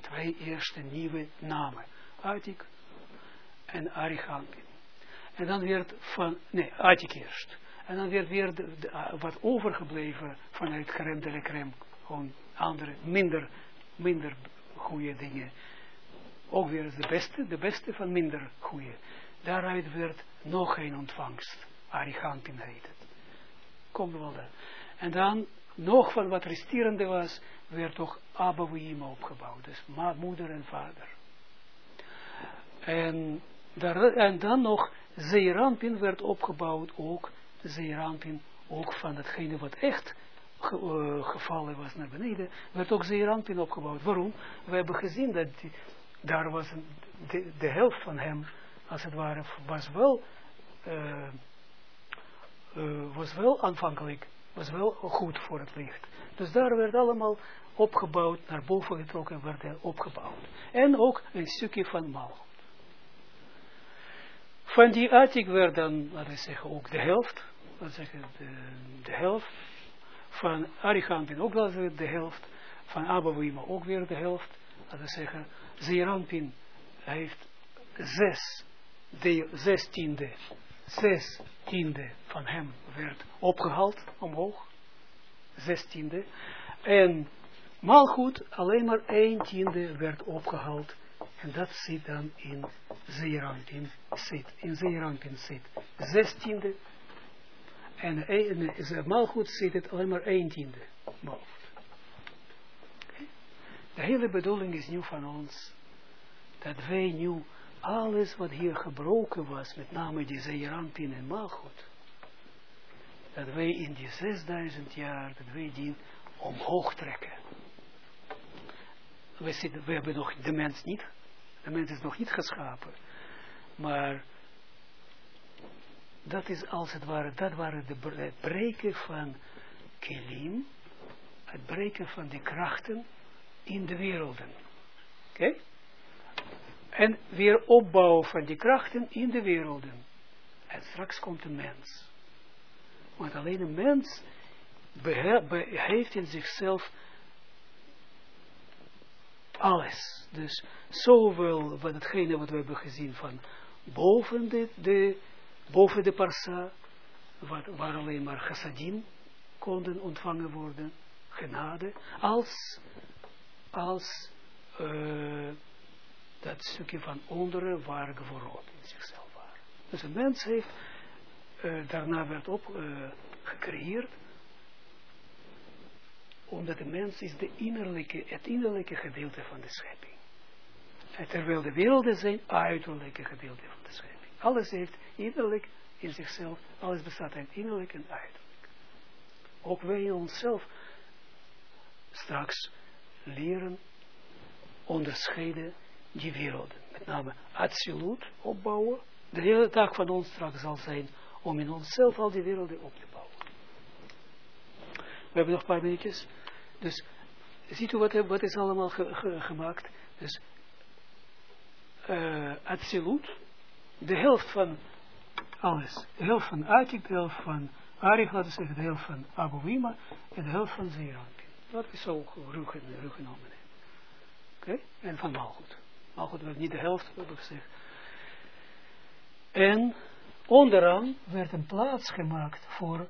Twee eerste nieuwe namen. Atik en Arichampin. En dan werd van, nee, Atik eerst. En dan werd weer uh, wat overgebleven vanuit Krem de Krem. Gewoon andere, minder, minder goede dingen. Ook weer de beste, de beste van minder goede. Daaruit werd nog geen ontvangst. Arichampin heet het. Komt wel daar. En dan, nog van wat resterende was, werd toch Abouima opgebouwd. Dus moeder en vader. En, daar, en dan nog Zeerampin werd opgebouwd ook. Zeerampin ook van datgene wat echt ge, uh, gevallen was naar beneden, werd ook Zeerampin opgebouwd. Waarom? We hebben gezien dat daar was de, helft van hem, als het ware, was wel, uh, uh, was wel aanvankelijk, was wel goed voor het licht. Dus daar werd allemaal opgebouwd, naar boven getrokken, werd opgebouwd. En ook een stukje van Malchut. Van die Atik werd dan, laten we zeggen, ook de helft, laten we zeggen, de, de helft. Van Arichampin ook wel de helft. Van Abouima ook weer de helft. Laten we zeggen, Zeerampin heeft zes, de zestiende, zes tiende van hem werd opgehaald omhoog. Zestiende. En Malgoed alleen maar een tiende werd opgehaald. En dat zit dan in Zeerampin zit. In Zeerampin zit. Zestiende. En in Malgoed zit het alleen maar een tiende. Malgoed. De hele bedoeling is nu van ons, dat wij nu alles wat hier gebroken was, met name die Zeerampin en Malchut, dat wij in die 6000 jaar, dat wij die omhoog trekken. We, zitten, we hebben nog de mens niet, de mens is nog niet geschapen, maar dat is als het ware, dat waren de, het breken van Kelim, het breken van die krachten in de werelden. Oké? En weer opbouwen van die krachten in de werelden. En straks komt de mens. Want alleen een mens heeft in zichzelf alles. Dus zowel wat hetgene wat we hebben gezien van boven de, de, boven de parsa, wat, waar alleen maar chassadim konden ontvangen worden, genade, als als uh, dat stukje van onderen waar gevormd in zichzelf waren. Dus een mens heeft, uh, daarna werd op uh, gecreëerd, omdat de mens is de innerlijke, het innerlijke gedeelte van de schepping. En terwijl de werelden zijn uiterlijke gedeelte van de schepping. Alles heeft innerlijk in zichzelf, alles bestaat uit innerlijk en uiterlijk. Ook wij in onszelf straks leren onderscheiden die werelden. Met name absoluut opbouwen. De hele dag van ons straks zal zijn om in onszelf al die werelden op te hebben nog een paar minuutjes. Dus ziet u wat, wat is allemaal ge, ge, gemaakt. Dus uh, absoluut. De helft van alles. De helft van Atik, de helft van Arich, laten we zeggen, de helft van Abu Wima en de helft van Zeeranpin. Dat is ruggen, genomen. Oké? En van Malgoed. Malgoed werd niet de helft, hebben gezegd. En onderaan werd een plaats gemaakt voor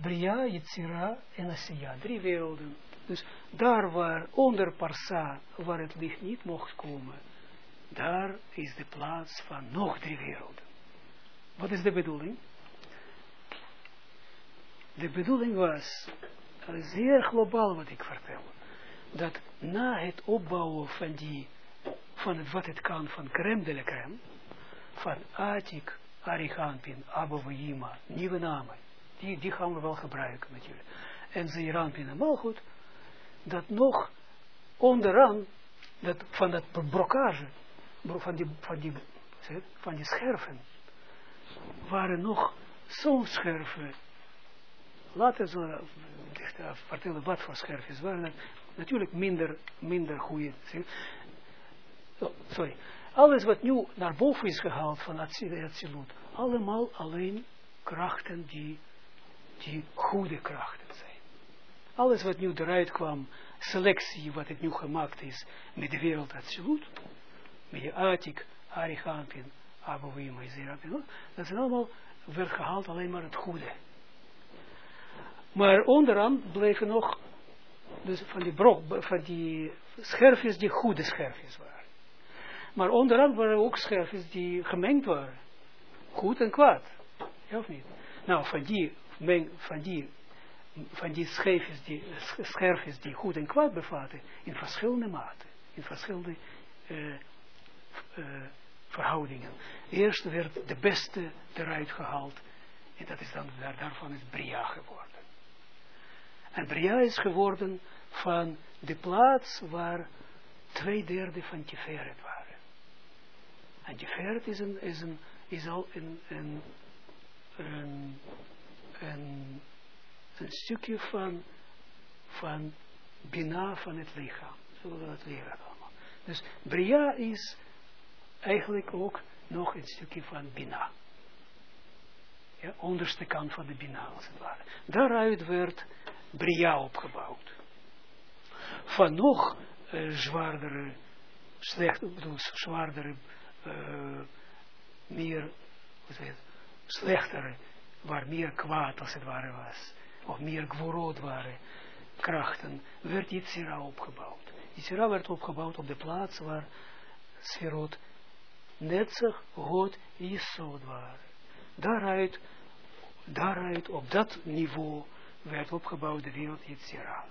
Bria, Yitzira en Asiya. Drie werelden. Dus daar waar onder Parsa, waar het licht niet mocht komen, daar is de plaats van nog drie werelden. Wat is de bedoeling? De bedoeling was zeer globaal wat ik vertel. Dat na het opbouwen van die, van het, wat het kan van crème de la crème, van Atik, Arichampin, Abouima, nieuwe namen, die, die gaan we wel gebruiken natuurlijk. En Zeerampin en Malgoed, dat nog onderaan, dat, van dat brokage, van die, van die, van die scherven, waren nog zo'n scherven laten ze uh, vertellen wat voor scherfjes waren. Natuurlijk minder, minder goede. Oh, sorry. Alles wat nu naar boven is gehaald van Atsilut, allemaal alleen krachten die die goede krachten zijn. Alles wat nu eruit kwam, selectie wat het nu gemaakt is met de wereld absoluut, met de Atik, Arichampin, Abouim, Zerapin, dat zijn allemaal, werd gehaald alleen maar het goede. Maar onderaan bleven nog, dus van die brok, van die scherfjes die goede scherfjes waren. Maar onderaan waren ook scherfjes die gemengd waren. Goed en kwaad. Ja of niet? Nou, van die, van die, van die die, scherfjes die goed en kwaad bevatten, in verschillende maten, in verschillende uh, uh, verhoudingen. Eerst werd de beste eruit gehaald, en dat is dan, daar, daarvan is Bria geworden. En Bria is geworden van de plaats waar twee derde van Tiferet waren. En Tiferet is, een, is, een, is al een, een, een, een, een stukje van, van Bina van het lichaam. Zullen we dat leren allemaal. Dus Bria is eigenlijk ook nog een stukje van Bina. Ja, onderste kant van de Bina als het ware. Daaruit werd Bria opgebouwd. Van nog uh, zwaardere, slecht, bedoel, zwaardere uh, meer, het, slechtere, waar meer kwaad als het ware was, of meer gvorot waren, krachten, werd Yitzira opgebouwd. Yitzira werd opgebouwd op de plaats waar Sferot Netzach, God, Yesod waren. Daaruit, daaruit, op dat niveau, werd opgebouwd de wereld Yitzira.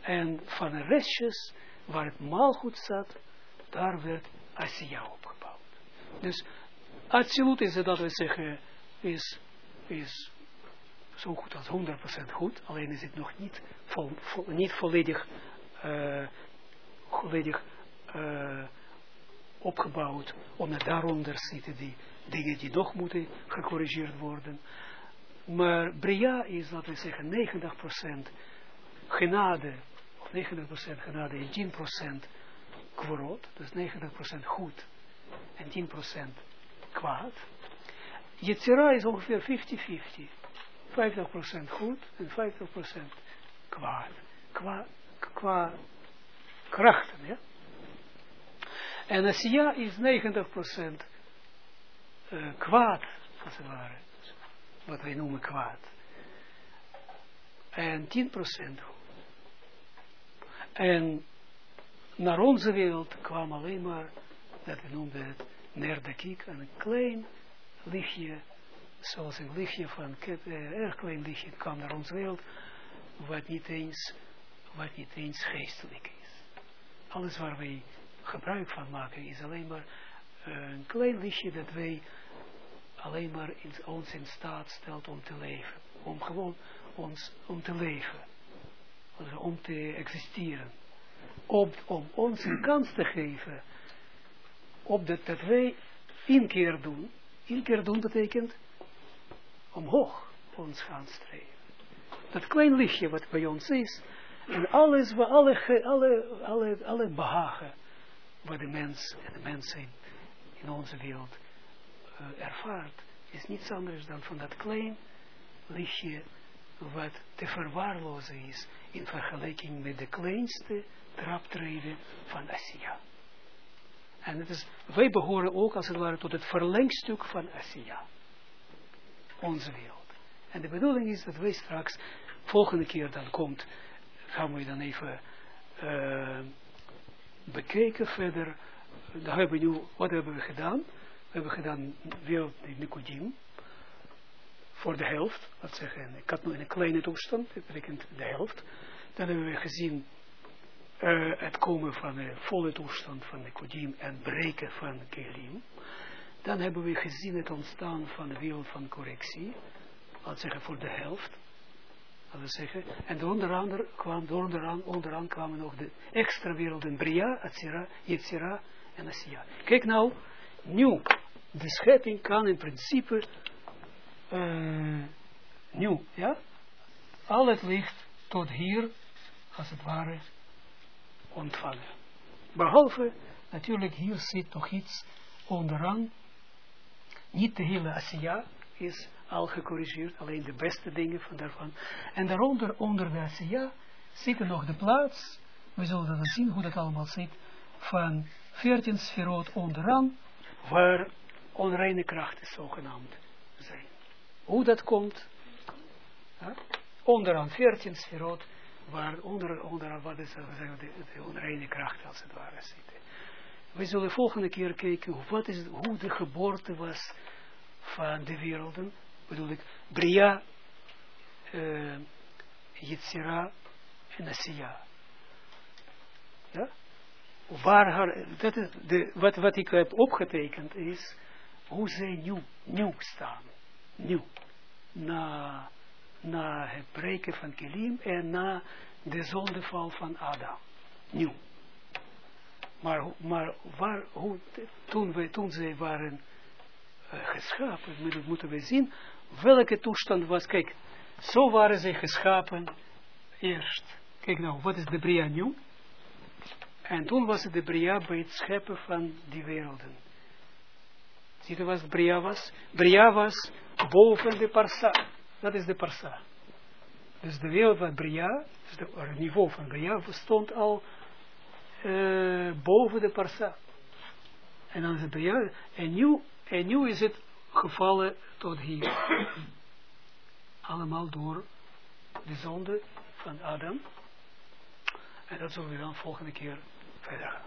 En van de restjes, waar het maalgoed zat, daar werd Asiya opgebouwd. Dus absoluut is het dat we zeggen, is, is zo goed als 100% goed, alleen is het nog niet, niet volledig, uh, volledig uh, opgebouwd, omdat daaronder zitten die dingen die nog moeten gecorrigeerd worden. Maar Bria is, laten we zeggen, 90% genade, of 90% genade en 10% kworot, dus 90% goed en 10% kwaad. Yetzira is ongeveer 50-50. 50% goed en 50% kwaad. Qua, qua krachten, ja. En Asiya is 90% uh, kwaad, als het ware. Wat wij noemen kwaad. En 10% goed. En naar onze wereld kwam alleen maar dat we noemden het nerdekik, een klein lichtje, zoals een lichtje van, uh, erg klein lichtje kwam naar onze wereld, wat niet eens, wat niet eens geestelijk is. Alles waar wij gebruik van maken is alleen maar een klein lichtje dat wij alleen maar in, ons in staat stelt om te leven. Om gewoon ons, om te leven. Om te existeren. Om, om ons een kans te geven op dat wij inkeer doen. Inkeer doen betekent omhoog ons gaan streven. Dat klein lichtje wat bij ons is, en alles, alle, alle, alle, alle behagen wat de mens en de mensen in onze wereld uh, ervaart, is niets anders dan van dat klein lichtje wat te verwaarlozen is in vergelijking met de kleinste traptreden van Asia. En het is, wij behoren ook als het ware tot het verlengstuk van Asia. Onze wereld. En de bedoeling is dat wij straks, volgende keer dan komt, gaan we dan even uh, bekijken verder. Dan hebben we nu, wat hebben we gedaan? We hebben gedaan wereld Nicodim. Voor de helft, laat zeggen, ik had nu in een kleine toestand, dat betekent de helft. Dan hebben we gezien uh, het komen van de volle toestand van de kodim en breken van kelim, dan hebben we gezien het ontstaan van de wereld van correctie, laat zeggen voor de helft, laten zeggen, en onderaan, kwam, onderaan, onderaan kwamen nog de extra werelden Bria, Atzira, Yetzira en Asiya. Kijk nou, nu, de schepping kan in principe, uh, nu, ja, al het licht tot hier, als het ware, ontvangen. Behalve, natuurlijk hier zit nog iets onderaan. Niet de hele Asia is al gecorrigeerd, alleen de beste dingen van daarvan. En daaronder, onder de Asiya, zitten nog de plaats, we zullen dan zien hoe dat allemaal zit, van 14 sferoot onderaan, waar onreine krachten zogenaamd zijn. Hoe dat komt, ja? onderaan 14 sferoot, waar onder, onderaan wat is, de, de onreine krachten als het ware zitten. We zullen volgende keer kijken wat is, hoe de geboorte was van de werelden. Bedoel ik, Bria, uh, en Asiya. Ja? Waar haar, dat is de, wat, wat ik heb opgetekend is hoe zij nieuw, nieuw staan. Nieuw. Na, na het breken van Kelim en na de zondeval van Adam. Nieuw. Maar, maar waar, hoe, toen, we, toen zij waren uh, geschapen, moeten we zien welke toestand was. Kijk, zo waren zij geschapen eerst. Kijk nou, wat is de Bria nu? En toen was het de Bria bij het scheppen van die werelden. Ziet u wat Bria was? Bria was boven de Parsa. Dat is de parsa. Dus de wereld van Bria, dus het niveau van Bria, stond al eh, boven de parsa. En dan is het Bria, en nu, en nu is het gevallen tot hier. <coughs> Allemaal door de zonde van Adam. En dat zullen we dan volgende keer verder gaan.